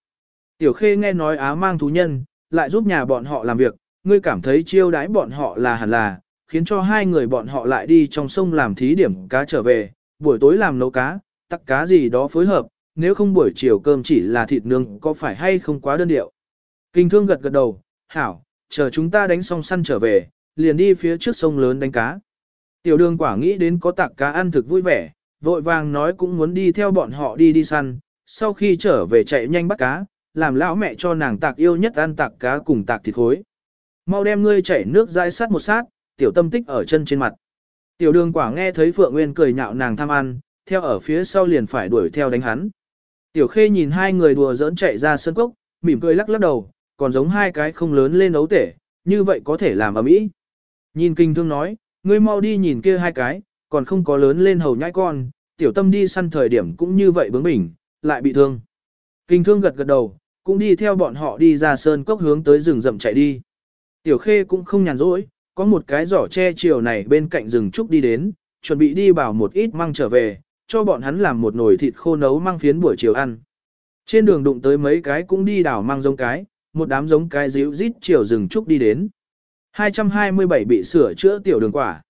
Tiểu khê nghe nói á mang thú nhân, lại giúp nhà bọn họ làm việc, ngươi cảm thấy chiêu đái bọn họ là hẳn là, khiến cho hai người bọn họ lại đi trong sông làm thí điểm cá trở về, buổi tối làm nấu cá, tắc cá gì đó phối hợp, nếu không buổi chiều cơm chỉ là thịt nướng có phải hay không quá đơn điệu. Kinh thương gật gật đầu, hảo, chờ chúng ta đánh xong săn trở về, liền đi phía trước sông lớn đánh cá. Tiểu đường quả nghĩ đến có tạc cá ăn thực vui vẻ, vội vàng nói cũng muốn đi theo bọn họ đi đi săn, sau khi trở về chạy nhanh bắt cá, làm lão mẹ cho nàng tạc yêu nhất ăn tạc cá cùng tạc thịt khối. Mau đem ngươi chảy nước dãi sát một sát, tiểu tâm tích ở chân trên mặt. Tiểu đường quả nghe thấy Phượng Nguyên cười nhạo nàng tham ăn, theo ở phía sau liền phải đuổi theo đánh hắn. Tiểu khê nhìn hai người đùa giỡn chạy ra sân cốc, mỉm cười lắc lắc đầu, còn giống hai cái không lớn lên ấu tể, như vậy có thể làm ở mỹ. Nhìn kinh thương nói, ngươi mau đi nhìn kia hai cái, còn không có lớn lên hầu nhãi con, tiểu tâm đi săn thời điểm cũng như vậy bướng bỉnh, lại bị thương. Kinh thương gật gật đầu, cũng đi theo bọn họ đi ra sơn cốc hướng tới rừng rậm chạy đi. Tiểu khê cũng không nhàn rỗi, có một cái giỏ che chiều này bên cạnh rừng trúc đi đến, chuẩn bị đi bảo một ít măng trở về, cho bọn hắn làm một nồi thịt khô nấu măng phiến buổi chiều ăn. Trên đường đụng tới mấy cái cũng đi đảo măng giống cái, một đám giống cái díu rít chiều rừng trúc đi đến. 227 bị sửa chữa tiểu đường quả.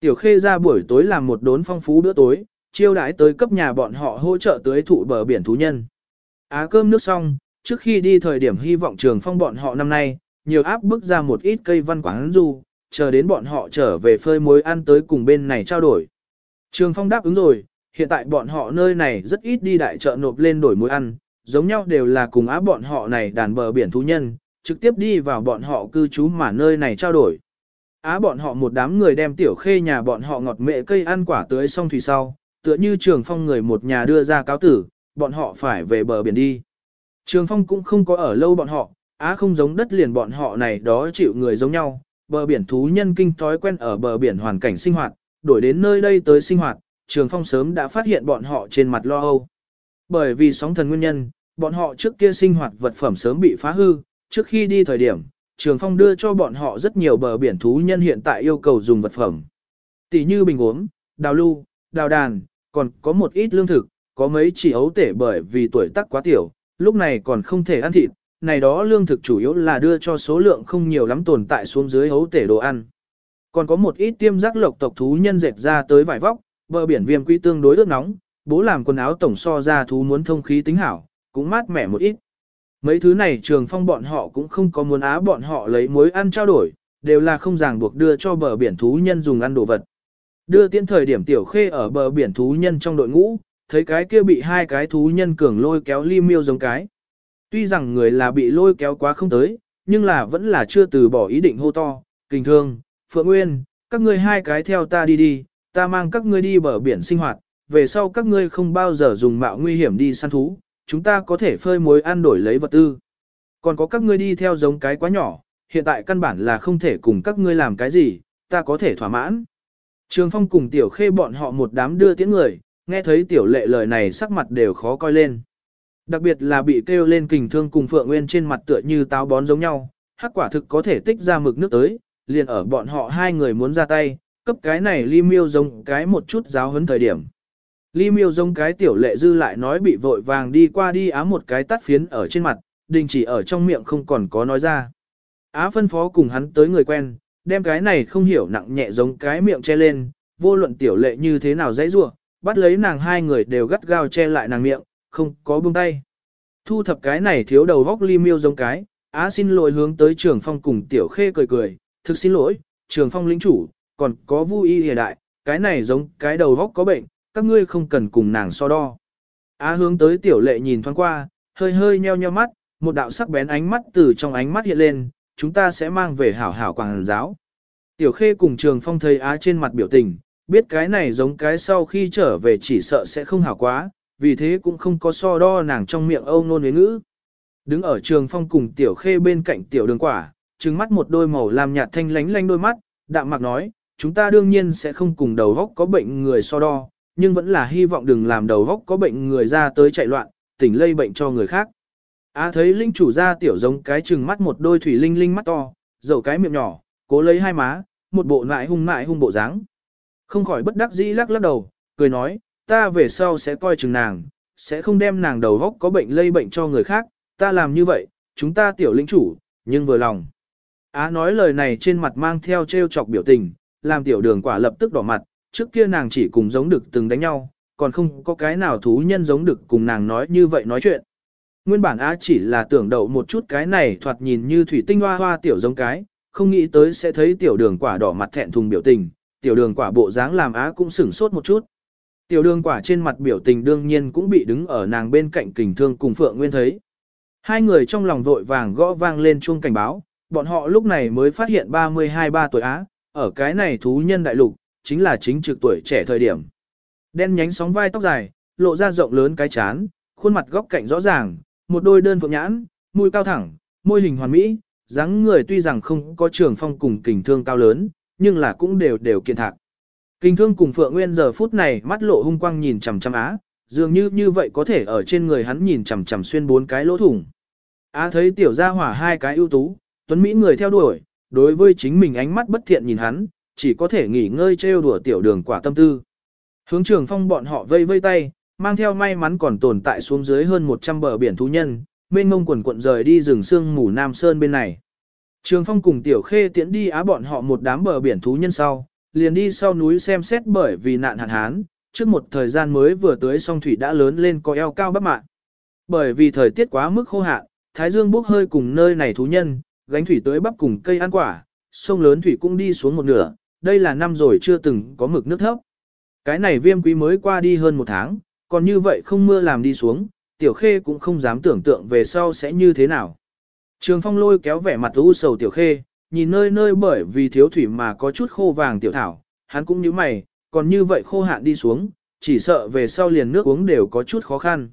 Tiểu khê ra buổi tối làm một đốn phong phú bữa tối, chiêu đãi tới cấp nhà bọn họ hỗ trợ tới thụ bờ biển thú nhân. Á cơm nước xong, trước khi đi thời điểm hy vọng trường phong bọn họ năm nay, nhiều áp bức ra một ít cây văn quán du, chờ đến bọn họ trở về phơi muối ăn tới cùng bên này trao đổi. Trường phong đáp ứng rồi, hiện tại bọn họ nơi này rất ít đi đại chợ nộp lên đổi muối ăn, giống nhau đều là cùng á bọn họ này đàn bờ biển thú nhân, trực tiếp đi vào bọn họ cư trú mà nơi này trao đổi. Á bọn họ một đám người đem tiểu khê nhà bọn họ ngọt mệ cây ăn quả tưới xong thủy sau, tựa như trường phong người một nhà đưa ra cáo tử, bọn họ phải về bờ biển đi. Trường phong cũng không có ở lâu bọn họ, á không giống đất liền bọn họ này đó chịu người giống nhau, bờ biển thú nhân kinh thói quen ở bờ biển hoàn cảnh sinh hoạt, đổi đến nơi đây tới sinh hoạt, trường phong sớm đã phát hiện bọn họ trên mặt lo âu. Bởi vì sóng thần nguyên nhân, bọn họ trước kia sinh hoạt vật phẩm sớm bị phá hư, trước khi đi thời điểm, Trường Phong đưa cho bọn họ rất nhiều bờ biển thú nhân hiện tại yêu cầu dùng vật phẩm. Tỷ như bình uống, đào lưu, đào đàn, còn có một ít lương thực, có mấy chỉ ấu tể bởi vì tuổi tác quá tiểu, lúc này còn không thể ăn thịt, này đó lương thực chủ yếu là đưa cho số lượng không nhiều lắm tồn tại xuống dưới ấu tể đồ ăn. Còn có một ít tiêm giác lộc tộc thú nhân dệt ra tới vải vóc, bờ biển viêm quy tương đối ướt nóng, bố làm quần áo tổng so ra thú muốn thông khí tính hảo, cũng mát mẻ một ít. Mấy thứ này trường phong bọn họ cũng không có muốn á bọn họ lấy muối ăn trao đổi, đều là không ràng buộc đưa cho bờ biển thú nhân dùng ăn đồ vật. Đưa tiễn thời điểm tiểu khê ở bờ biển thú nhân trong đội ngũ, thấy cái kia bị hai cái thú nhân cường lôi kéo ly miêu giống cái. Tuy rằng người là bị lôi kéo quá không tới, nhưng là vẫn là chưa từ bỏ ý định hô to, kình thương, phượng nguyên, các ngươi hai cái theo ta đi đi, ta mang các ngươi đi bờ biển sinh hoạt, về sau các ngươi không bao giờ dùng mạo nguy hiểm đi săn thú, chúng ta có thể phơi muối ăn đổi lấy vật tư. Còn có các ngươi đi theo giống cái quá nhỏ, hiện tại căn bản là không thể cùng các ngươi làm cái gì, ta có thể thỏa mãn. Trường Phong cùng Tiểu Khê bọn họ một đám đưa tiễn người, nghe thấy Tiểu Lệ lời này sắc mặt đều khó coi lên. Đặc biệt là bị kêu lên kình thương cùng Phượng Nguyên trên mặt tựa như táo bón giống nhau, hắc quả thực có thể tích ra mực nước tới, liền ở bọn họ hai người muốn ra tay, cấp cái này ly miêu giống cái một chút giáo huấn thời điểm. Ly miêu giống cái tiểu lệ dư lại nói bị vội vàng đi qua đi á một cái tắt phiến ở trên mặt, đình chỉ ở trong miệng không còn có nói ra. Á phân phó cùng hắn tới người quen, đem cái này không hiểu nặng nhẹ giống cái miệng che lên, vô luận tiểu lệ như thế nào dãy rua, bắt lấy nàng hai người đều gắt gao che lại nàng miệng, không có buông tay. Thu thập cái này thiếu đầu vóc ly miêu giống cái, Á xin lỗi hướng tới trường phong cùng tiểu khê cười cười, thực xin lỗi, trường phong lĩnh chủ, còn có vui y hiện đại, cái này giống cái đầu vóc có bệnh, các ngươi không cần cùng nàng so đo. Á hướng tới tiểu lệ nhìn thoáng qua, hơi hơi nheo nheo mắt, một đạo sắc bén ánh mắt từ trong ánh mắt hiện lên, chúng ta sẽ mang về hảo hảo quảng giáo. Tiểu khê cùng trường phong thấy Á trên mặt biểu tình, biết cái này giống cái sau khi trở về chỉ sợ sẽ không hảo quá, vì thế cũng không có so đo nàng trong miệng âu nôn với ngữ. Đứng ở trường phong cùng tiểu khê bên cạnh tiểu đường quả, trừng mắt một đôi màu làm nhạt thanh lánh lánh đôi mắt, đạm mạc nói, chúng ta đương nhiên sẽ không cùng đầu góc có bệnh người so đo, nhưng vẫn là hy vọng đừng làm đầu góc có bệnh người ra tới chạy loạn, tỉnh lây bệnh cho người khác. Á thấy linh chủ ra tiểu giống cái trừng mắt một đôi thủy linh linh mắt to, dầu cái miệng nhỏ, cố lấy hai má, một bộ nại hung nại hung bộ dáng. Không khỏi bất đắc dĩ lắc lắc đầu, cười nói, ta về sau sẽ coi chừng nàng, sẽ không đem nàng đầu góc có bệnh lây bệnh cho người khác, ta làm như vậy, chúng ta tiểu linh chủ, nhưng vừa lòng. Á nói lời này trên mặt mang theo trêu chọc biểu tình, làm tiểu đường quả lập tức đỏ mặt, trước kia nàng chỉ cùng giống được từng đánh nhau, còn không có cái nào thú nhân giống được cùng nàng nói như vậy nói chuyện. Nguyên bản Á chỉ là tưởng đậu một chút cái này thoạt nhìn như thủy tinh hoa hoa tiểu giống cái, không nghĩ tới sẽ thấy tiểu đường quả đỏ mặt thẹn thùng biểu tình, tiểu đường quả bộ dáng làm Á cũng sửng sốt một chút. Tiểu đường quả trên mặt biểu tình đương nhiên cũng bị đứng ở nàng bên cạnh kình thương cùng Phượng Nguyên thấy. Hai người trong lòng vội vàng gõ vang lên chuông cảnh báo, bọn họ lúc này mới phát hiện 32-3 tuổi Á, ở cái này thú nhân đại lục, chính là chính trực tuổi trẻ thời điểm. Đen nhánh sóng vai tóc dài, lộ ra rộng lớn cái chán, khuôn mặt góc cạnh rõ ràng, một đôi đơn phượng nhãn, mũi cao thẳng, môi hình hoàn mỹ, dáng người tuy rằng không có trường phong cùng kình thương cao lớn, nhưng là cũng đều đều kiện thạc. Kình thương cùng Phượng Nguyên giờ phút này mắt lộ hung quang nhìn chằm chằm á, dường như như vậy có thể ở trên người hắn nhìn chằm chằm xuyên bốn cái lỗ thủng. Á thấy tiểu gia hỏa hai cái ưu tú, tuấn mỹ người theo đuổi, đối với chính mình ánh mắt bất thiện nhìn hắn, chỉ có thể nghỉ ngơi trêu đùa tiểu đường quả tâm tư. Hướng trường phong bọn họ vây vây tay, mang theo may mắn còn tồn tại xuống dưới hơn 100 bờ biển thú nhân, mênh mông quần quận rời đi rừng sương mù Nam Sơn bên này. Trường phong cùng tiểu khê tiễn đi á bọn họ một đám bờ biển thú nhân sau, liền đi sau núi xem xét bởi vì nạn hạn hán, trước một thời gian mới vừa tới song thủy đã lớn lên có eo cao bắp mạng. Bởi vì thời tiết quá mức khô hạn, thái dương bốc hơi cùng nơi này thú nhân, gánh thủy tới bắp cùng cây ăn quả, sông lớn thủy cũng đi xuống một nửa, đây là năm rồi chưa từng có mực nước thấp. Cái này viêm quý mới qua đi hơn một tháng, còn như vậy không mưa làm đi xuống, tiểu khê cũng không dám tưởng tượng về sau sẽ như thế nào. Trường phong lôi kéo vẻ mặt u sầu tiểu khê, nhìn nơi nơi bởi vì thiếu thủy mà có chút khô vàng tiểu thảo, hắn cũng như mày, còn như vậy khô hạn đi xuống, chỉ sợ về sau liền nước uống đều có chút khó khăn.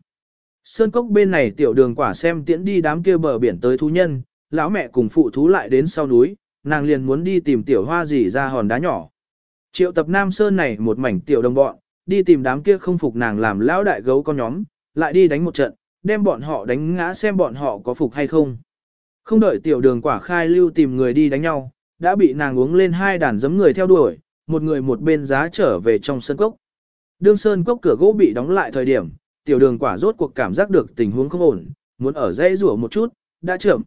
Sơn cốc bên này tiểu đường quả xem tiễn đi đám kia bờ biển tới thú nhân, lão mẹ cùng phụ thú lại đến sau núi, nàng liền muốn đi tìm tiểu hoa gì ra hòn đá nhỏ. Triệu tập Nam Sơn này một mảnh tiểu đồng bọn, đi tìm đám kia không phục nàng làm lão đại gấu con nhóm, lại đi đánh một trận, đem bọn họ đánh ngã xem bọn họ có phục hay không. Không đợi tiểu đường quả khai lưu tìm người đi đánh nhau, đã bị nàng uống lên hai đàn giấm người theo đuổi, một người một bên giá trở về trong sân cốc. Đương sơn cốc cửa gỗ bị đóng lại thời điểm, tiểu đường quả rốt cuộc cảm giác được tình huống không ổn, muốn ở dây rủa một chút, đã chậm.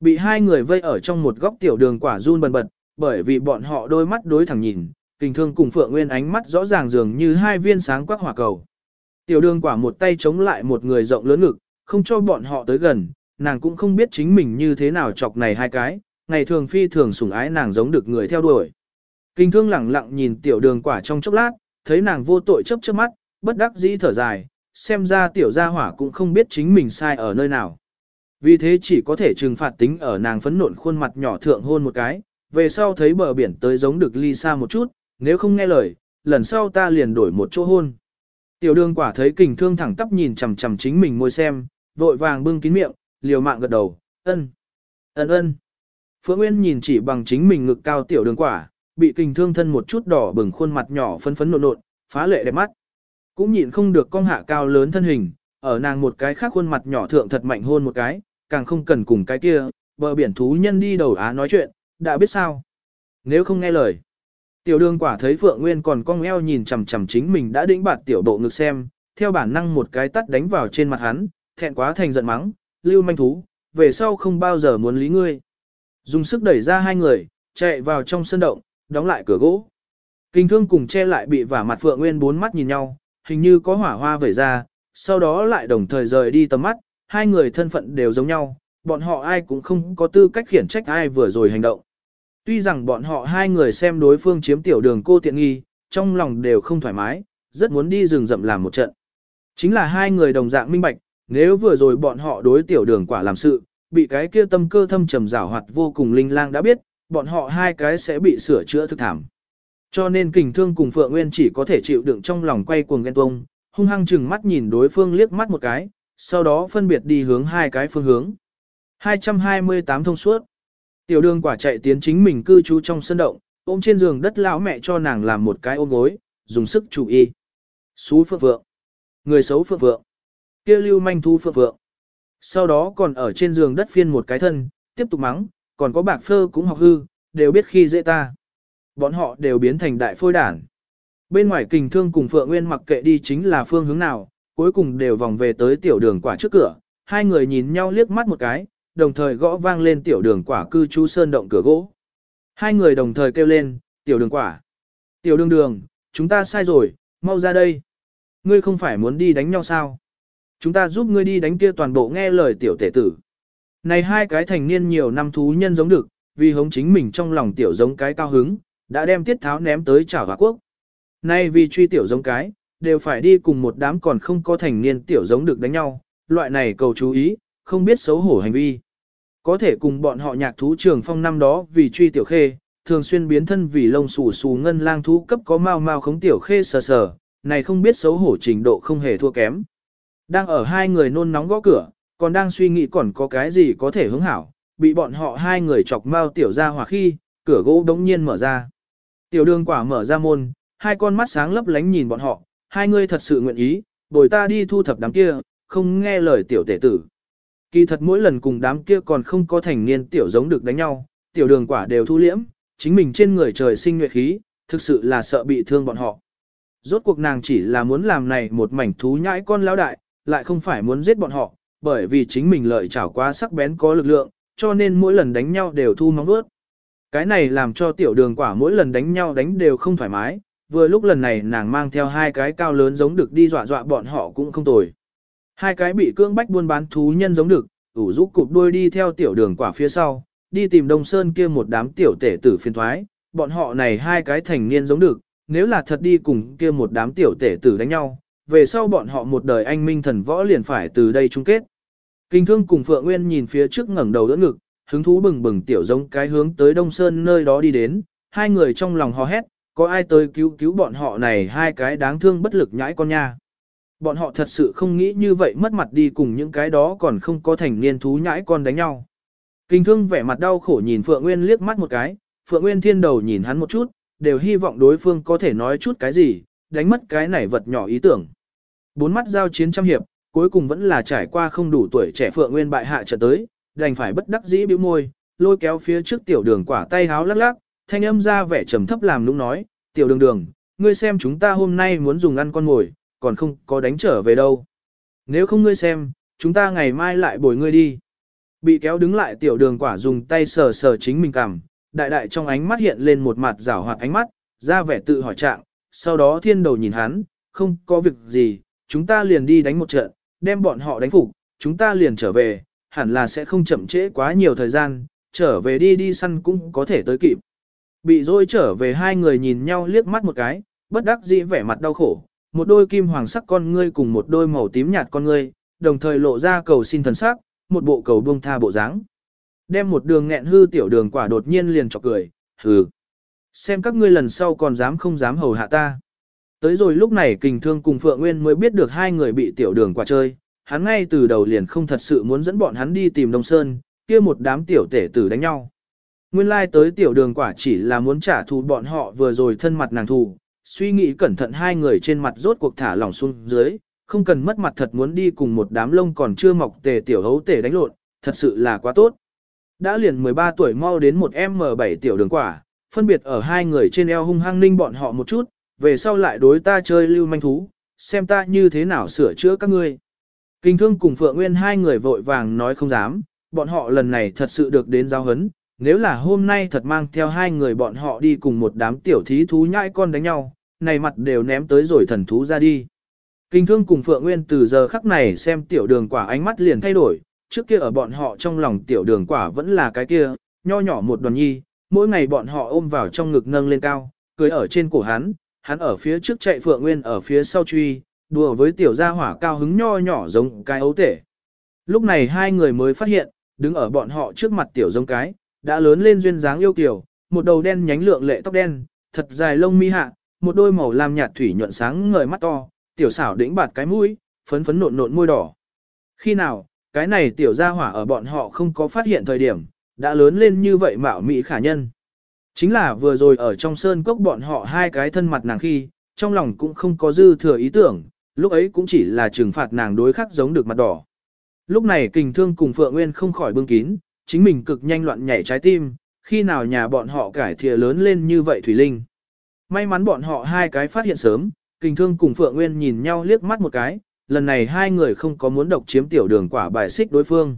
Bị hai người vây ở trong một góc tiểu đường quả run bần bật, bởi vì bọn họ đôi mắt đối thẳng nhìn, kinh thương cùng Phượng Nguyên ánh mắt rõ ràng dường như hai viên sáng quắc hỏa cầu. Tiểu đường quả một tay chống lại một người rộng lớn ngực, không cho bọn họ tới gần, nàng cũng không biết chính mình như thế nào chọc này hai cái, ngày thường phi thường sủng ái nàng giống được người theo đuổi. Kinh thương lẳng lặng nhìn tiểu đường quả trong chốc lát, thấy nàng vô tội chấp chớp mắt, bất đắc dĩ thở dài, xem ra tiểu gia hỏa cũng không biết chính mình sai ở nơi nào. Vì thế chỉ có thể trừng phạt tính ở nàng phấn nộn khuôn mặt nhỏ thượng hôn một cái, về sau thấy bờ biển tới giống được ly xa một chút, nếu không nghe lời, lần sau ta liền đổi một chỗ hôn. Tiểu đường quả thấy kình thương thẳng tắp nhìn chằm chằm chính mình môi xem, vội vàng bưng kín miệng, liều mạng gật đầu, ân, ân ân. Phượng Nguyên nhìn chỉ bằng chính mình ngực cao tiểu đường quả, bị kình thương thân một chút đỏ bừng khuôn mặt nhỏ phấn phấn nộn nộn, phá lệ đẹp mắt. Cũng nhịn không được con hạ cao lớn thân hình, ở nàng một cái khác khuôn mặt nhỏ thượng thật mạnh hôn một cái, càng không cần cùng cái kia, bờ biển thú nhân đi đầu á nói chuyện, đã biết sao. Nếu không nghe lời. Tiểu đường quả thấy Phượng Nguyên còn cong eo nhìn chằm chằm chính mình đã đĩnh bạt tiểu bộ ngực xem, theo bản năng một cái tắt đánh vào trên mặt hắn, thẹn quá thành giận mắng, lưu manh thú, về sau không bao giờ muốn lý ngươi. Dùng sức đẩy ra hai người, chạy vào trong sân động, đóng lại cửa gỗ. Kinh thương cùng che lại bị vả mặt Phượng Nguyên bốn mắt nhìn nhau, hình như có hỏa hoa vẩy ra, sau đó lại đồng thời rời đi tầm mắt, hai người thân phận đều giống nhau, bọn họ ai cũng không có tư cách khiển trách ai vừa rồi hành động. Tuy rằng bọn họ hai người xem đối phương chiếm tiểu đường cô tiện nghi, trong lòng đều không thoải mái, rất muốn đi rừng rậm làm một trận. Chính là hai người đồng dạng minh bạch, nếu vừa rồi bọn họ đối tiểu đường quả làm sự, bị cái kia tâm cơ thâm trầm rảo hoạt vô cùng linh lang đã biết, bọn họ hai cái sẽ bị sửa chữa thực thảm. Cho nên kình thương cùng Phượng Nguyên chỉ có thể chịu đựng trong lòng quay cuồng ghen tuông, hung hăng chừng mắt nhìn đối phương liếc mắt một cái, sau đó phân biệt đi hướng hai cái phương hướng. 228 thông suốt. Tiểu đường quả chạy tiến chính mình cư trú trong sân động, ôm trên giường đất lão mẹ cho nàng làm một cái ôm gối, dùng sức chủ y. Xú phượng vượng, Người xấu phượng vượng, kia lưu manh thu phượng vượng, Sau đó còn ở trên giường đất phiên một cái thân, tiếp tục mắng, còn có bạc phơ cũng học hư, đều biết khi dễ ta. Bọn họ đều biến thành đại phôi đản. Bên ngoài kình thương cùng Phượng Nguyên mặc kệ đi chính là phương hướng nào, cuối cùng đều vòng về tới tiểu đường quả trước cửa, hai người nhìn nhau liếc mắt một cái, đồng thời gõ vang lên tiểu đường quả cư trú sơn động cửa gỗ. Hai người đồng thời kêu lên, tiểu đường quả. Tiểu đường đường, chúng ta sai rồi, mau ra đây. Ngươi không phải muốn đi đánh nhau sao? Chúng ta giúp ngươi đi đánh kia toàn bộ nghe lời tiểu tể tử. Này hai cái thành niên nhiều năm thú nhân giống được, vì hống chính mình trong lòng tiểu giống cái cao hứng, đã đem tiết tháo ném tới chảo hòa quốc. Nay vì truy tiểu giống cái, đều phải đi cùng một đám còn không có thành niên tiểu giống được đánh nhau, loại này cầu chú ý, không biết xấu hổ hành vi. Có thể cùng bọn họ nhạc thú trường phong năm đó vì truy tiểu khê, thường xuyên biến thân vì lông xù xù ngân lang thú cấp có mau mau khống tiểu khê sờ sờ, này không biết xấu hổ trình độ không hề thua kém. Đang ở hai người nôn nóng gõ cửa, còn đang suy nghĩ còn có cái gì có thể hứng hảo, bị bọn họ hai người chọc mau tiểu ra hòa khi, cửa gỗ đống nhiên mở ra. Tiểu đường quả mở ra môn, hai con mắt sáng lấp lánh nhìn bọn họ, hai người thật sự nguyện ý, bồi ta đi thu thập đám kia, không nghe lời tiểu tể tử. Kỳ thật mỗi lần cùng đám kia còn không có thành niên tiểu giống được đánh nhau, tiểu đường quả đều thu liễm, chính mình trên người trời sinh nhuệ khí, thực sự là sợ bị thương bọn họ. Rốt cuộc nàng chỉ là muốn làm này một mảnh thú nhãi con lão đại, lại không phải muốn giết bọn họ, bởi vì chính mình lợi chảo quá sắc bén có lực lượng, cho nên mỗi lần đánh nhau đều thu móng vuốt. Cái này làm cho tiểu đường quả mỗi lần đánh nhau đánh đều không thoải mái, vừa lúc lần này nàng mang theo hai cái cao lớn giống được đi dọa dọa bọn họ cũng không tồi. Hai cái bị cưỡng bách buôn bán thú nhân giống được, ủ rũ cụp đuôi đi theo tiểu đường quả phía sau, đi tìm Đông Sơn kia một đám tiểu tể tử phiên thoái, bọn họ này hai cái thành niên giống được, nếu là thật đi cùng kia một đám tiểu tể tử đánh nhau, về sau bọn họ một đời anh minh thần võ liền phải từ đây chung kết. Kinh thương cùng Phượng Nguyên nhìn phía trước ngẩng đầu đỡ ngực, hứng thú bừng bừng tiểu giống cái hướng tới Đông Sơn nơi đó đi đến, hai người trong lòng hò hét, có ai tới cứu cứu bọn họ này hai cái đáng thương bất lực nhãi con nha. Bọn họ thật sự không nghĩ như vậy mất mặt đi cùng những cái đó còn không có thành niên thú nhãi con đánh nhau. Kinh thương vẻ mặt đau khổ nhìn Phượng Nguyên liếc mắt một cái, Phượng Nguyên thiên đầu nhìn hắn một chút, đều hy vọng đối phương có thể nói chút cái gì, đánh mất cái này vật nhỏ ý tưởng. Bốn mắt giao chiến trăm hiệp, cuối cùng vẫn là trải qua không đủ tuổi trẻ Phượng Nguyên bại hạ trở tới, đành phải bất đắc dĩ bĩu môi, lôi kéo phía trước tiểu đường quả tay háo lắc lắc, thanh âm ra vẻ trầm thấp làm lúng nói, tiểu đường đường, ngươi xem chúng ta hôm nay muốn dùng ăn con ngồi, còn không có đánh trở về đâu. Nếu không ngươi xem, chúng ta ngày mai lại bồi ngươi đi. Bị kéo đứng lại tiểu đường quả dùng tay sờ sờ chính mình cằm, đại đại trong ánh mắt hiện lên một mặt rảo hoạt ánh mắt, ra vẻ tự hỏi trạng, sau đó thiên đầu nhìn hắn, không có việc gì, chúng ta liền đi đánh một trận, đem bọn họ đánh phục, chúng ta liền trở về, hẳn là sẽ không chậm trễ quá nhiều thời gian, trở về đi đi săn cũng có thể tới kịp. Bị dôi trở về hai người nhìn nhau liếc mắt một cái, bất đắc dĩ vẻ mặt đau khổ, một đôi kim hoàng sắc con ngươi cùng một đôi màu tím nhạt con ngươi, đồng thời lộ ra cầu xin thần sắc, một bộ cầu buông tha bộ dáng. Đem một đường nghẹn hư tiểu đường quả đột nhiên liền chọc cười, hừ. Xem các ngươi lần sau còn dám không dám hầu hạ ta. Tới rồi lúc này kình thương cùng Phượng Nguyên mới biết được hai người bị tiểu đường quả chơi, hắn ngay từ đầu liền không thật sự muốn dẫn bọn hắn đi tìm Đông Sơn, kia một đám tiểu tể tử đánh nhau. Nguyên lai like tới tiểu đường quả chỉ là muốn trả thù bọn họ vừa rồi thân mặt nàng thù, suy nghĩ cẩn thận hai người trên mặt rốt cuộc thả lỏng xuống dưới, không cần mất mặt thật muốn đi cùng một đám lông còn chưa mọc tề tiểu hấu tề đánh lộn, thật sự là quá tốt. Đã liền 13 tuổi mau đến một M7 tiểu đường quả, phân biệt ở hai người trên eo hung hăng ninh bọn họ một chút, về sau lại đối ta chơi lưu manh thú, xem ta như thế nào sửa chữa các ngươi. Kinh thương cùng Phượng Nguyên hai người vội vàng nói không dám, bọn họ lần này thật sự được đến giao hấn, nếu là hôm nay thật mang theo hai người bọn họ đi cùng một đám tiểu thí thú nhãi con đánh nhau, này mặt đều ném tới rồi thần thú ra đi. Kinh thương cùng Phượng Nguyên từ giờ khắc này xem tiểu đường quả ánh mắt liền thay đổi, trước kia ở bọn họ trong lòng tiểu đường quả vẫn là cái kia, nho nhỏ một đoàn nhi, mỗi ngày bọn họ ôm vào trong ngực nâng lên cao, cưới ở trên cổ hắn, hắn ở phía trước chạy Phượng Nguyên ở phía sau truy, đùa với tiểu gia hỏa cao hứng nho nhỏ giống cái ấu tể. Lúc này hai người mới phát hiện, đứng ở bọn họ trước mặt tiểu giống cái, đã lớn lên duyên dáng yêu kiều, một đầu đen nhánh lượng lệ tóc đen, thật dài lông mi hạ, một đôi màu lam nhạt thủy nhuận sáng ngời mắt to, tiểu xảo đĩnh bạt cái mũi, phấn phấn nộn nộn môi đỏ. Khi nào, cái này tiểu gia hỏa ở bọn họ không có phát hiện thời điểm, đã lớn lên như vậy mạo mỹ khả nhân. Chính là vừa rồi ở trong sơn cốc bọn họ hai cái thân mặt nàng khi, trong lòng cũng không có dư thừa ý tưởng, lúc ấy cũng chỉ là trừng phạt nàng đối khắc giống được mặt đỏ. Lúc này kình thương cùng Phượng Nguyên không khỏi bưng kín, chính mình cực nhanh loạn nhảy trái tim, khi nào nhà bọn họ cải thìa lớn lên như vậy Thủy Linh. May mắn bọn họ hai cái phát hiện sớm, kình thương cùng Phượng Nguyên nhìn nhau liếc mắt một cái, lần này hai người không có muốn độc chiếm tiểu đường quả bài xích đối phương.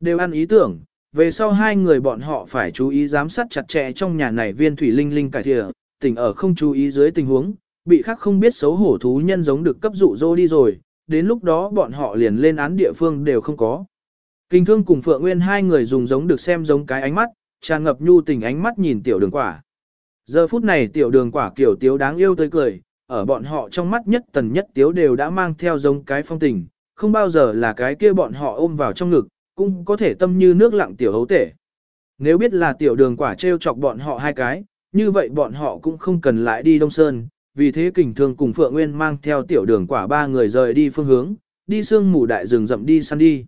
Đều ăn ý tưởng, về sau hai người bọn họ phải chú ý giám sát chặt chẽ trong nhà này viên Thủy Linh Linh cải thìa, tỉnh ở không chú ý dưới tình huống, bị khác không biết xấu hổ thú nhân giống được cấp dụ dỗ đi rồi, đến lúc đó bọn họ liền lên án địa phương đều không có. Kinh thương cùng Phượng Nguyên hai người dùng giống được xem giống cái ánh mắt, tràn ngập nhu tình ánh mắt nhìn tiểu đường quả. Giờ phút này tiểu đường quả kiểu tiếu đáng yêu tới cười, ở bọn họ trong mắt nhất tần nhất tiếu đều đã mang theo giống cái phong tình, không bao giờ là cái kia bọn họ ôm vào trong ngực, cũng có thể tâm như nước lặng tiểu hấu tể. Nếu biết là tiểu đường quả trêu chọc bọn họ hai cái, như vậy bọn họ cũng không cần lại đi Đông Sơn, vì thế kình thương cùng Phượng Nguyên mang theo tiểu đường quả ba người rời đi phương hướng, đi sương mù đại rừng rậm đi săn đi.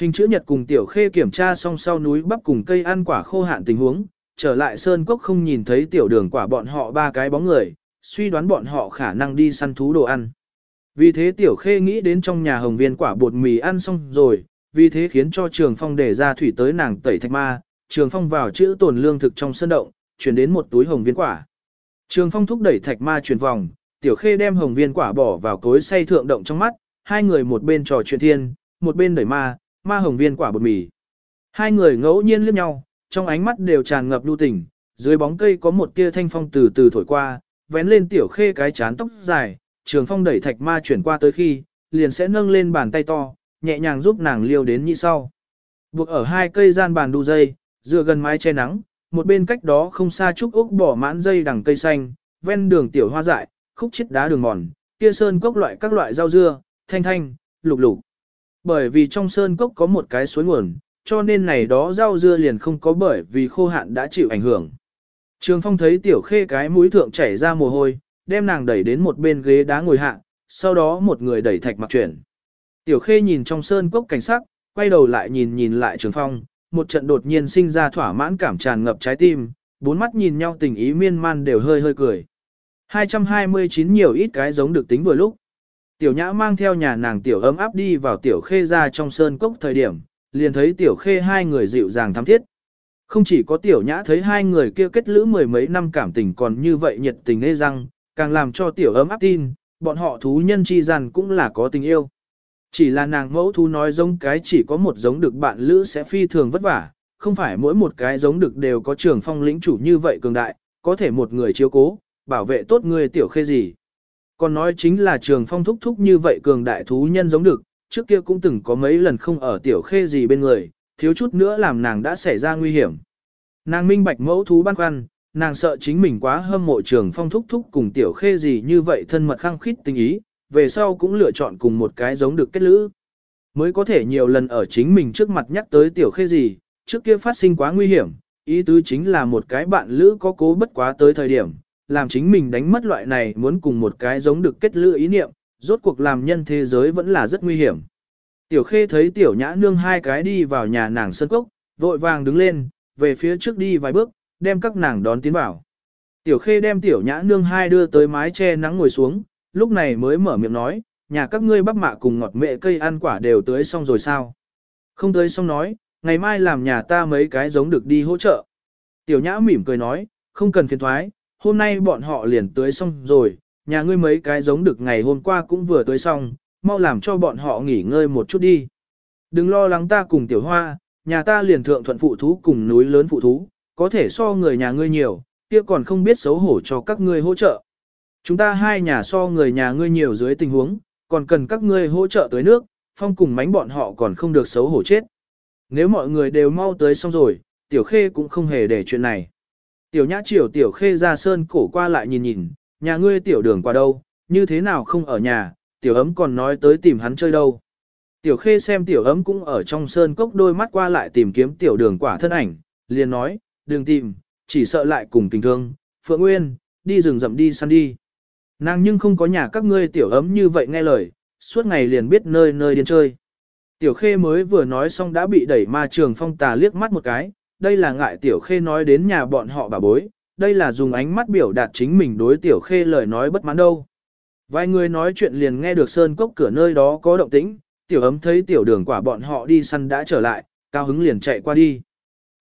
Hình chữ nhật cùng tiểu khê kiểm tra xong sau núi bắp cùng cây ăn quả khô hạn tình huống, trở lại sơn cốc không nhìn thấy tiểu đường quả bọn họ ba cái bóng người, suy đoán bọn họ khả năng đi săn thú đồ ăn. Vì thế tiểu khê nghĩ đến trong nhà hồng viên quả bột mì ăn xong rồi, vì thế khiến cho trường phong để ra thủy tới nàng tẩy thạch ma, trường phong vào chữ tồn lương thực trong sân động, chuyển đến một túi hồng viên quả. Trường phong thúc đẩy thạch ma chuyển vòng, tiểu khê đem hồng viên quả bỏ vào cối say thượng động trong mắt, hai người một bên trò chuyện thiên, một bên đẩy ma, ma hồng viên quả bột mì. Hai người ngẫu nhiên liếc nhau, trong ánh mắt đều tràn ngập lưu tình, dưới bóng cây có một tia thanh phong từ từ thổi qua, vén lên tiểu khê cái chán tóc dài, trường phong đẩy thạch ma chuyển qua tới khi, liền sẽ nâng lên bàn tay to, nhẹ nhàng giúp nàng liêu đến như sau. Buộc ở hai cây gian bàn đu dây, dựa gần mái che nắng, một bên cách đó không xa trúc úc bỏ mãn dây đằng cây xanh, ven đường tiểu hoa dại, khúc chết đá đường mòn, kia sơn cốc loại các loại rau dưa, thanh thanh, lục lục. Bởi vì trong sơn cốc có một cái suối nguồn, cho nên này đó rau dưa liền không có bởi vì khô hạn đã chịu ảnh hưởng. Trường Phong thấy tiểu khê cái mũi thượng chảy ra mồ hôi, đem nàng đẩy đến một bên ghế đá ngồi hạ, sau đó một người đẩy thạch mặc chuyển. Tiểu khê nhìn trong sơn cốc cảnh sắc, quay đầu lại nhìn nhìn lại Trường Phong, một trận đột nhiên sinh ra thỏa mãn cảm tràn ngập trái tim, bốn mắt nhìn nhau tình ý miên man đều hơi hơi cười. 229 nhiều ít cái giống được tính vừa lúc. Tiểu nhã mang theo nhà nàng tiểu ấm áp đi vào tiểu khê ra trong sơn cốc thời điểm, liền thấy tiểu khê hai người dịu dàng thắm thiết. Không chỉ có tiểu nhã thấy hai người kia kết lữ mười mấy năm cảm tình còn như vậy nhiệt tình nê răng, càng làm cho tiểu ấm áp tin, bọn họ thú nhân chi rằng cũng là có tình yêu. Chỉ là nàng mẫu thú nói giống cái chỉ có một giống được bạn lữ sẽ phi thường vất vả, không phải mỗi một cái giống được đều có trường phong lĩnh chủ như vậy cường đại, có thể một người chiếu cố, bảo vệ tốt người tiểu khê gì. Còn nói chính là trường phong thúc thúc như vậy cường đại thú nhân giống được, trước kia cũng từng có mấy lần không ở tiểu khê gì bên người, thiếu chút nữa làm nàng đã xảy ra nguy hiểm. Nàng minh bạch mẫu thú băn khoăn, nàng sợ chính mình quá hâm mộ trường phong thúc thúc cùng tiểu khê gì như vậy thân mật khăng khít tình ý, về sau cũng lựa chọn cùng một cái giống được kết lữ. Mới có thể nhiều lần ở chính mình trước mặt nhắc tới tiểu khê gì, trước kia phát sinh quá nguy hiểm, ý tứ chính là một cái bạn lữ có cố bất quá tới thời điểm, làm chính mình đánh mất loại này muốn cùng một cái giống được kết lựa ý niệm, rốt cuộc làm nhân thế giới vẫn là rất nguy hiểm. Tiểu khê thấy tiểu nhã nương hai cái đi vào nhà nàng sân cốc, vội vàng đứng lên, về phía trước đi vài bước, đem các nàng đón tiến vào. Tiểu khê đem tiểu nhã nương hai đưa tới mái che nắng ngồi xuống, lúc này mới mở miệng nói, nhà các ngươi bắp mạ cùng ngọt mẹ cây ăn quả đều tưới xong rồi sao? Không tưới xong nói, ngày mai làm nhà ta mấy cái giống được đi hỗ trợ. Tiểu nhã mỉm cười nói, không cần phiền thoái, hôm nay bọn họ liền tưới xong rồi, nhà ngươi mấy cái giống được ngày hôm qua cũng vừa tưới xong, mau làm cho bọn họ nghỉ ngơi một chút đi. Đừng lo lắng ta cùng tiểu hoa, nhà ta liền thượng thuận phụ thú cùng núi lớn phụ thú, có thể so người nhà ngươi nhiều, kia còn không biết xấu hổ cho các ngươi hỗ trợ. Chúng ta hai nhà so người nhà ngươi nhiều dưới tình huống, còn cần các ngươi hỗ trợ tới nước, phong cùng mánh bọn họ còn không được xấu hổ chết. Nếu mọi người đều mau tới xong rồi, tiểu khê cũng không hề để chuyện này. Tiểu nhã triều tiểu khê ra sơn cổ qua lại nhìn nhìn, nhà ngươi tiểu đường qua đâu, như thế nào không ở nhà, tiểu ấm còn nói tới tìm hắn chơi đâu. Tiểu khê xem tiểu ấm cũng ở trong sơn cốc đôi mắt qua lại tìm kiếm tiểu đường quả thân ảnh, liền nói, đừng tìm, chỉ sợ lại cùng tình thương, Phượng Nguyên, đi rừng rậm đi săn đi. Nàng nhưng không có nhà các ngươi tiểu ấm như vậy nghe lời, suốt ngày liền biết nơi nơi điên chơi. Tiểu khê mới vừa nói xong đã bị đẩy ma trường phong tà liếc mắt một cái, đây là ngại tiểu khê nói đến nhà bọn họ bà bối, đây là dùng ánh mắt biểu đạt chính mình đối tiểu khê lời nói bất mãn đâu. Vài người nói chuyện liền nghe được sơn cốc cửa nơi đó có động tĩnh, tiểu ấm thấy tiểu đường quả bọn họ đi săn đã trở lại, cao hứng liền chạy qua đi.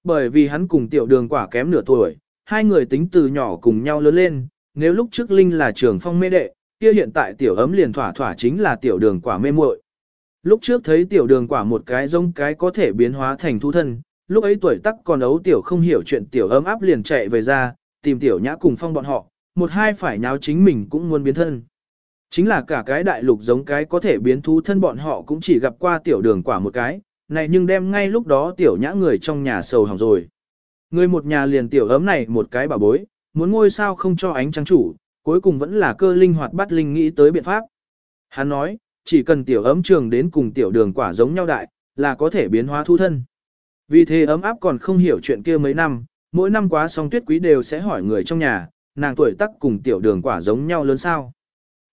Bởi vì hắn cùng tiểu đường quả kém nửa tuổi, hai người tính từ nhỏ cùng nhau lớn lên, nếu lúc trước Linh là trường phong mê đệ, kia hiện tại tiểu ấm liền thỏa thỏa chính là tiểu đường quả mê muội. Lúc trước thấy tiểu đường quả một cái giống cái có thể biến hóa thành thu thân, lúc ấy tuổi tắc còn ấu tiểu không hiểu chuyện tiểu ấm áp liền chạy về ra, tìm tiểu nhã cùng phong bọn họ, một hai phải nháo chính mình cũng muốn biến thân. Chính là cả cái đại lục giống cái có thể biến thú thân bọn họ cũng chỉ gặp qua tiểu đường quả một cái, này nhưng đem ngay lúc đó tiểu nhã người trong nhà sầu hỏng rồi. Người một nhà liền tiểu ấm này một cái bà bối, muốn ngôi sao không cho ánh trắng chủ, cuối cùng vẫn là cơ linh hoạt bắt linh nghĩ tới biện pháp. Hắn nói, chỉ cần tiểu ấm trường đến cùng tiểu đường quả giống nhau đại, là có thể biến hóa thu thân. Vì thế ấm áp còn không hiểu chuyện kia mấy năm, mỗi năm quá xong tuyết quý đều sẽ hỏi người trong nhà, nàng tuổi tác cùng tiểu đường quả giống nhau lớn sao.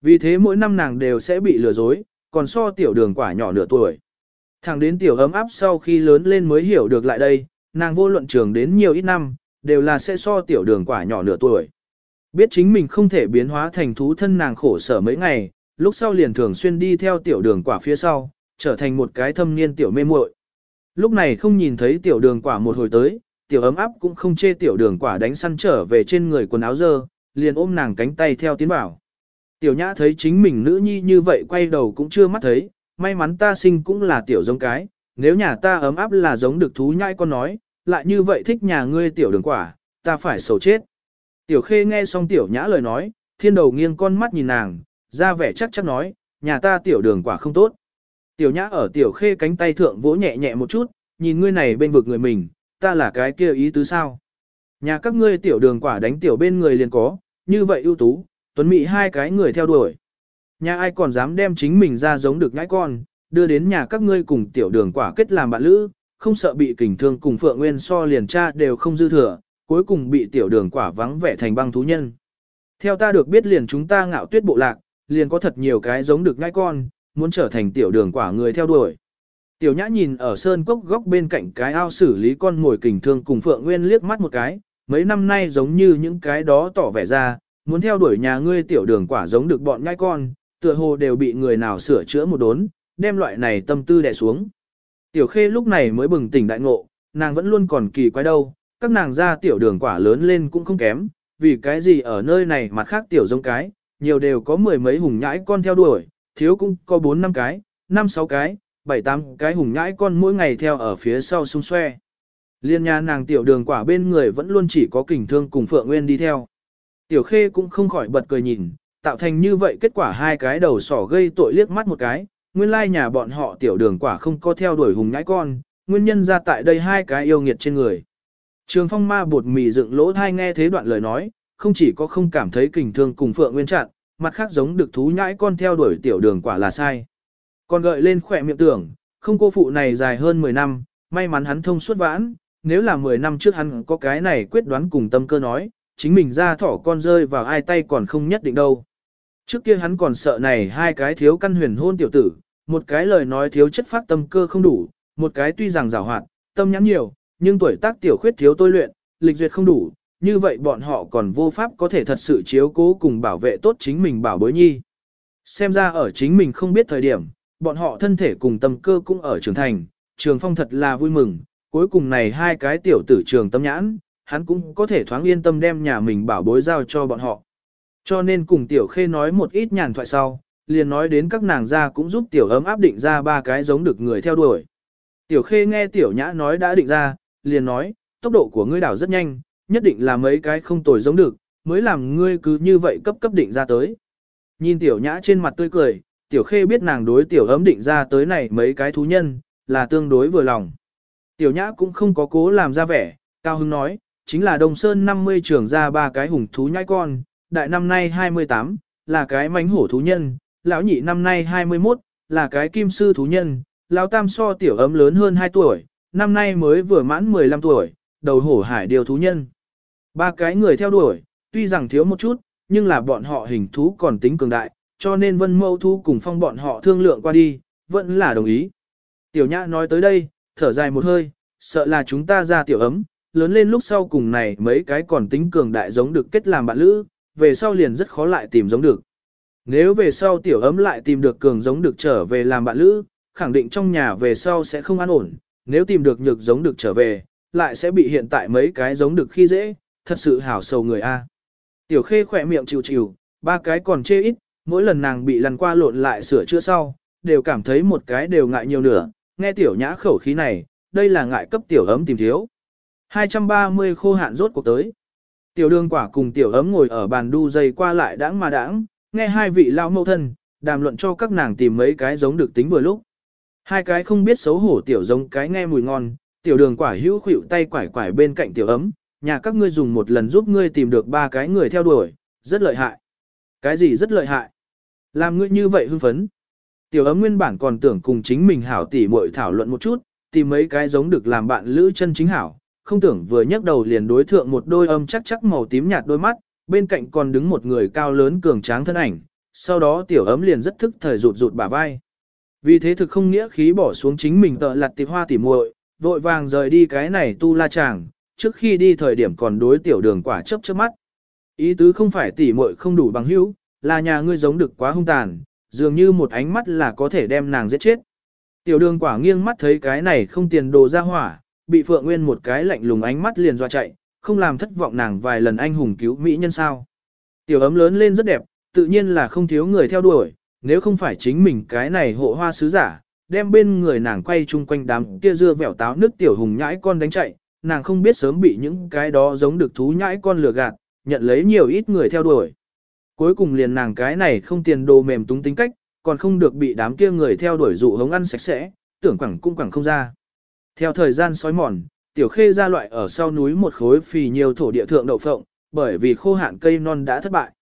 Vì thế mỗi năm nàng đều sẽ bị lừa dối, còn so tiểu đường quả nhỏ nửa tuổi. Thẳng đến tiểu ấm áp sau khi lớn lên mới hiểu được lại đây, nàng vô luận trường đến nhiều ít năm, đều là sẽ so tiểu đường quả nhỏ nửa tuổi. Biết chính mình không thể biến hóa thành thú thân nàng khổ sở mấy ngày, lúc sau liền thường xuyên đi theo tiểu đường quả phía sau, trở thành một cái thâm niên tiểu mê muội. Lúc này không nhìn thấy tiểu đường quả một hồi tới, tiểu ấm áp cũng không chê tiểu đường quả đánh săn trở về trên người quần áo dơ, liền ôm nàng cánh tay theo tiến bảo. Tiểu nhã thấy chính mình nữ nhi như vậy quay đầu cũng chưa mắt thấy, may mắn ta sinh cũng là tiểu giống cái, nếu nhà ta ấm áp là giống được thú nhai con nói, lại như vậy thích nhà ngươi tiểu đường quả, ta phải sầu chết. Tiểu khê nghe xong tiểu nhã lời nói, thiên đầu nghiêng con mắt nhìn nàng, ra vẻ chắc chắc nói, nhà ta tiểu đường quả không tốt. Tiểu nhã ở tiểu khê cánh tay thượng vỗ nhẹ nhẹ một chút, nhìn ngươi này bên vực người mình, ta là cái kia ý tứ sao. Nhà các ngươi tiểu đường quả đánh tiểu bên người liền có, như vậy ưu tú, tuấn mỹ hai cái người theo đuổi. Nhà ai còn dám đem chính mình ra giống được ngãi con, đưa đến nhà các ngươi cùng tiểu đường quả kết làm bạn lữ, không sợ bị kình thương cùng Phượng Nguyên so liền cha đều không dư thừa, cuối cùng bị tiểu đường quả vắng vẻ thành băng thú nhân. Theo ta được biết liền chúng ta ngạo tuyết bộ lạc, liền có thật nhiều cái giống được nhãi con, muốn trở thành tiểu đường quả người theo đuổi. Tiểu nhã nhìn ở sơn cốc góc bên cạnh cái ao xử lý con ngồi kình thương cùng Phượng Nguyên liếc mắt một cái, mấy năm nay giống như những cái đó tỏ vẻ ra, muốn theo đuổi nhà ngươi tiểu đường quả giống được bọn ngai con, tựa hồ đều bị người nào sửa chữa một đốn, đem loại này tâm tư đè xuống. Tiểu khê lúc này mới bừng tỉnh đại ngộ, nàng vẫn luôn còn kỳ quái đâu, các nàng ra tiểu đường quả lớn lên cũng không kém, vì cái gì ở nơi này mặt khác tiểu giống cái, nhiều đều có mười mấy hùng nhãi con theo đuổi, thiếu cũng có bốn năm cái, năm sáu cái, bảy tám cái hùng nhãi con mỗi ngày theo ở phía sau xung xoe. Liên nhà nàng tiểu đường quả bên người vẫn luôn chỉ có kình thương cùng Phượng Nguyên đi theo. Tiểu khê cũng không khỏi bật cười nhìn, tạo thành như vậy kết quả hai cái đầu sỏ gây tội liếc mắt một cái, nguyên lai nhà bọn họ tiểu đường quả không có theo đuổi hùng nhãi con, nguyên nhân ra tại đây hai cái yêu nghiệt trên người. Trường phong ma bột mì dựng lỗ thai nghe thế đoạn lời nói, không chỉ có không cảm thấy kình thương cùng Phượng Nguyên chặn, mặt khác giống được thú nhãi con theo đuổi tiểu đường quả là sai. Còn gợi lên khỏe miệng tưởng, không cô phụ này dài hơn 10 năm, may mắn hắn thông suốt vãn, nếu là 10 năm trước hắn có cái này quyết đoán cùng tâm cơ nói, chính mình ra thỏ con rơi vào ai tay còn không nhất định đâu. Trước kia hắn còn sợ này hai cái thiếu căn huyền hôn tiểu tử, một cái lời nói thiếu chất phát tâm cơ không đủ, một cái tuy rằng rào hoạt, tâm nhãn nhiều, nhưng tuổi tác tiểu khuyết thiếu tôi luyện, lịch duyệt không đủ, như vậy bọn họ còn vô pháp có thể thật sự chiếu cố cùng bảo vệ tốt chính mình bảo bối nhi. Xem ra ở chính mình không biết thời điểm, bọn họ thân thể cùng tâm cơ cũng ở trưởng thành, trường phong thật là vui mừng, cuối cùng này hai cái tiểu tử trường tâm nhãn, hắn cũng có thể thoáng yên tâm đem nhà mình bảo bối giao cho bọn họ. Cho nên cùng tiểu khê nói một ít nhàn thoại sau, liền nói đến các nàng gia cũng giúp tiểu ấm áp định ra ba cái giống được người theo đuổi. Tiểu khê nghe tiểu nhã nói đã định ra, liền nói, tốc độ của ngươi đảo rất nhanh, nhất định là mấy cái không tồi giống được, mới làm ngươi cứ như vậy cấp cấp định ra tới. Nhìn tiểu nhã trên mặt tươi cười, tiểu khê biết nàng đối tiểu ấm định ra tới này mấy cái thú nhân, là tương đối vừa lòng. Tiểu nhã cũng không có cố làm ra vẻ, cao hưng nói, chính là Đông Sơn 50 trưởng ra ba cái hùng thú nhãi con, đại năm nay 28, là cái mánh hổ thú nhân, lão nhị năm nay 21, là cái kim sư thú nhân, lão tam so tiểu ấm lớn hơn 2 tuổi, năm nay mới vừa mãn 15 tuổi, đầu hổ hải điều thú nhân. Ba cái người theo đuổi, tuy rằng thiếu một chút, nhưng là bọn họ hình thú còn tính cường đại, cho nên vân mâu thu cùng phong bọn họ thương lượng qua đi, vẫn là đồng ý. Tiểu nhã nói tới đây, thở dài một hơi, sợ là chúng ta ra tiểu ấm, lớn lên lúc sau cùng này mấy cái còn tính cường đại giống được kết làm bạn lữ, về sau liền rất khó lại tìm giống được. Nếu về sau tiểu ấm lại tìm được cường giống được trở về làm bạn lữ, khẳng định trong nhà về sau sẽ không an ổn, nếu tìm được nhược giống được trở về, lại sẽ bị hiện tại mấy cái giống được khi dễ, thật sự hảo sầu người a. Tiểu khê khỏe miệng chịu chịu, ba cái còn chê ít, mỗi lần nàng bị lăn qua lộn lại sửa chữa sau, đều cảm thấy một cái đều ngại nhiều nửa, nghe tiểu nhã khẩu khí này, đây là ngại cấp tiểu ấm tìm thiếu. 230 khô hạn rốt cuộc tới. Tiểu đường quả cùng tiểu ấm ngồi ở bàn đu dây qua lại đãng mà đãng, nghe hai vị lao mâu thân, đàm luận cho các nàng tìm mấy cái giống được tính vừa lúc. Hai cái không biết xấu hổ tiểu giống cái nghe mùi ngon, tiểu đường quả hữu khuỵu tay quải quải bên cạnh tiểu ấm, nhà các ngươi dùng một lần giúp ngươi tìm được ba cái người theo đuổi, rất lợi hại. Cái gì rất lợi hại? Làm ngươi như vậy hưng phấn. Tiểu ấm nguyên bản còn tưởng cùng chính mình hảo tỉ muội thảo luận một chút, tìm mấy cái giống được làm bạn lữ chân chính hảo, không tưởng vừa nhấc đầu liền đối thượng một đôi âm chắc chắc màu tím nhạt đôi mắt, bên cạnh còn đứng một người cao lớn cường tráng thân ảnh, sau đó tiểu ấm liền rất thức thời rụt rụt bả vai. Vì thế thực không nghĩa khí bỏ xuống chính mình tợ lặt tịp hoa tỉ muội, vội vàng rời đi cái này tu la chàng, trước khi đi thời điểm còn đối tiểu đường quả chớp chớp mắt. Ý tứ không phải tỉ muội không đủ bằng hữu, là nhà ngươi giống được quá hung tàn, dường như một ánh mắt là có thể đem nàng giết chết. Tiểu đường quả nghiêng mắt thấy cái này không tiền đồ ra hỏa, bị Phượng Nguyên một cái lạnh lùng ánh mắt liền dọa chạy, không làm thất vọng nàng vài lần anh hùng cứu mỹ nhân sao. Tiểu ấm lớn lên rất đẹp, tự nhiên là không thiếu người theo đuổi, nếu không phải chính mình cái này hộ hoa sứ giả, đem bên người nàng quay chung quanh đám kia dưa vẻo táo nước tiểu hùng nhãi con đánh chạy, nàng không biết sớm bị những cái đó giống được thú nhãi con lừa gạt, nhận lấy nhiều ít người theo đuổi. Cuối cùng liền nàng cái này không tiền đồ mềm túng tính cách, còn không được bị đám kia người theo đuổi dụ hống ăn sạch sẽ, tưởng quẳng cũng quẳng không ra. Theo thời gian sói mòn, tiểu khê ra loại ở sau núi một khối phì nhiều thổ địa thượng đậu phộng, bởi vì khô hạn cây non đã thất bại.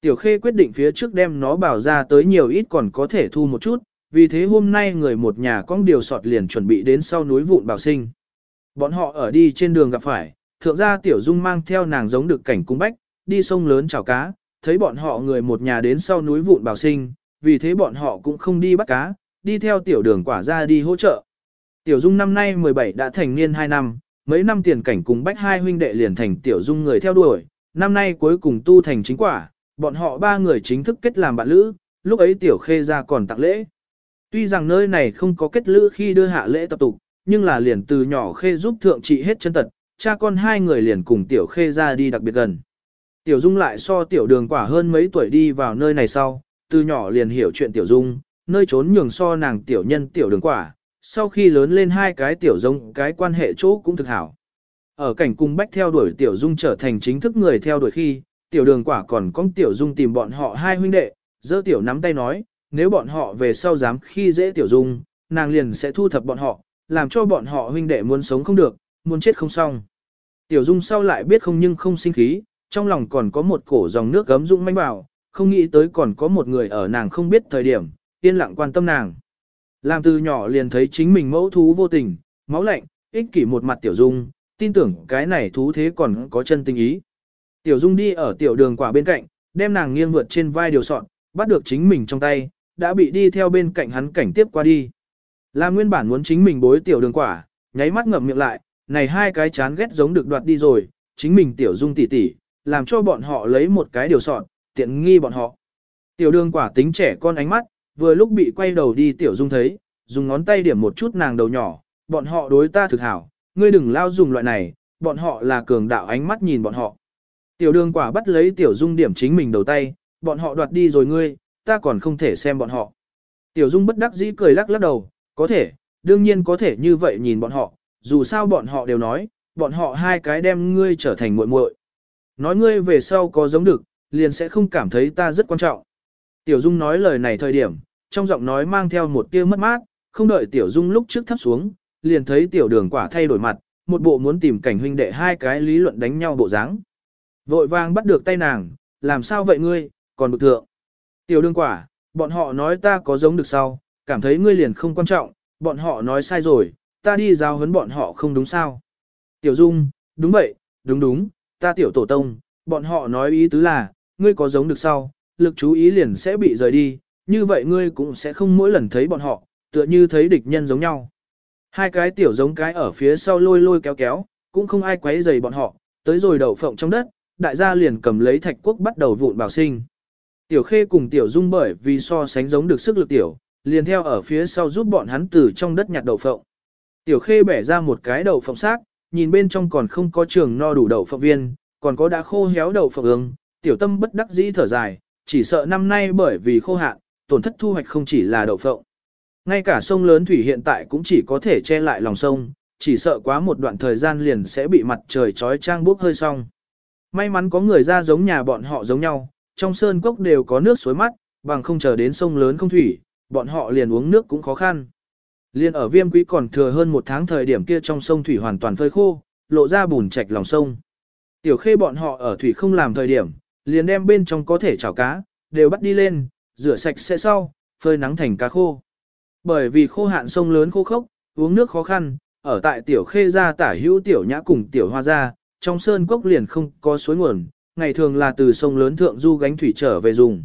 Tiểu khê quyết định phía trước đem nó bảo ra tới nhiều ít còn có thể thu một chút, vì thế hôm nay người một nhà con điều sọt liền chuẩn bị đến sau núi vụn bảo sinh. Bọn họ ở đi trên đường gặp phải, thượng gia tiểu dung mang theo nàng giống được cảnh cung bách, đi sông lớn chảo cá, thấy bọn họ người một nhà đến sau núi vụn bảo sinh, vì thế bọn họ cũng không đi bắt cá, đi theo tiểu đường quả ra đi hỗ trợ. Tiểu Dung năm nay 17 đã thành niên 2 năm, mấy năm tiền cảnh cùng bách hai huynh đệ liền thành Tiểu Dung người theo đuổi, năm nay cuối cùng tu thành chính quả, bọn họ ba người chính thức kết làm bạn lữ, lúc ấy Tiểu Khê ra còn tặng lễ. Tuy rằng nơi này không có kết lữ khi đưa hạ lễ tập tục, nhưng là liền từ nhỏ Khê giúp thượng trị hết chân tật, cha con hai người liền cùng Tiểu Khê ra đi đặc biệt gần. Tiểu Dung lại so Tiểu Đường quả hơn mấy tuổi đi vào nơi này sau, từ nhỏ liền hiểu chuyện Tiểu Dung, nơi trốn nhường so nàng tiểu nhân tiểu đường quả, sau khi lớn lên hai cái tiểu dung cái quan hệ chỗ cũng thực hảo. Ở cảnh cung bách theo đuổi tiểu dung trở thành chính thức người theo đuổi khi, tiểu đường quả còn có tiểu dung tìm bọn họ hai huynh đệ, dơ tiểu nắm tay nói, nếu bọn họ về sau dám khi dễ tiểu dung, nàng liền sẽ thu thập bọn họ, làm cho bọn họ huynh đệ muốn sống không được, muốn chết không xong. Tiểu dung sau lại biết không nhưng không sinh khí, trong lòng còn có một cổ dòng nước gấm dung manh bảo, không nghĩ tới còn có một người ở nàng không biết thời điểm, yên lặng quan tâm nàng. Làm từ nhỏ liền thấy chính mình mẫu thú vô tình, máu lạnh, ích kỷ một mặt tiểu dung, tin tưởng cái này thú thế còn có chân tình ý. Tiểu dung đi ở tiểu đường quả bên cạnh, đem nàng nghiêng vượt trên vai điều sọn, bắt được chính mình trong tay, đã bị đi theo bên cạnh hắn cảnh tiếp qua đi. Là nguyên bản muốn chính mình bối tiểu đường quả, nháy mắt ngậm miệng lại, này hai cái chán ghét giống được đoạt đi rồi, chính mình tiểu dung tỉ tỉ, làm cho bọn họ lấy một cái điều sọn, tiện nghi bọn họ. Tiểu đường quả tính trẻ con ánh mắt, vừa lúc bị quay đầu đi tiểu dung thấy, dùng ngón tay điểm một chút nàng đầu nhỏ, bọn họ đối ta thực hảo, ngươi đừng lao dùng loại này, bọn họ là cường đạo ánh mắt nhìn bọn họ. Tiểu đường quả bắt lấy tiểu dung điểm chính mình đầu tay, bọn họ đoạt đi rồi ngươi, ta còn không thể xem bọn họ. Tiểu dung bất đắc dĩ cười lắc lắc đầu, có thể, đương nhiên có thể như vậy nhìn bọn họ, dù sao bọn họ đều nói, bọn họ hai cái đem ngươi trở thành muội muội. Nói ngươi về sau có giống được, liền sẽ không cảm thấy ta rất quan trọng. Tiểu Dung nói lời này thời điểm, trong giọng nói mang theo một tia mất mát, không đợi Tiểu Dung lúc trước thấp xuống, liền thấy Tiểu Đường quả thay đổi mặt, một bộ muốn tìm cảnh huynh đệ hai cái lý luận đánh nhau bộ dáng. Vội vàng bắt được tay nàng, làm sao vậy ngươi, còn bực thượng. Tiểu Đường quả, bọn họ nói ta có giống được sao, cảm thấy ngươi liền không quan trọng, bọn họ nói sai rồi, ta đi giao huấn bọn họ không đúng sao. Tiểu Dung, đúng vậy, đúng đúng, ta tiểu tổ tông, bọn họ nói ý tứ là, ngươi có giống được sao, lực chú ý liền sẽ bị rời đi, như vậy ngươi cũng sẽ không mỗi lần thấy bọn họ, tựa như thấy địch nhân giống nhau. Hai cái tiểu giống cái ở phía sau lôi lôi kéo kéo, cũng không ai quấy rầy bọn họ, tới rồi đậu phộng trong đất, đại gia liền cầm lấy thạch quốc bắt đầu vụn bảo sinh. Tiểu khê cùng tiểu dung bởi vì so sánh giống được sức lực tiểu, liền theo ở phía sau giúp bọn hắn từ trong đất nhặt đậu phộng. Tiểu khê bẻ ra một cái đậu phộng xác, nhìn bên trong còn không có trường no đủ đậu phộng viên, còn có đã khô héo đậu phộng ương, tiểu tâm bất đắc dĩ thở dài, chỉ sợ năm nay bởi vì khô hạn, tổn thất thu hoạch không chỉ là đậu phộng. Ngay cả sông lớn thủy hiện tại cũng chỉ có thể che lại lòng sông, chỉ sợ quá một đoạn thời gian liền sẽ bị mặt trời trói trang bốc hơi xong. May mắn có người ra giống nhà bọn họ giống nhau, trong sơn cốc đều có nước suối mắt, bằng không chờ đến sông lớn không thủy, bọn họ liền uống nước cũng khó khăn. Liên ở viêm quý còn thừa hơn một tháng thời điểm kia trong sông thủy hoàn toàn phơi khô, lộ ra bùn chạch lòng sông. Tiểu khê bọn họ ở thủy không làm thời điểm, liền đem bên trong có thể chảo cá, đều bắt đi lên, rửa sạch sẽ sau, phơi nắng thành cá khô. Bởi vì khô hạn sông lớn khô khốc, uống nước khó khăn, ở tại tiểu khê gia tả hữu tiểu nhã cùng tiểu hoa gia, trong sơn cốc liền không có suối nguồn, ngày thường là từ sông lớn thượng du gánh thủy trở về dùng.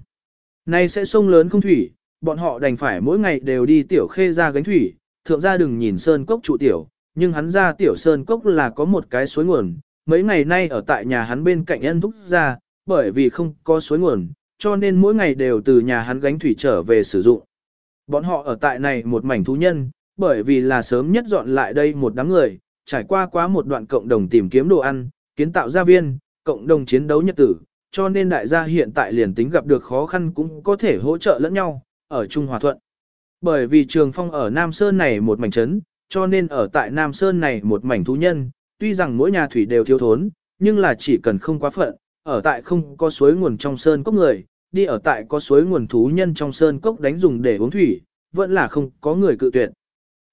Nay sẽ sông lớn không thủy, bọn họ đành phải mỗi ngày đều đi tiểu khê ra gánh thủy, thượng gia đừng nhìn sơn cốc trụ tiểu, nhưng hắn ra tiểu sơn cốc là có một cái suối nguồn, mấy ngày nay ở tại nhà hắn bên cạnh ân thúc ra, bởi vì không có suối nguồn, cho nên mỗi ngày đều từ nhà hắn gánh thủy trở về sử dụng. Bọn họ ở tại này một mảnh thú nhân, bởi vì là sớm nhất dọn lại đây một đám người, trải qua quá một đoạn cộng đồng tìm kiếm đồ ăn, kiến tạo gia viên, cộng đồng chiến đấu nhật tử, cho nên đại gia hiện tại liền tính gặp được khó khăn cũng có thể hỗ trợ lẫn nhau, ở Trung Hòa Thuận. Bởi vì Trường Phong ở Nam Sơn này một mảnh trấn, cho nên ở tại Nam Sơn này một mảnh thú nhân, tuy rằng mỗi nhà thủy đều thiếu thốn, nhưng là chỉ cần không quá phận, ở tại không có suối nguồn trong sơn cốc người, đi ở tại có suối nguồn thú nhân trong sơn cốc đánh dùng để uống thủy, vẫn là không có người cự tuyệt.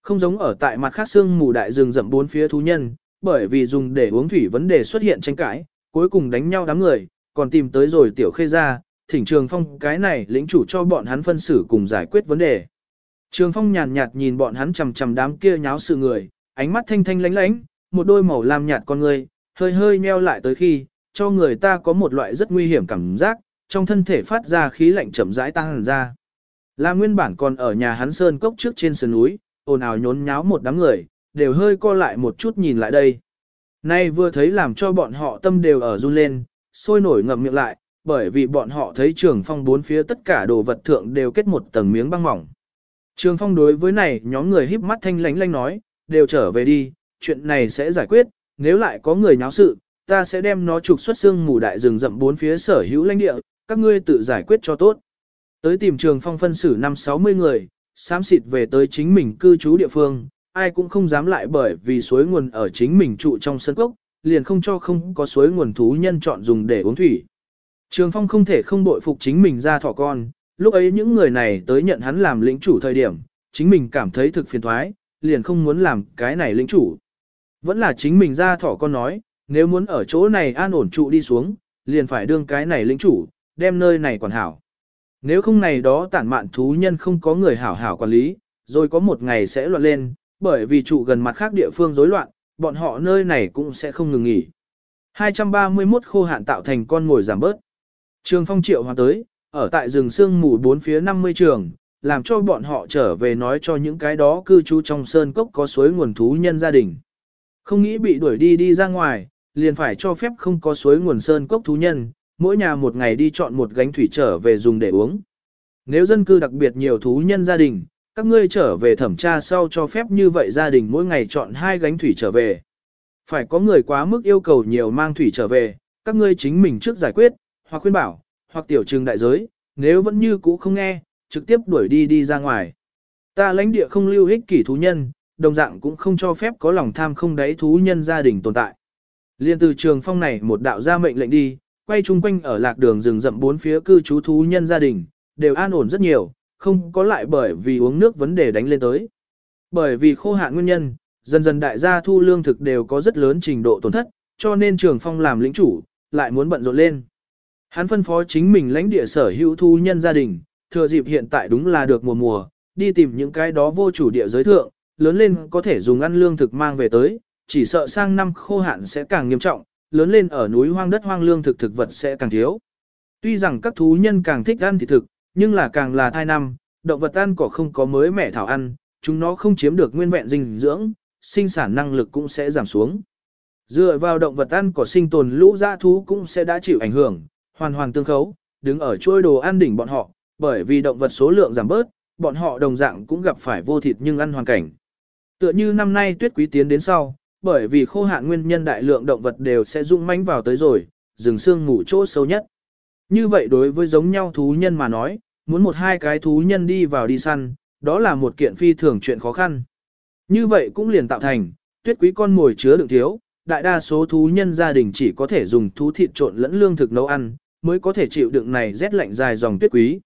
Không giống ở tại mặt khác xương mù đại rừng rậm bốn phía thú nhân, bởi vì dùng để uống thủy vấn đề xuất hiện tranh cãi, cuối cùng đánh nhau đám người, còn tìm tới rồi tiểu khê ra, thỉnh trường phong cái này lĩnh chủ cho bọn hắn phân xử cùng giải quyết vấn đề. Trường phong nhàn nhạt nhìn bọn hắn chầm chầm đám kia nháo sự người, ánh mắt thanh thanh lánh lánh, một đôi màu lam nhạt con người, hơi hơi nheo lại tới khi, cho người ta có một loại rất nguy hiểm cảm giác, trong thân thể phát ra khí lạnh chậm rãi tăng ra. Là nguyên bản còn ở nhà hắn sơn cốc trước trên sườn núi, ồn ào nhốn nháo một đám người, đều hơi co lại một chút nhìn lại đây. Nay vừa thấy làm cho bọn họ tâm đều ở run lên, sôi nổi ngậm miệng lại, bởi vì bọn họ thấy trường phong bốn phía tất cả đồ vật thượng đều kết một tầng miếng băng mỏng. Trường phong đối với này nhóm người híp mắt thanh lánh lánh nói, đều trở về đi, chuyện này sẽ giải quyết, nếu lại có người nháo sự, ta sẽ đem nó trục xuất xương mù đại rừng rậm bốn phía sở hữu lãnh địa, các ngươi tự giải quyết cho tốt. Tới tìm trường phong phân xử năm 60 người, xám xịt về tới chính mình cư trú địa phương, ai cũng không dám lại bởi vì suối nguồn ở chính mình trụ trong sân cốc, liền không cho không có suối nguồn thú nhân chọn dùng để uống thủy. Trường phong không thể không bội phục chính mình ra thỏ con, lúc ấy những người này tới nhận hắn làm lĩnh chủ thời điểm, chính mình cảm thấy thực phiền thoái, liền không muốn làm cái này lĩnh chủ. Vẫn là chính mình ra thỏ con nói, nếu muốn ở chỗ này an ổn trụ đi xuống, liền phải đương cái này lĩnh chủ, đem nơi này quản hảo. Nếu không này đó tản mạn thú nhân không có người hảo hảo quản lý, rồi có một ngày sẽ loạn lên, bởi vì trụ gần mặt khác địa phương rối loạn, bọn họ nơi này cũng sẽ không ngừng nghỉ. 231 khô hạn tạo thành con ngồi giảm bớt. Trường phong triệu hoàn tới, ở tại rừng sương mù bốn phía 50 trường, làm cho bọn họ trở về nói cho những cái đó cư trú trong sơn cốc có suối nguồn thú nhân gia đình. Không nghĩ bị đuổi đi đi ra ngoài, liền phải cho phép không có suối nguồn sơn cốc thú nhân, mỗi nhà một ngày đi chọn một gánh thủy trở về dùng để uống. Nếu dân cư đặc biệt nhiều thú nhân gia đình, các ngươi trở về thẩm tra sau cho phép như vậy gia đình mỗi ngày chọn hai gánh thủy trở về. Phải có người quá mức yêu cầu nhiều mang thủy trở về, các ngươi chính mình trước giải quyết, hoặc khuyên bảo, hoặc tiểu trừng đại giới, nếu vẫn như cũ không nghe, trực tiếp đuổi đi đi ra ngoài. Ta lãnh địa không lưu ích kỷ thú nhân, đồng dạng cũng không cho phép có lòng tham không đáy thú nhân gia đình tồn tại. Liên từ trường phong này một đạo ra mệnh lệnh đi, quay chung quanh ở lạc đường rừng rậm bốn phía cư trú thú nhân gia đình, đều an ổn rất nhiều, không có lại bởi vì uống nước vấn đề đánh lên tới. Bởi vì khô hạn nguyên nhân, dần dần đại gia thu lương thực đều có rất lớn trình độ tổn thất, cho nên trường phong làm lĩnh chủ, lại muốn bận rộn lên. Hắn phân phó chính mình lãnh địa sở hữu thu nhân gia đình, thừa dịp hiện tại đúng là được mùa mùa, đi tìm những cái đó vô chủ địa giới thượng, lớn lên có thể dùng ăn lương thực mang về tới, chỉ sợ sang năm khô hạn sẽ càng nghiêm trọng, lớn lên ở núi hoang đất hoang lương thực thực vật sẽ càng thiếu. Tuy rằng các thú nhân càng thích ăn thịt thực, nhưng là càng là thai năm, động vật ăn cỏ không có mới mẻ thảo ăn, chúng nó không chiếm được nguyên vẹn dinh dưỡng, sinh sản năng lực cũng sẽ giảm xuống. Dựa vào động vật ăn cỏ sinh tồn lũ dã thú cũng sẽ đã chịu ảnh hưởng, hoàn hoàn tương khấu, đứng ở chuôi đồ ăn đỉnh bọn họ, bởi vì động vật số lượng giảm bớt, bọn họ đồng dạng cũng gặp phải vô thịt nhưng ăn hoàn cảnh. Tựa như năm nay tuyết quý tiến đến sau, bởi vì khô hạn nguyên nhân đại lượng động vật đều sẽ rung manh vào tới rồi, rừng xương ngủ chỗ sâu nhất. Như vậy đối với giống nhau thú nhân mà nói, muốn một hai cái thú nhân đi vào đi săn, đó là một kiện phi thường chuyện khó khăn. Như vậy cũng liền tạo thành, tuyết quý con mồi chứa đựng thiếu, đại đa số thú nhân gia đình chỉ có thể dùng thú thịt trộn lẫn lương thực nấu ăn, mới có thể chịu đựng này rét lạnh dài dòng tuyết quý.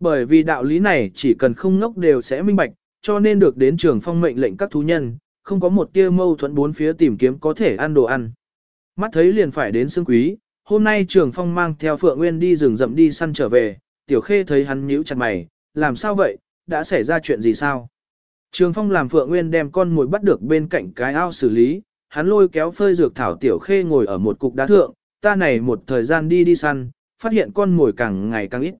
Bởi vì đạo lý này chỉ cần không ngốc đều sẽ minh bạch, cho nên được đến trường phong mệnh lệnh các thú nhân, không có một tia mâu thuẫn bốn phía tìm kiếm có thể ăn đồ ăn. Mắt thấy liền phải đến xương quý, hôm nay trường phong mang theo Phượng Nguyên đi rừng rậm đi săn trở về, tiểu khê thấy hắn nhíu chặt mày, làm sao vậy, đã xảy ra chuyện gì sao? Trường phong làm Phượng Nguyên đem con mồi bắt được bên cạnh cái ao xử lý, hắn lôi kéo phơi dược thảo tiểu khê ngồi ở một cục đá thượng, ta này một thời gian đi đi săn, phát hiện con mồi càng ngày càng ít.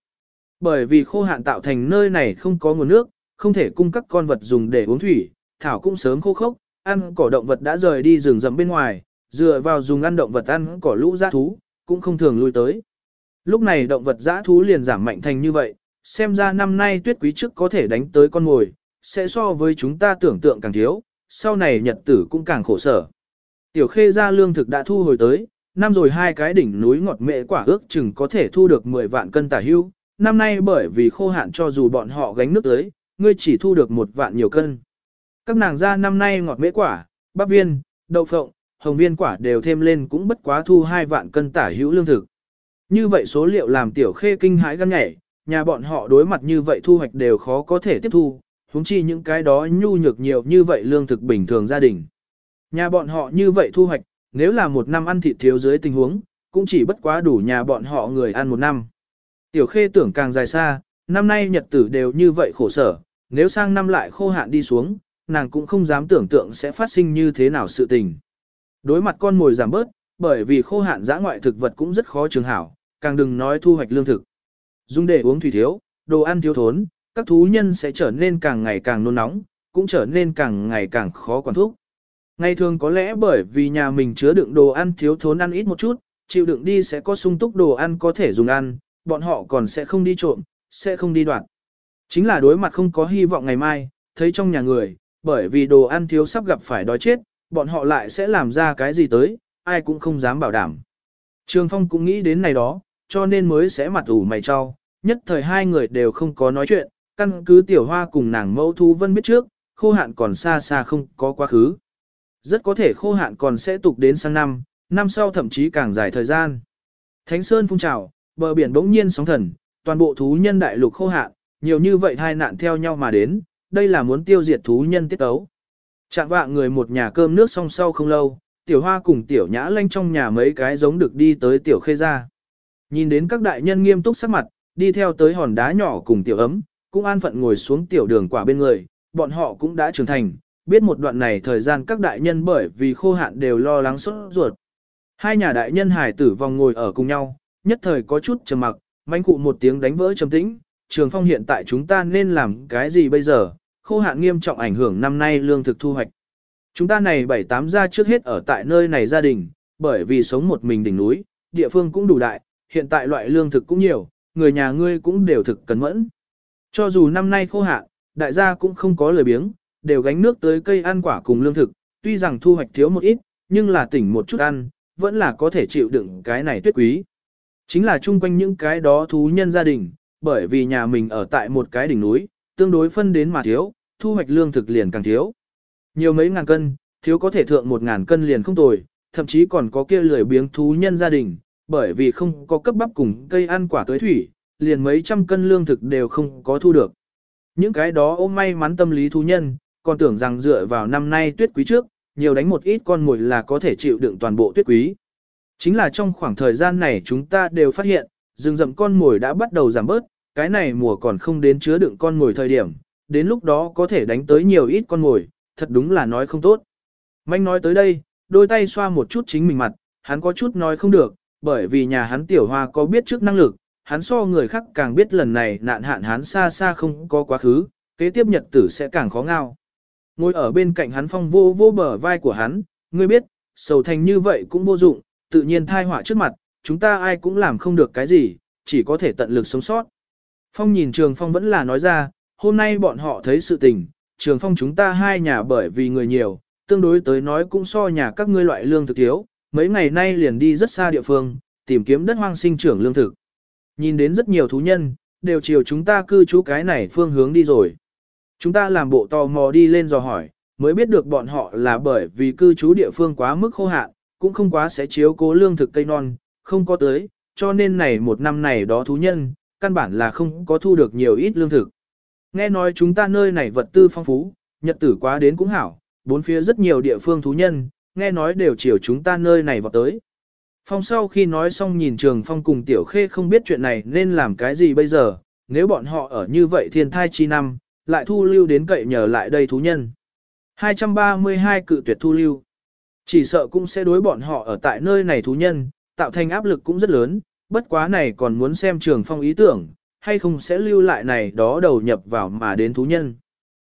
Bởi vì khô hạn tạo thành nơi này không có nguồn nước, không thể cung cấp con vật dùng để uống thủy, thảo cũng sớm khô khốc, ăn cỏ động vật đã rời đi rừng rậm bên ngoài, dựa vào dùng ăn động vật ăn cỏ lũ dã thú, cũng không thường lui tới. Lúc này động vật dã thú liền giảm mạnh thành như vậy, xem ra năm nay tuyết quý trước có thể đánh tới con mồi, sẽ so với chúng ta tưởng tượng càng thiếu, sau này nhật tử cũng càng khổ sở. Tiểu khê ra lương thực đã thu hồi tới, năm rồi hai cái đỉnh núi ngọt mệ quả ước chừng có thể thu được 10 vạn cân tả hưu, năm nay bởi vì khô hạn cho dù bọn họ gánh nước tới, ngươi chỉ thu được một vạn nhiều cân. Các nàng ra năm nay ngọt mễ quả, bắp viên, đậu phộng, hồng viên quả đều thêm lên cũng bất quá thu hai vạn cân tả hữu lương thực. Như vậy số liệu làm tiểu khê kinh hãi gan nhảy, nhà bọn họ đối mặt như vậy thu hoạch đều khó có thể tiếp thu, huống chi những cái đó nhu nhược nhiều như vậy lương thực bình thường gia đình. Nhà bọn họ như vậy thu hoạch, nếu là một năm ăn thịt thiếu dưới tình huống, cũng chỉ bất quá đủ nhà bọn họ người ăn một năm. Tiểu khê tưởng càng dài xa, năm nay nhật tử đều như vậy khổ sở, nếu sang năm lại khô hạn đi xuống, nàng cũng không dám tưởng tượng sẽ phát sinh như thế nào sự tình. Đối mặt con mồi giảm bớt, bởi vì khô hạn giã ngoại thực vật cũng rất khó trường hảo, càng đừng nói thu hoạch lương thực. Dùng để uống thủy thiếu, đồ ăn thiếu thốn, các thú nhân sẽ trở nên càng ngày càng nôn nóng, cũng trở nên càng ngày càng khó quản thúc. Ngày thường có lẽ bởi vì nhà mình chứa đựng đồ ăn thiếu thốn ăn ít một chút, chịu đựng đi sẽ có sung túc đồ ăn có thể dùng ăn, bọn họ còn sẽ không đi trộm, sẽ không đi đoạt. Chính là đối mặt không có hy vọng ngày mai, thấy trong nhà người, bởi vì đồ ăn thiếu sắp gặp phải đói chết, bọn họ lại sẽ làm ra cái gì tới, ai cũng không dám bảo đảm. Trường Phong cũng nghĩ đến này đó, cho nên mới sẽ mặt ủ mày cho, nhất thời hai người đều không có nói chuyện, căn cứ tiểu hoa cùng nàng mẫu thu vân biết trước, khô hạn còn xa xa không có quá khứ. Rất có thể khô hạn còn sẽ tục đến sang năm, năm sau thậm chí càng dài thời gian. Thánh Sơn phun trào, bờ biển bỗng nhiên sóng thần, toàn bộ thú nhân đại lục khô hạn, nhiều như vậy hai nạn theo nhau mà đến, đây là muốn tiêu diệt thú nhân tiết tấu. Chạm vạ người một nhà cơm nước xong sau không lâu, tiểu hoa cùng tiểu nhã lanh trong nhà mấy cái giống được đi tới tiểu khê ra. Nhìn đến các đại nhân nghiêm túc sắc mặt, đi theo tới hòn đá nhỏ cùng tiểu ấm, cũng an phận ngồi xuống tiểu đường quả bên người, bọn họ cũng đã trưởng thành, biết một đoạn này thời gian các đại nhân bởi vì khô hạn đều lo lắng sốt ruột. Hai nhà đại nhân hải tử vòng ngồi ở cùng nhau, nhất thời có chút trầm mặc, manh cụ một tiếng đánh vỡ trầm tĩnh, trường phong hiện tại chúng ta nên làm cái gì bây giờ, khô hạn nghiêm trọng ảnh hưởng năm nay lương thực thu hoạch. Chúng ta này bảy tám gia trước hết ở tại nơi này gia đình, bởi vì sống một mình đỉnh núi, địa phương cũng đủ đại, hiện tại loại lương thực cũng nhiều, người nhà ngươi cũng đều thực cẩn mẫn. Cho dù năm nay khô hạn, đại gia cũng không có lời biếng, đều gánh nước tới cây ăn quả cùng lương thực, tuy rằng thu hoạch thiếu một ít, nhưng là tỉnh một chút ăn, vẫn là có thể chịu đựng cái này tuyết quý. Chính là chung quanh những cái đó thú nhân gia đình, bởi vì nhà mình ở tại một cái đỉnh núi, tương đối phân đến mà thiếu, thu hoạch lương thực liền càng thiếu. Nhiều mấy ngàn cân, thiếu có thể thượng một ngàn cân liền không tồi, thậm chí còn có kia lười biếng thú nhân gia đình, bởi vì không có cấp bắp cùng cây ăn quả tới thủy, liền mấy trăm cân lương thực đều không có thu được. Những cái đó ôm may mắn tâm lý thú nhân, còn tưởng rằng dựa vào năm nay tuyết quý trước, nhiều đánh một ít con mồi là có thể chịu đựng toàn bộ tuyết quý. Chính là trong khoảng thời gian này chúng ta đều phát hiện, rừng rậm con mồi đã bắt đầu giảm bớt, cái này mùa còn không đến chứa đựng con mồi thời điểm, đến lúc đó có thể đánh tới nhiều ít con mồi, thật đúng là nói không tốt. Manh nói tới đây, đôi tay xoa một chút chính mình mặt, hắn có chút nói không được, bởi vì nhà hắn tiểu hoa có biết trước năng lực, hắn so người khác càng biết lần này nạn hạn hắn xa xa không có quá khứ, kế tiếp nhật tử sẽ càng khó ngao. Ngồi ở bên cạnh hắn phong vô vô bờ vai của hắn, ngươi biết, sầu thành như vậy cũng vô dụng, tự nhiên thai họa trước mặt, chúng ta ai cũng làm không được cái gì, chỉ có thể tận lực sống sót. Phong nhìn Trường Phong vẫn là nói ra, hôm nay bọn họ thấy sự tình, Trường Phong chúng ta hai nhà bởi vì người nhiều, tương đối tới nói cũng so nhà các ngươi loại lương thực thiếu, mấy ngày nay liền đi rất xa địa phương, tìm kiếm đất hoang sinh trưởng lương thực. Nhìn đến rất nhiều thú nhân, đều chiều chúng ta cư trú cái này phương hướng đi rồi. Chúng ta làm bộ tò mò đi lên dò hỏi, mới biết được bọn họ là bởi vì cư trú địa phương quá mức khô hạn, cũng không quá sẽ chiếu cố lương thực cây non, không có tới, cho nên này một năm này đó thú nhân, căn bản là không có thu được nhiều ít lương thực. Nghe nói chúng ta nơi này vật tư phong phú, nhật tử quá đến cũng hảo, bốn phía rất nhiều địa phương thú nhân, nghe nói đều chiều chúng ta nơi này vào tới. Phong sau khi nói xong nhìn trường phong cùng tiểu khê không biết chuyện này nên làm cái gì bây giờ, nếu bọn họ ở như vậy thiên thai chi năm, lại thu lưu đến cậy nhờ lại đây thú nhân. 232 cự tuyệt thu lưu. Chỉ sợ cũng sẽ đối bọn họ ở tại nơi này thú nhân, tạo thành áp lực cũng rất lớn, bất quá này còn muốn xem trường phong ý tưởng, hay không sẽ lưu lại này đó đầu nhập vào mà đến thú nhân.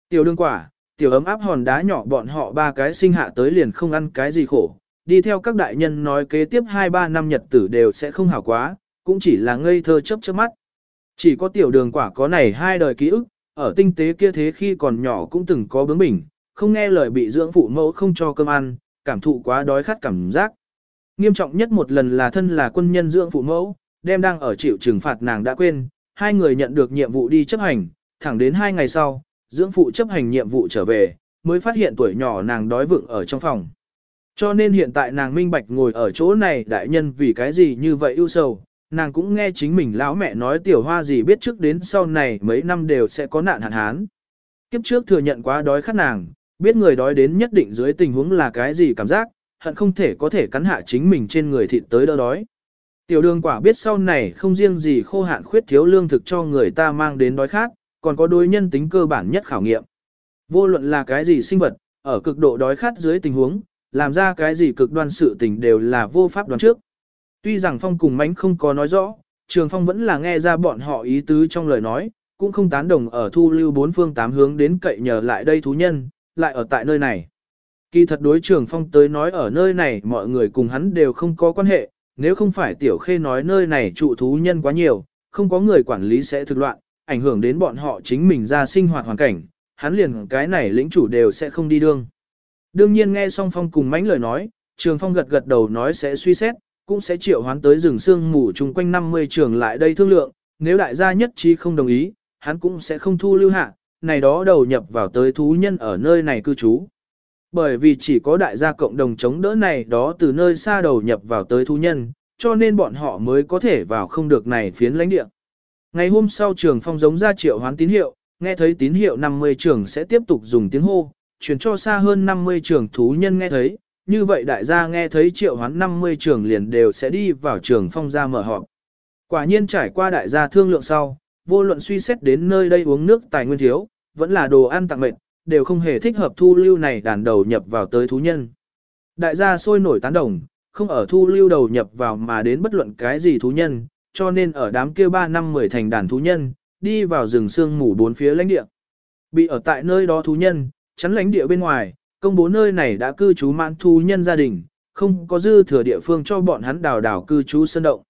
Tiểu đương quả, tiểu ấm áp hòn đá nhỏ bọn họ ba cái sinh hạ tới liền không ăn cái gì khổ, đi theo các đại nhân nói kế tiếp 2-3 năm nhật tử đều sẽ không hảo quá, cũng chỉ là ngây thơ chấp chớp mắt. Chỉ có tiểu đường quả có này hai đời ký ức, ở tinh tế kia thế khi còn nhỏ cũng từng có bướng bỉnh, không nghe lời bị dưỡng phụ mẫu không cho cơm ăn, cảm thụ quá đói khát cảm giác. Nghiêm trọng nhất một lần là thân là quân nhân dưỡng phụ mẫu, đem đang ở chịu trừng phạt nàng đã quên, hai người nhận được nhiệm vụ đi chấp hành, thẳng đến hai ngày sau, dưỡng phụ chấp hành nhiệm vụ trở về, mới phát hiện tuổi nhỏ nàng đói vựng ở trong phòng. Cho nên hiện tại nàng minh bạch ngồi ở chỗ này đại nhân vì cái gì như vậy ưu sầu, nàng cũng nghe chính mình lão mẹ nói tiểu hoa gì biết trước đến sau này mấy năm đều sẽ có nạn hạn hán. Kiếp trước thừa nhận quá đói khát nàng, biết người đói đến nhất định dưới tình huống là cái gì cảm giác, hận không thể có thể cắn hạ chính mình trên người thịt tới đỡ đói. Tiểu đường quả biết sau này không riêng gì khô hạn khuyết thiếu lương thực cho người ta mang đến đói khát, còn có đối nhân tính cơ bản nhất khảo nghiệm. Vô luận là cái gì sinh vật, ở cực độ đói khát dưới tình huống, làm ra cái gì cực đoan sự tình đều là vô pháp đoán trước. Tuy rằng Phong cùng mánh không có nói rõ, Trường Phong vẫn là nghe ra bọn họ ý tứ trong lời nói, cũng không tán đồng ở thu lưu bốn phương tám hướng đến cậy nhờ lại đây thú nhân, lại ở tại nơi này. Kỳ thật đối Trường Phong tới nói ở nơi này mọi người cùng hắn đều không có quan hệ, nếu không phải Tiểu Khê nói nơi này trụ thú nhân quá nhiều, không có người quản lý sẽ thực loạn, ảnh hưởng đến bọn họ chính mình ra sinh hoạt hoàn cảnh, hắn liền cái này lĩnh chủ đều sẽ không đi đương. Đương nhiên nghe xong Phong cùng mánh lời nói, Trường Phong gật gật đầu nói sẽ suy xét, cũng sẽ triệu hoán tới rừng sương mù chung quanh 50 trường lại đây thương lượng, nếu đại gia nhất trí không đồng ý, hắn cũng sẽ không thu lưu hạ, này đó đầu nhập vào tới thú nhân ở nơi này cư trú. Bởi vì chỉ có đại gia cộng đồng chống đỡ này đó từ nơi xa đầu nhập vào tới thú nhân, cho nên bọn họ mới có thể vào không được này phiến lãnh địa. Ngày hôm sau trường phong giống ra triệu hoán tín hiệu, nghe thấy tín hiệu 50 trường sẽ tiếp tục dùng tiếng hô, chuyển cho xa hơn 50 trường thú nhân nghe thấy, như vậy đại gia nghe thấy triệu hoán 50 trường liền đều sẽ đi vào trường phong gia mở họp. Quả nhiên trải qua đại gia thương lượng sau, vô luận suy xét đến nơi đây uống nước tài nguyên thiếu, vẫn là đồ ăn tặng mệnh, đều không hề thích hợp thu lưu này đàn đầu nhập vào tới thú nhân. Đại gia sôi nổi tán đồng, không ở thu lưu đầu nhập vào mà đến bất luận cái gì thú nhân, cho nên ở đám kia 3 năm 10 thành đàn thú nhân, đi vào rừng sương mù bốn phía lãnh địa. Bị ở tại nơi đó thú nhân, chắn lãnh địa bên ngoài, công bố nơi này đã cư trú mãn thu nhân gia đình, không có dư thừa địa phương cho bọn hắn đào đào cư trú sơn động.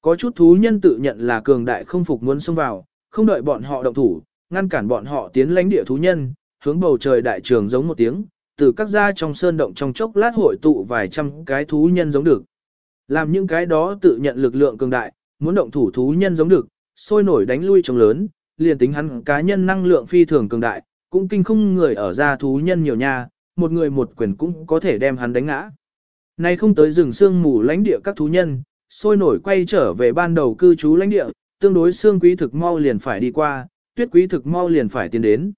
Có chút thú nhân tự nhận là cường đại không phục muốn xông vào, không đợi bọn họ động thủ, ngăn cản bọn họ tiến lãnh địa thú nhân, hướng bầu trời đại trường giống một tiếng, từ các gia trong sơn động trong chốc lát hội tụ vài trăm cái thú nhân giống được. Làm những cái đó tự nhận lực lượng cường đại, muốn động thủ thú nhân giống được, sôi nổi đánh lui trong lớn, liền tính hắn cá nhân năng lượng phi thường cường đại, cũng kinh không người ở ra thú nhân nhiều nha, một người một quyền cũng có thể đem hắn đánh ngã. Nay không tới rừng sương mù lãnh địa các thú nhân, sôi nổi quay trở về ban đầu cư trú lãnh địa, tương đối xương quý thực mau liền phải đi qua, tuyết quý thực mau liền phải tiến đến.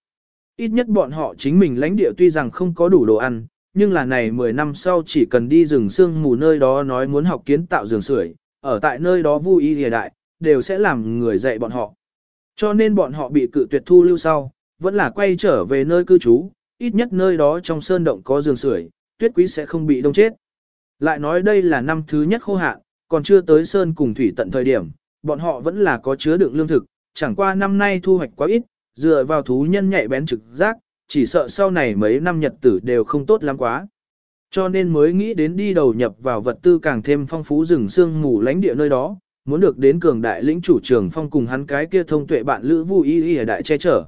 Ít nhất bọn họ chính mình lãnh địa tuy rằng không có đủ đồ ăn, nhưng là này 10 năm sau chỉ cần đi rừng sương mù nơi đó nói muốn học kiến tạo giường sưởi, ở tại nơi đó vui y đại, đều sẽ làm người dạy bọn họ. Cho nên bọn họ bị cự tuyệt thu lưu sau, vẫn là quay trở về nơi cư trú, ít nhất nơi đó trong sơn động có giường sưởi, tuyết quý sẽ không bị đông chết. Lại nói đây là năm thứ nhất khô hạn, còn chưa tới sơn cùng thủy tận thời điểm, bọn họ vẫn là có chứa đựng lương thực, chẳng qua năm nay thu hoạch quá ít, dựa vào thú nhân nhạy bén trực giác, chỉ sợ sau này mấy năm nhật tử đều không tốt lắm quá. Cho nên mới nghĩ đến đi đầu nhập vào vật tư càng thêm phong phú rừng sương mù lãnh địa nơi đó, muốn được đến cường đại lĩnh chủ trường phong cùng hắn cái kia thông tuệ bạn lữ vui y y ở đại che chở.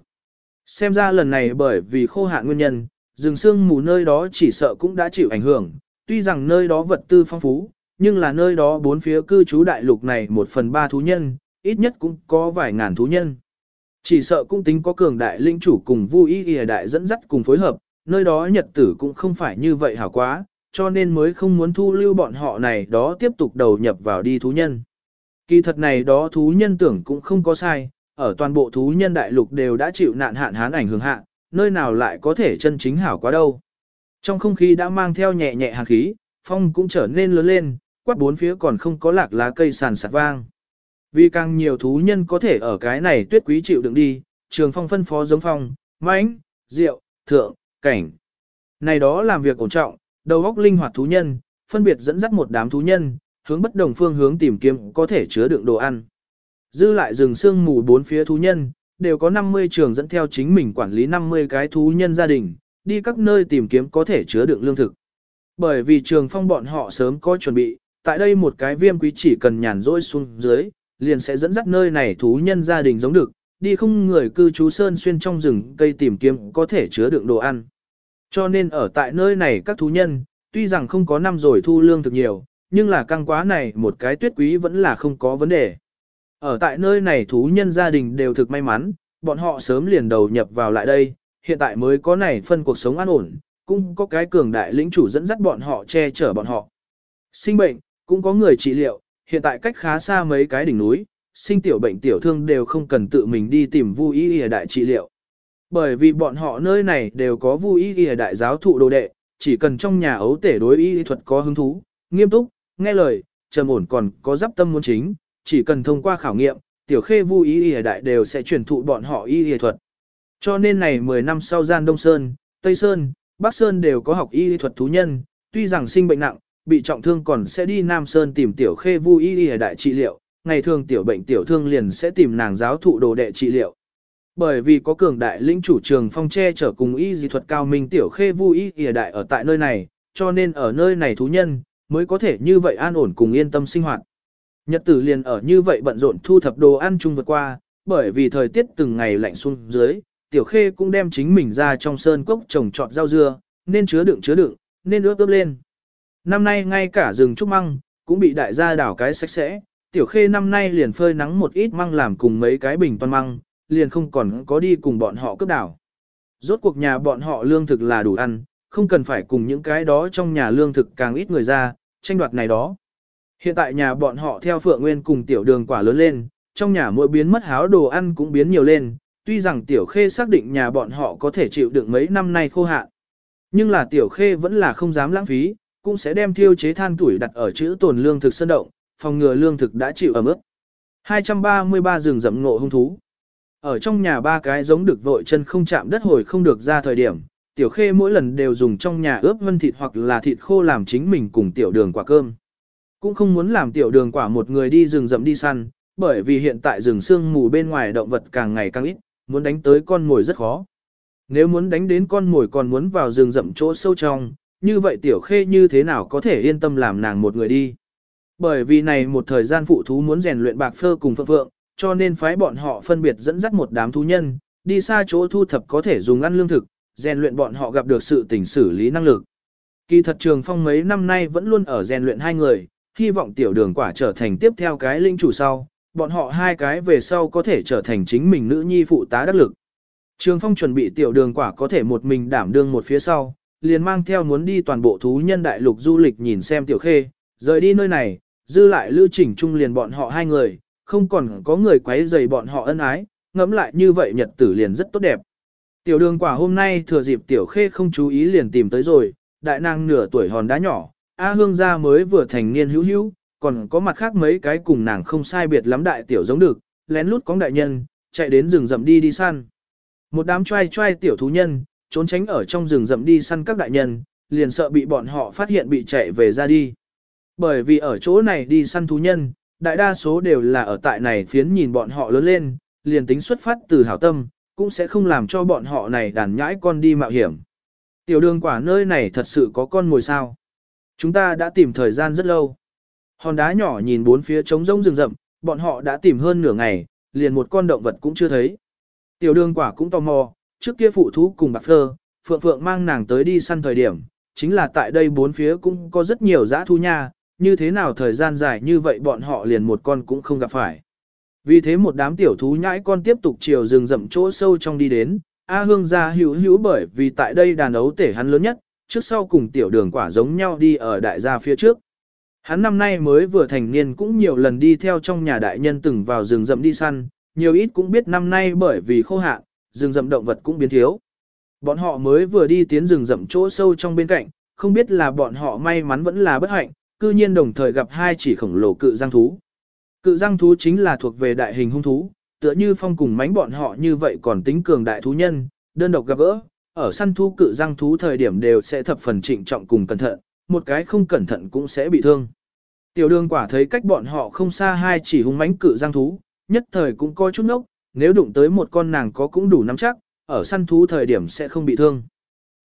Xem ra lần này bởi vì khô hạn nguyên nhân, rừng sương mù nơi đó chỉ sợ cũng đã chịu ảnh hưởng, tuy rằng nơi đó vật tư phong phú, nhưng là nơi đó bốn phía cư trú đại lục này một phần ba thú nhân, ít nhất cũng có vài ngàn thú nhân. Chỉ sợ cũng tính có cường đại linh chủ cùng vui y y đại dẫn dắt cùng phối hợp, nơi đó nhật tử cũng không phải như vậy hảo quá, cho nên mới không muốn thu lưu bọn họ này đó tiếp tục đầu nhập vào đi thú nhân. Kỳ thật này đó thú nhân tưởng cũng không có sai, ở toàn bộ thú nhân đại lục đều đã chịu nạn hạn hán ảnh hưởng hạ, nơi nào lại có thể chân chính hảo quá đâu. Trong không khí đã mang theo nhẹ nhẹ hàn khí, phong cũng trở nên lớn lên, quát bốn phía còn không có lạc lá cây sàn sạt vang. Vì càng nhiều thú nhân có thể ở cái này tuyết quý chịu đựng đi, trường phong phân phó giống phong, mãnh, rượu, thượng, cảnh. Này đó làm việc ổn trọng, đầu óc linh hoạt thú nhân, phân biệt dẫn dắt một đám thú nhân, hướng bất đồng phương hướng tìm kiếm có thể chứa đựng đồ ăn. Dư lại rừng sương mù bốn phía thú nhân, đều có 50 trường dẫn theo chính mình quản lý 50 cái thú nhân gia đình, đi các nơi tìm kiếm có thể chứa đựng lương thực. Bởi vì trường phong bọn họ sớm có chuẩn bị, tại đây một cái viêm quý chỉ cần nhàn rỗi xuống dưới, liền sẽ dẫn dắt nơi này thú nhân gia đình giống được, đi không người cư trú sơn xuyên trong rừng cây tìm kiếm có thể chứa đựng đồ ăn. Cho nên ở tại nơi này các thú nhân, tuy rằng không có năm rồi thu lương thực nhiều, nhưng là căng quá này một cái tuyết quý vẫn là không có vấn đề. Ở tại nơi này thú nhân gia đình đều thực may mắn, bọn họ sớm liền đầu nhập vào lại đây, hiện tại mới có này phân cuộc sống an ổn, cũng có cái cường đại lĩnh chủ dẫn dắt bọn họ che chở bọn họ. Sinh bệnh, cũng có người trị liệu, hiện tại cách khá xa mấy cái đỉnh núi, sinh tiểu bệnh tiểu thương đều không cần tự mình đi tìm Vu Y Y đại trị liệu. Bởi vì bọn họ nơi này đều có Vu Y Y đại giáo thụ đồ đệ, chỉ cần trong nhà ấu tể đối y thuật có hứng thú, nghiêm túc, nghe lời, trầm ổn còn có giáp tâm muốn chính, chỉ cần thông qua khảo nghiệm, tiểu khê Vu Y Y đại đều sẽ truyền thụ bọn họ y y thuật. Cho nên này 10 năm sau gian Đông Sơn, Tây Sơn, Bắc Sơn đều có học y y thuật thú nhân, tuy rằng sinh bệnh nặng, bị trọng thương còn sẽ đi Nam Sơn tìm tiểu khê vu y y đại trị liệu, ngày thường tiểu bệnh tiểu thương liền sẽ tìm nàng giáo thụ đồ đệ trị liệu. Bởi vì có cường đại lĩnh chủ trường phong che chở cùng y dị thuật cao minh tiểu khê vu y y đại ở tại nơi này, cho nên ở nơi này thú nhân, mới có thể như vậy an ổn cùng yên tâm sinh hoạt. Nhật tử liền ở như vậy bận rộn thu thập đồ ăn chung vượt qua, bởi vì thời tiết từng ngày lạnh xuống dưới, tiểu khê cũng đem chính mình ra trong sơn cốc trồng trọt rau dưa, nên chứa đựng chứa đựng, nên ướp ướp lên. Năm nay ngay cả rừng trúc măng, cũng bị đại gia đảo cái sạch sẽ, tiểu khê năm nay liền phơi nắng một ít măng làm cùng mấy cái bình toàn măng, liền không còn có đi cùng bọn họ cướp đảo. Rốt cuộc nhà bọn họ lương thực là đủ ăn, không cần phải cùng những cái đó trong nhà lương thực càng ít người ra, tranh đoạt này đó. Hiện tại nhà bọn họ theo Phượng Nguyên cùng tiểu đường quả lớn lên, trong nhà mỗi biến mất háo đồ ăn cũng biến nhiều lên, tuy rằng tiểu khê xác định nhà bọn họ có thể chịu đựng mấy năm nay khô hạn. Nhưng là tiểu khê vẫn là không dám lãng phí, cũng sẽ đem thiêu chế than tuổi đặt ở chữ tồn lương thực sơn động, phòng ngừa lương thực đã chịu ẩm ướt. 233 rừng rậm ngộ hung thú. Ở trong nhà ba cái giống được vội chân không chạm đất hồi không được ra thời điểm, tiểu khê mỗi lần đều dùng trong nhà ướp vân thịt hoặc là thịt khô làm chính mình cùng tiểu đường quả cơm. Cũng không muốn làm tiểu đường quả một người đi rừng rậm đi săn, bởi vì hiện tại rừng sương mù bên ngoài động vật càng ngày càng ít, muốn đánh tới con mồi rất khó. Nếu muốn đánh đến con mồi còn muốn vào rừng rậm chỗ sâu trong, như vậy tiểu khê như thế nào có thể yên tâm làm nàng một người đi. Bởi vì này một thời gian phụ thú muốn rèn luyện bạc phơ cùng phượng phượng, cho nên phái bọn họ phân biệt dẫn dắt một đám thú nhân, đi xa chỗ thu thập có thể dùng ăn lương thực, rèn luyện bọn họ gặp được sự tỉnh xử lý năng lực. Kỳ thật trường phong mấy năm nay vẫn luôn ở rèn luyện hai người, hy vọng tiểu đường quả trở thành tiếp theo cái linh chủ sau, bọn họ hai cái về sau có thể trở thành chính mình nữ nhi phụ tá đắc lực. Trường phong chuẩn bị tiểu đường quả có thể một mình đảm đương một phía sau, liền mang theo muốn đi toàn bộ thú nhân đại lục du lịch nhìn xem tiểu khê, rời đi nơi này, dư lại lưu trình chung liền bọn họ hai người, không còn có người quấy rầy bọn họ ân ái, ngẫm lại như vậy nhật tử liền rất tốt đẹp. Tiểu đường quả hôm nay thừa dịp tiểu khê không chú ý liền tìm tới rồi, đại nàng nửa tuổi hòn đá nhỏ, A hương gia mới vừa thành niên hữu hữu, còn có mặt khác mấy cái cùng nàng không sai biệt lắm đại tiểu giống được, lén lút có đại nhân, chạy đến rừng rậm đi đi săn. Một đám trai trai tiểu thú nhân, trốn tránh ở trong rừng rậm đi săn các đại nhân, liền sợ bị bọn họ phát hiện bị chạy về ra đi. Bởi vì ở chỗ này đi săn thú nhân, đại đa số đều là ở tại này phiến nhìn bọn họ lớn lên, liền tính xuất phát từ hảo tâm, cũng sẽ không làm cho bọn họ này đàn nhãi con đi mạo hiểm. Tiểu đường quả nơi này thật sự có con mồi sao. Chúng ta đã tìm thời gian rất lâu. Hòn đá nhỏ nhìn bốn phía trống rông rừng rậm, bọn họ đã tìm hơn nửa ngày, liền một con động vật cũng chưa thấy. Tiểu đường quả cũng tò mò, trước kia phụ thú cùng bạc phơ, phượng phượng mang nàng tới đi săn thời điểm, chính là tại đây bốn phía cũng có rất nhiều dã thú nha, như thế nào thời gian dài như vậy bọn họ liền một con cũng không gặp phải. Vì thế một đám tiểu thú nhãi con tiếp tục chiều rừng rậm chỗ sâu trong đi đến, A hương ra hữu hữu bởi vì tại đây đàn ấu tể hắn lớn nhất, trước sau cùng tiểu đường quả giống nhau đi ở đại gia phía trước. Hắn năm nay mới vừa thành niên cũng nhiều lần đi theo trong nhà đại nhân từng vào rừng rậm đi săn, nhiều ít cũng biết năm nay bởi vì khô hạn, rừng rậm động vật cũng biến thiếu. Bọn họ mới vừa đi tiến rừng rậm chỗ sâu trong bên cạnh, không biết là bọn họ may mắn vẫn là bất hạnh, cư nhiên đồng thời gặp hai chỉ khổng lồ cự giang thú. Cự giang thú chính là thuộc về đại hình hung thú, tựa như phong cùng mánh bọn họ như vậy còn tính cường đại thú nhân, đơn độc gặp gỡ, ở săn thú cự giang thú thời điểm đều sẽ thập phần trịnh trọng cùng cẩn thận, một cái không cẩn thận cũng sẽ bị thương. Tiểu đường quả thấy cách bọn họ không xa hai chỉ hung mãnh cự giang thú, nhất thời cũng coi chút nốc, nếu đụng tới một con nàng có cũng đủ nắm chắc, ở săn thú thời điểm sẽ không bị thương.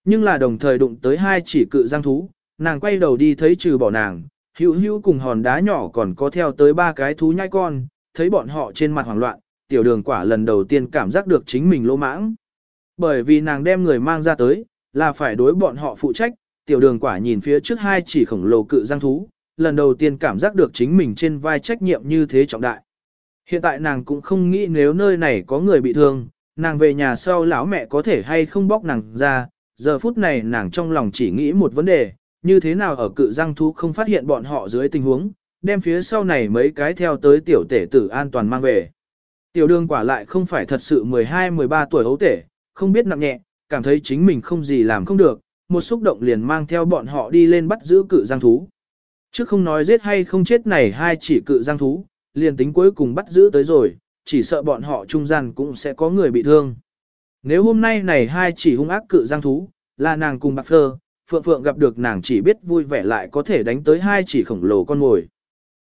Nhưng là đồng thời đụng tới hai chỉ cự giang thú, nàng quay đầu đi thấy trừ bỏ nàng, hữu hữu cùng hòn đá nhỏ còn có theo tới ba cái thú nhai con, thấy bọn họ trên mặt hoảng loạn, tiểu đường quả lần đầu tiên cảm giác được chính mình lỗ mãng. Bởi vì nàng đem người mang ra tới, là phải đối bọn họ phụ trách, tiểu đường quả nhìn phía trước hai chỉ khổng lồ cự giang thú, lần đầu tiên cảm giác được chính mình trên vai trách nhiệm như thế trọng đại. Hiện tại nàng cũng không nghĩ nếu nơi này có người bị thương, nàng về nhà sau lão mẹ có thể hay không bóc nàng ra, giờ phút này nàng trong lòng chỉ nghĩ một vấn đề, như thế nào ở cự giang thú không phát hiện bọn họ dưới tình huống, đem phía sau này mấy cái theo tới tiểu tể tử an toàn mang về. Tiểu đường quả lại không phải thật sự 12-13 tuổi ấu tể, không biết nặng nhẹ, cảm thấy chính mình không gì làm không được, một xúc động liền mang theo bọn họ đi lên bắt giữ cự giang thú. Chứ không nói giết hay không chết này hai chỉ cự giang thú, liền tính cuối cùng bắt giữ tới rồi, chỉ sợ bọn họ trung gian cũng sẽ có người bị thương. Nếu hôm nay này hai chỉ hung ác cự giang thú, là nàng cùng bạc phơ, phượng phượng gặp được nàng chỉ biết vui vẻ lại có thể đánh tới hai chỉ khổng lồ con ngồi.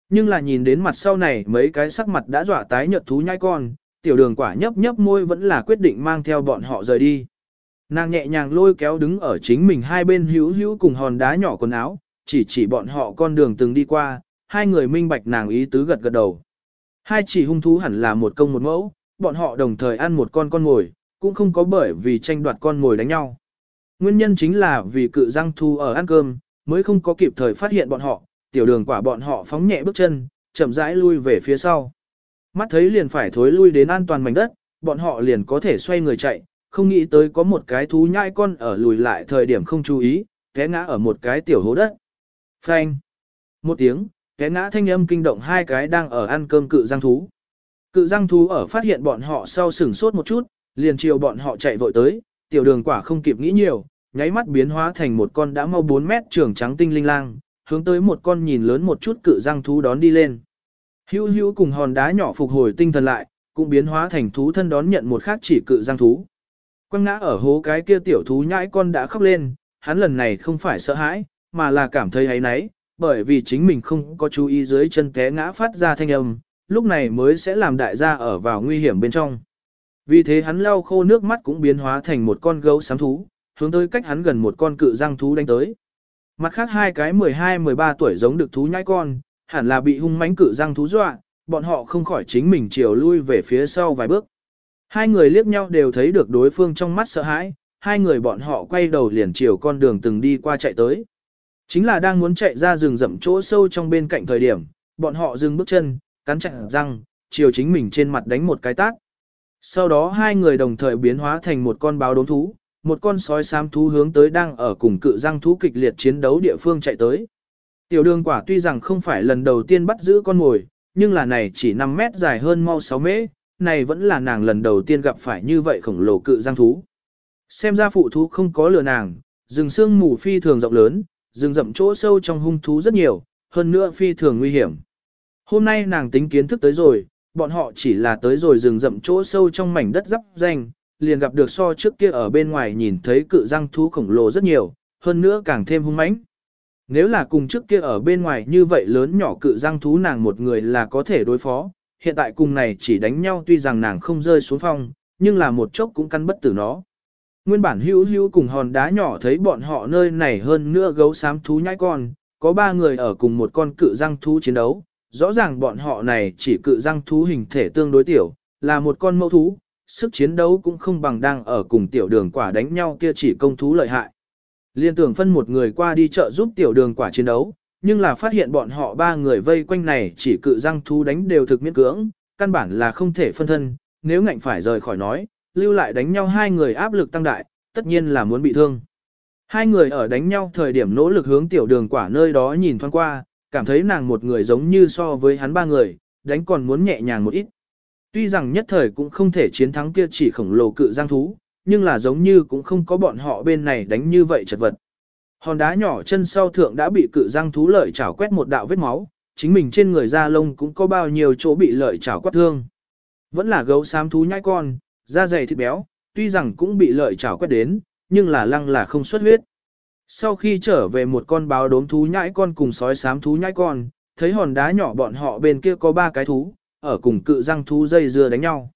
Nhưng là nhìn đến mặt sau này mấy cái sắc mặt đã dọa tái nhợt thú nhai con, tiểu đường quả nhấp nhấp môi vẫn là quyết định mang theo bọn họ rời đi. Nàng nhẹ nhàng lôi kéo đứng ở chính mình hai bên hữu hữu cùng hòn đá nhỏ quần áo, chỉ chỉ bọn họ con đường từng đi qua, hai người minh bạch nàng ý tứ gật gật đầu. Hai chỉ hung thú hẳn là một công một mẫu, bọn họ đồng thời ăn một con con ngồi cũng không có bởi vì tranh đoạt con ngồi đánh nhau. Nguyên nhân chính là vì cự răng thu ở ăn cơm, mới không có kịp thời phát hiện bọn họ, tiểu đường quả bọn họ phóng nhẹ bước chân, chậm rãi lui về phía sau. Mắt thấy liền phải thối lui đến an toàn mảnh đất, bọn họ liền có thể xoay người chạy, không nghĩ tới có một cái thú nhai con ở lùi lại thời điểm không chú ý, té ngã ở một cái tiểu hố đất. Phanh! Một tiếng, té ngã thanh âm kinh động hai cái đang ở ăn cơm cự răng thú. Cự răng thú ở phát hiện bọn họ sau sửng sốt một chút, liền chiều bọn họ chạy vội tới, tiểu đường quả không kịp nghĩ nhiều, nháy mắt biến hóa thành một con đã mau 4 mét trưởng trắng tinh linh lang, hướng tới một con nhìn lớn một chút cự răng thú đón đi lên. Hưu hưu cùng hòn đá nhỏ phục hồi tinh thần lại, cũng biến hóa thành thú thân đón nhận một khác chỉ cự giang thú. Quăng ngã ở hố cái kia tiểu thú nhãi con đã khóc lên, hắn lần này không phải sợ hãi, mà là cảm thấy ấy náy, bởi vì chính mình không có chú ý dưới chân té ngã phát ra thanh âm, lúc này mới sẽ làm đại gia ở vào nguy hiểm bên trong. Vì thế hắn lau khô nước mắt cũng biến hóa thành một con gấu sám thú, hướng tới cách hắn gần một con cự răng thú đánh tới. Mặt khác hai cái 12-13 tuổi giống được thú nhãi con, hẳn là bị hung mãnh cự răng thú dọa, bọn họ không khỏi chính mình chiều lui về phía sau vài bước. Hai người liếc nhau đều thấy được đối phương trong mắt sợ hãi, hai người bọn họ quay đầu liền chiều con đường từng đi qua chạy tới. Chính là đang muốn chạy ra rừng rậm chỗ sâu trong bên cạnh thời điểm, bọn họ dừng bước chân, cắn chặt răng, chiều chính mình trên mặt đánh một cái tát. Sau đó hai người đồng thời biến hóa thành một con báo đốm thú, một con sói xám thú hướng tới đang ở cùng cự răng thú kịch liệt chiến đấu địa phương chạy tới. Tiểu đường quả tuy rằng không phải lần đầu tiên bắt giữ con mồi, nhưng là này chỉ 5 mét dài hơn mau 6 mễ, này vẫn là nàng lần đầu tiên gặp phải như vậy khổng lồ cự giang thú. Xem ra phụ thú không có lừa nàng, rừng xương mù phi thường rộng lớn, rừng rậm chỗ sâu trong hung thú rất nhiều, hơn nữa phi thường nguy hiểm. Hôm nay nàng tính kiến thức tới rồi, bọn họ chỉ là tới rồi rừng rậm chỗ sâu trong mảnh đất dắp danh, liền gặp được so trước kia ở bên ngoài nhìn thấy cự răng thú khổng lồ rất nhiều, hơn nữa càng thêm hung mãnh. Nếu là cùng trước kia ở bên ngoài như vậy lớn nhỏ cự răng thú nàng một người là có thể đối phó, hiện tại cùng này chỉ đánh nhau tuy rằng nàng không rơi xuống phong, nhưng là một chốc cũng căn bất tử nó. Nguyên bản hữu hữu cùng hòn đá nhỏ thấy bọn họ nơi này hơn nữa gấu xám thú nhãi con, có ba người ở cùng một con cự răng thú chiến đấu, rõ ràng bọn họ này chỉ cự răng thú hình thể tương đối tiểu, là một con mẫu thú, sức chiến đấu cũng không bằng đang ở cùng tiểu đường quả đánh nhau kia chỉ công thú lợi hại. Liên tưởng phân một người qua đi chợ giúp tiểu đường quả chiến đấu, nhưng là phát hiện bọn họ ba người vây quanh này chỉ cự răng thú đánh đều thực miễn cưỡng, căn bản là không thể phân thân, nếu ngạnh phải rời khỏi nói, lưu lại đánh nhau hai người áp lực tăng đại, tất nhiên là muốn bị thương. Hai người ở đánh nhau thời điểm nỗ lực hướng tiểu đường quả nơi đó nhìn thoáng qua, cảm thấy nàng một người giống như so với hắn ba người, đánh còn muốn nhẹ nhàng một ít. Tuy rằng nhất thời cũng không thể chiến thắng kia chỉ khổng lồ cự giang thú, nhưng là giống như cũng không có bọn họ bên này đánh như vậy chật vật. Hòn đá nhỏ chân sau thượng đã bị cự răng thú lợi chảo quét một đạo vết máu, chính mình trên người da lông cũng có bao nhiêu chỗ bị lợi chảo quét thương. Vẫn là gấu xám thú nhai con, da dày thịt béo, tuy rằng cũng bị lợi chảo quét đến, nhưng là lăng là không xuất huyết. Sau khi trở về một con báo đốm thú nhãi con cùng sói xám thú nhãi con, thấy hòn đá nhỏ bọn họ bên kia có ba cái thú, ở cùng cự răng thú dây dưa đánh nhau.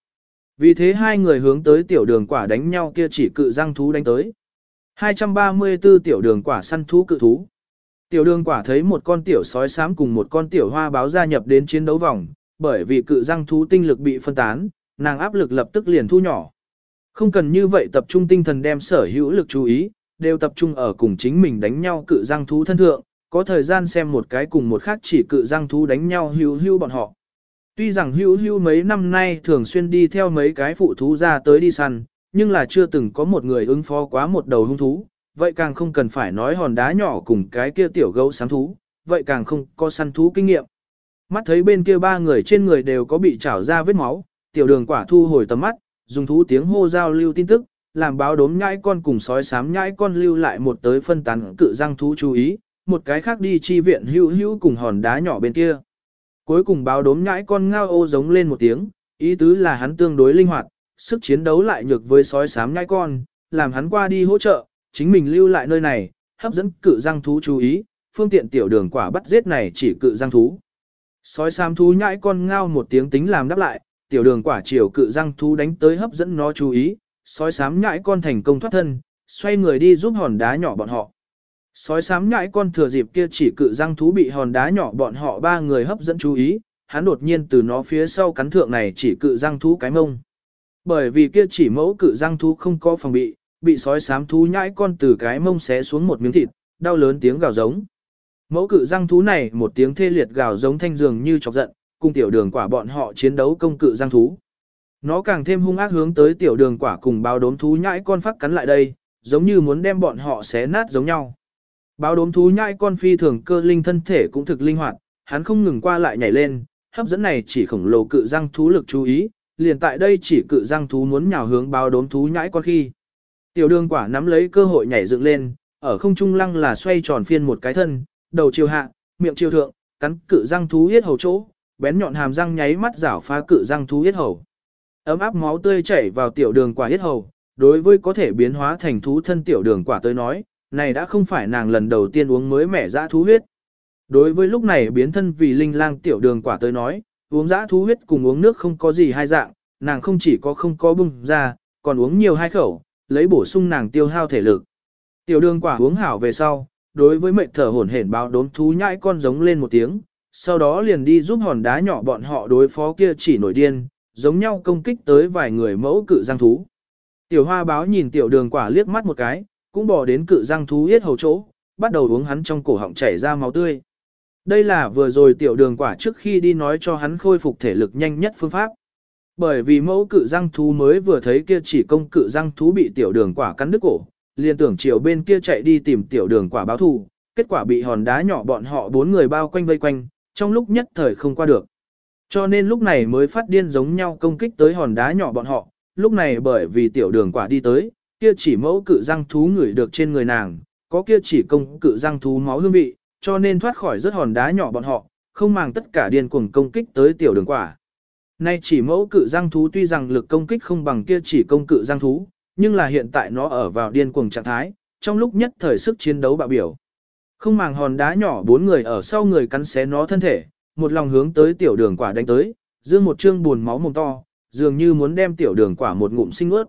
Vì thế hai người hướng tới tiểu đường quả đánh nhau kia chỉ cự răng thú đánh tới. 234 tiểu đường quả săn thú cự thú. Tiểu đường quả thấy một con tiểu sói xám cùng một con tiểu hoa báo gia nhập đến chiến đấu vòng, bởi vì cự răng thú tinh lực bị phân tán, nàng áp lực lập tức liền thu nhỏ. Không cần như vậy tập trung tinh thần đem sở hữu lực chú ý, đều tập trung ở cùng chính mình đánh nhau cự răng thú thân thượng, có thời gian xem một cái cùng một khác chỉ cự răng thú đánh nhau hữu hữu bọn họ. Tuy rằng hưu hưu mấy năm nay thường xuyên đi theo mấy cái phụ thú ra tới đi săn, nhưng là chưa từng có một người ứng phó quá một đầu hung thú, vậy càng không cần phải nói hòn đá nhỏ cùng cái kia tiểu gấu sáng thú, vậy càng không có săn thú kinh nghiệm. Mắt thấy bên kia ba người trên người đều có bị trảo ra vết máu, tiểu đường quả thu hồi tầm mắt, dùng thú tiếng hô giao lưu tin tức, làm báo đốm nhãi con cùng sói sám nhãi con lưu lại một tới phân tán cự răng thú chú ý, một cái khác đi chi viện hữu hữu cùng hòn đá nhỏ bên kia. Cuối cùng báo đốm nhãi con ngao ô giống lên một tiếng, ý tứ là hắn tương đối linh hoạt, sức chiến đấu lại nhược với sói sám nhãi con, làm hắn qua đi hỗ trợ, chính mình lưu lại nơi này, hấp dẫn cự răng thú chú ý, phương tiện tiểu đường quả bắt giết này chỉ cự răng thú. Sói xám thú nhãi con ngao một tiếng tính làm đáp lại, tiểu đường quả chiều cự răng thú đánh tới hấp dẫn nó chú ý, sói xám nhãi con thành công thoát thân, xoay người đi giúp hòn đá nhỏ bọn họ. Sói sám nhãi con thừa dịp kia chỉ cự răng thú bị hòn đá nhỏ bọn họ ba người hấp dẫn chú ý, hắn đột nhiên từ nó phía sau cắn thượng này chỉ cự răng thú cái mông. Bởi vì kia chỉ mẫu cự răng thú không có phòng bị, bị sói sám thú nhãi con từ cái mông xé xuống một miếng thịt, đau lớn tiếng gào giống. Mẫu cự răng thú này một tiếng thê liệt gào giống thanh dường như chọc giận, cùng tiểu đường quả bọn họ chiến đấu công cự răng thú. Nó càng thêm hung ác hướng tới tiểu đường quả cùng bao đốm thú nhãi con phát cắn lại đây, giống như muốn đem bọn họ xé nát giống nhau. Báo đốm thú nhãi con phi thường cơ linh thân thể cũng thực linh hoạt, hắn không ngừng qua lại nhảy lên, hấp dẫn này chỉ khổng lồ cự răng thú lực chú ý, liền tại đây chỉ cự răng thú muốn nhào hướng báo đốm thú nhãi con khi. Tiểu đường quả nắm lấy cơ hội nhảy dựng lên, ở không trung lăng là xoay tròn phiên một cái thân, đầu chiều hạ, miệng chiều thượng, cắn cự răng thú huyết hầu chỗ, bén nhọn hàm răng nháy mắt rảo phá cự răng thú huyết hầu. Ấm áp máu tươi chảy vào tiểu đường quả huyết hầu, đối với có thể biến hóa thành thú thân tiểu đường quả tới nói, này đã không phải nàng lần đầu tiên uống mới mẻ dã thú huyết. Đối với lúc này biến thân vì linh lang tiểu đường quả tới nói, uống dã thú huyết cùng uống nước không có gì hai dạng, nàng không chỉ có không có bung ra, còn uống nhiều hai khẩu, lấy bổ sung nàng tiêu hao thể lực. Tiểu đường quả uống hảo về sau, đối với mệnh thở hổn hển báo đốm thú nhãi con giống lên một tiếng, sau đó liền đi giúp hòn đá nhỏ bọn họ đối phó kia chỉ nổi điên, giống nhau công kích tới vài người mẫu cự giang thú. Tiểu hoa báo nhìn tiểu đường quả liếc mắt một cái, cũng bỏ đến cự răng thú yết hầu chỗ, bắt đầu uống hắn trong cổ họng chảy ra máu tươi. Đây là vừa rồi tiểu đường quả trước khi đi nói cho hắn khôi phục thể lực nhanh nhất phương pháp. Bởi vì mẫu cự răng thú mới vừa thấy kia chỉ công cự răng thú bị tiểu đường quả cắn đứt cổ, liền tưởng chiều bên kia chạy đi tìm tiểu đường quả báo thù, kết quả bị hòn đá nhỏ bọn họ bốn người bao quanh vây quanh, trong lúc nhất thời không qua được. Cho nên lúc này mới phát điên giống nhau công kích tới hòn đá nhỏ bọn họ, lúc này bởi vì tiểu đường quả đi tới, kia chỉ mẫu cự răng thú ngửi được trên người nàng, có kia chỉ công cự răng thú máu hương vị, cho nên thoát khỏi rất hòn đá nhỏ bọn họ, không màng tất cả điên cuồng công kích tới tiểu đường quả. Nay chỉ mẫu cự răng thú tuy rằng lực công kích không bằng kia chỉ công cự răng thú, nhưng là hiện tại nó ở vào điên cuồng trạng thái, trong lúc nhất thời sức chiến đấu bạo biểu. Không màng hòn đá nhỏ bốn người ở sau người cắn xé nó thân thể, một lòng hướng tới tiểu đường quả đánh tới, dương một trương buồn máu mồm to, dường như muốn đem tiểu đường quả một ngụm sinh ướt.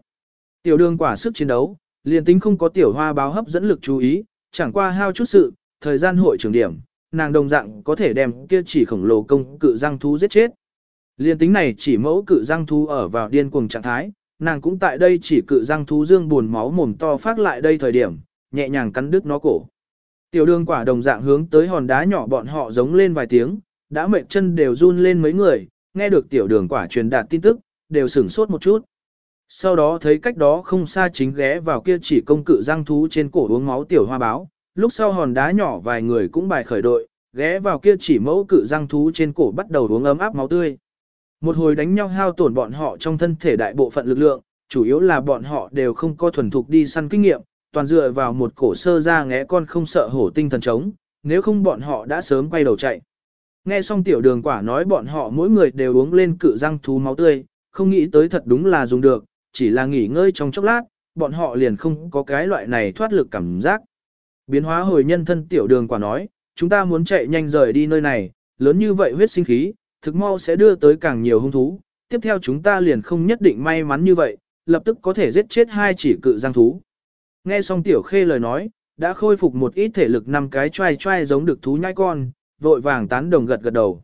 Tiểu đường quả sức chiến đấu, liền tính không có tiểu hoa báo hấp dẫn lực chú ý, chẳng qua hao chút sự, thời gian hội trưởng điểm, nàng đồng dạng có thể đem kia chỉ khổng lồ công cự răng thú giết chết. Liên tính này chỉ mẫu cự răng thú ở vào điên cuồng trạng thái, nàng cũng tại đây chỉ cự răng thú dương buồn máu mồm to phát lại đây thời điểm, nhẹ nhàng cắn đứt nó cổ. Tiểu đường quả đồng dạng hướng tới hòn đá nhỏ bọn họ giống lên vài tiếng, đã mệt chân đều run lên mấy người, nghe được tiểu đường quả truyền đạt tin tức, đều sửng sốt một chút. Sau đó thấy cách đó không xa chính ghé vào kia chỉ công cự răng thú trên cổ uống máu tiểu hoa báo, lúc sau hòn đá nhỏ vài người cũng bài khởi đội, ghé vào kia chỉ mẫu cự răng thú trên cổ bắt đầu uống ấm áp máu tươi. Một hồi đánh nhau hao tổn bọn họ trong thân thể đại bộ phận lực lượng, chủ yếu là bọn họ đều không có thuần thục đi săn kinh nghiệm, toàn dựa vào một cổ sơ ra ngẽ con không sợ hổ tinh thần chống, nếu không bọn họ đã sớm quay đầu chạy. Nghe xong tiểu đường quả nói bọn họ mỗi người đều uống lên cự răng thú máu tươi, không nghĩ tới thật đúng là dùng được, chỉ là nghỉ ngơi trong chốc lát, bọn họ liền không có cái loại này thoát lực cảm giác. Biến hóa hồi nhân thân tiểu đường quả nói, chúng ta muốn chạy nhanh rời đi nơi này, lớn như vậy huyết sinh khí, thực mau sẽ đưa tới càng nhiều hung thú. Tiếp theo chúng ta liền không nhất định may mắn như vậy, lập tức có thể giết chết hai chỉ cự giang thú. Nghe xong tiểu khê lời nói, đã khôi phục một ít thể lực năm cái trai trai giống được thú nhai con, vội vàng tán đồng gật gật đầu.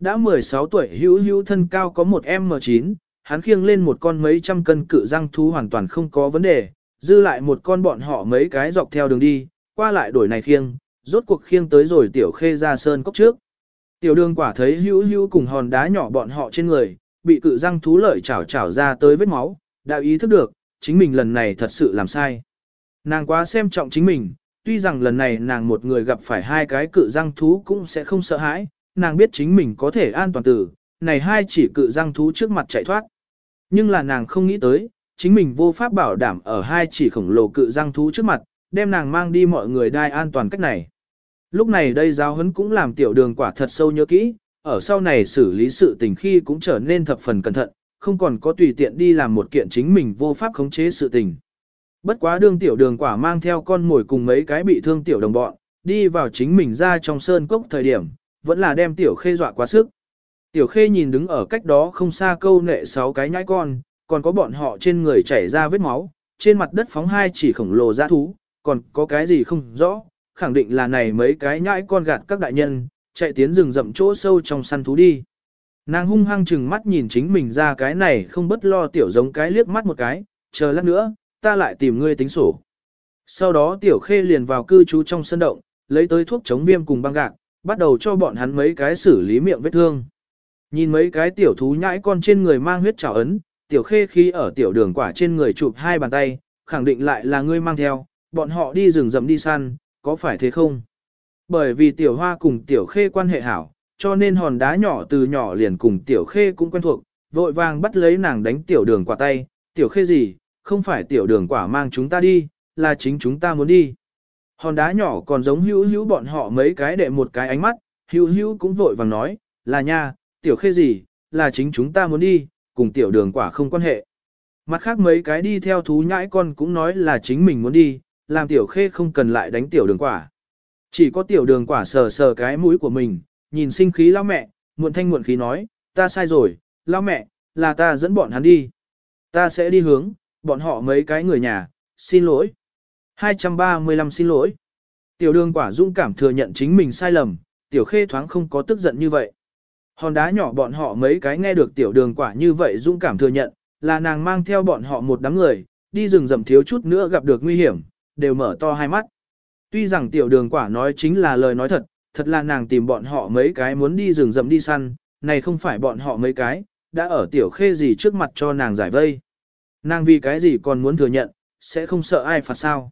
Đã 16 tuổi hữu hữu thân cao có một M9, hắn khiêng lên một con mấy trăm cân cự răng thú hoàn toàn không có vấn đề, dư lại một con bọn họ mấy cái dọc theo đường đi, qua lại đổi này khiêng, rốt cuộc khiêng tới rồi tiểu khê ra sơn cốc trước. Tiểu đường quả thấy hữu hữu cùng hòn đá nhỏ bọn họ trên người, bị cự răng thú lợi chảo chảo ra tới vết máu, đã ý thức được, chính mình lần này thật sự làm sai. Nàng quá xem trọng chính mình, tuy rằng lần này nàng một người gặp phải hai cái cự răng thú cũng sẽ không sợ hãi, nàng biết chính mình có thể an toàn tử, này hai chỉ cự răng thú trước mặt chạy thoát. Nhưng là nàng không nghĩ tới, chính mình vô pháp bảo đảm ở hai chỉ khổng lồ cự răng thú trước mặt, đem nàng mang đi mọi người đai an toàn cách này. Lúc này đây giáo huấn cũng làm tiểu đường quả thật sâu nhớ kỹ, ở sau này xử lý sự tình khi cũng trở nên thập phần cẩn thận, không còn có tùy tiện đi làm một kiện chính mình vô pháp khống chế sự tình. Bất quá đương tiểu đường quả mang theo con mồi cùng mấy cái bị thương tiểu đồng bọn, đi vào chính mình ra trong sơn cốc thời điểm, vẫn là đem tiểu khê dọa quá sức. Tiểu khê nhìn đứng ở cách đó không xa câu nệ sáu cái nhãi con, còn có bọn họ trên người chảy ra vết máu, trên mặt đất phóng hai chỉ khổng lồ dã thú, còn có cái gì không rõ, khẳng định là này mấy cái nhãi con gạt các đại nhân, chạy tiến rừng rậm chỗ sâu trong săn thú đi. Nàng hung hăng chừng mắt nhìn chính mình ra cái này không bất lo tiểu giống cái liếc mắt một cái, chờ lát nữa, ta lại tìm ngươi tính sổ. Sau đó tiểu khê liền vào cư trú trong sân động, lấy tới thuốc chống viêm cùng băng gạc, bắt đầu cho bọn hắn mấy cái xử lý miệng vết thương. Nhìn mấy cái tiểu thú nhãi con trên người mang huyết trào ấn, tiểu khê khi ở tiểu đường quả trên người chụp hai bàn tay, khẳng định lại là ngươi mang theo, bọn họ đi rừng rậm đi săn, có phải thế không? Bởi vì tiểu hoa cùng tiểu khê quan hệ hảo, cho nên hòn đá nhỏ từ nhỏ liền cùng tiểu khê cũng quen thuộc, vội vàng bắt lấy nàng đánh tiểu đường quả tay, tiểu khê gì, không phải tiểu đường quả mang chúng ta đi, là chính chúng ta muốn đi. Hòn đá nhỏ còn giống hữu hữu bọn họ mấy cái để một cái ánh mắt, hữu hữu cũng vội vàng nói, là nha, tiểu khê gì, là chính chúng ta muốn đi, cùng tiểu đường quả không quan hệ. Mặt khác mấy cái đi theo thú nhãi con cũng nói là chính mình muốn đi, làm tiểu khê không cần lại đánh tiểu đường quả. Chỉ có tiểu đường quả sờ sờ cái mũi của mình, nhìn sinh khí lao mẹ, muộn thanh muộn khí nói, ta sai rồi, lao mẹ, là ta dẫn bọn hắn đi. Ta sẽ đi hướng, bọn họ mấy cái người nhà, xin lỗi. 235 xin lỗi. Tiểu đường quả dũng cảm thừa nhận chính mình sai lầm, tiểu khê thoáng không có tức giận như vậy. Hòn đá nhỏ bọn họ mấy cái nghe được tiểu đường quả như vậy dũng cảm thừa nhận, là nàng mang theo bọn họ một đám người, đi rừng rậm thiếu chút nữa gặp được nguy hiểm, đều mở to hai mắt. Tuy rằng tiểu đường quả nói chính là lời nói thật, thật là nàng tìm bọn họ mấy cái muốn đi rừng rậm đi săn, này không phải bọn họ mấy cái, đã ở tiểu khê gì trước mặt cho nàng giải vây. Nàng vì cái gì còn muốn thừa nhận, sẽ không sợ ai phạt sao.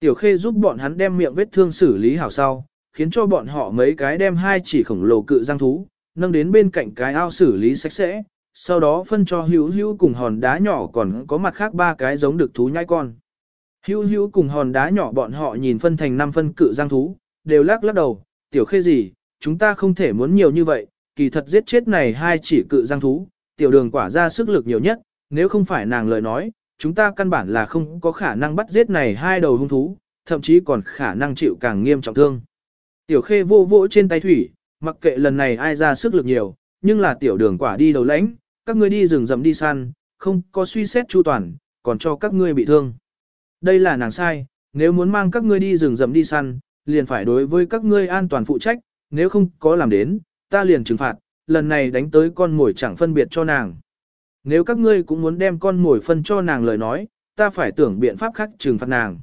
Tiểu khê giúp bọn hắn đem miệng vết thương xử lý hảo sau, khiến cho bọn họ mấy cái đem hai chỉ khổng lồ cự giang thú, nâng đến bên cạnh cái ao xử lý sạch sẽ, sau đó phân cho hữu hữu cùng hòn đá nhỏ còn có mặt khác ba cái giống được thú nhai con. Hữu hữu cùng hòn đá nhỏ bọn họ nhìn phân thành năm phân cự giang thú, đều lắc lắc đầu, tiểu khê gì, chúng ta không thể muốn nhiều như vậy, kỳ thật giết chết này hai chỉ cự giang thú, tiểu đường quả ra sức lực nhiều nhất, nếu không phải nàng lời nói, chúng ta căn bản là không có khả năng bắt giết này hai đầu hung thú, thậm chí còn khả năng chịu càng nghiêm trọng thương. Tiểu khê vô vỗ trên tay thủy, mặc kệ lần này ai ra sức lực nhiều, nhưng là tiểu đường quả đi đầu lãnh, các ngươi đi rừng rậm đi săn, không có suy xét chu toàn, còn cho các ngươi bị thương. Đây là nàng sai, nếu muốn mang các ngươi đi rừng rậm đi săn, liền phải đối với các ngươi an toàn phụ trách, nếu không có làm đến, ta liền trừng phạt, lần này đánh tới con mồi chẳng phân biệt cho nàng. Nếu các ngươi cũng muốn đem con mồi phân cho nàng lời nói, ta phải tưởng biện pháp khác trừng phạt nàng.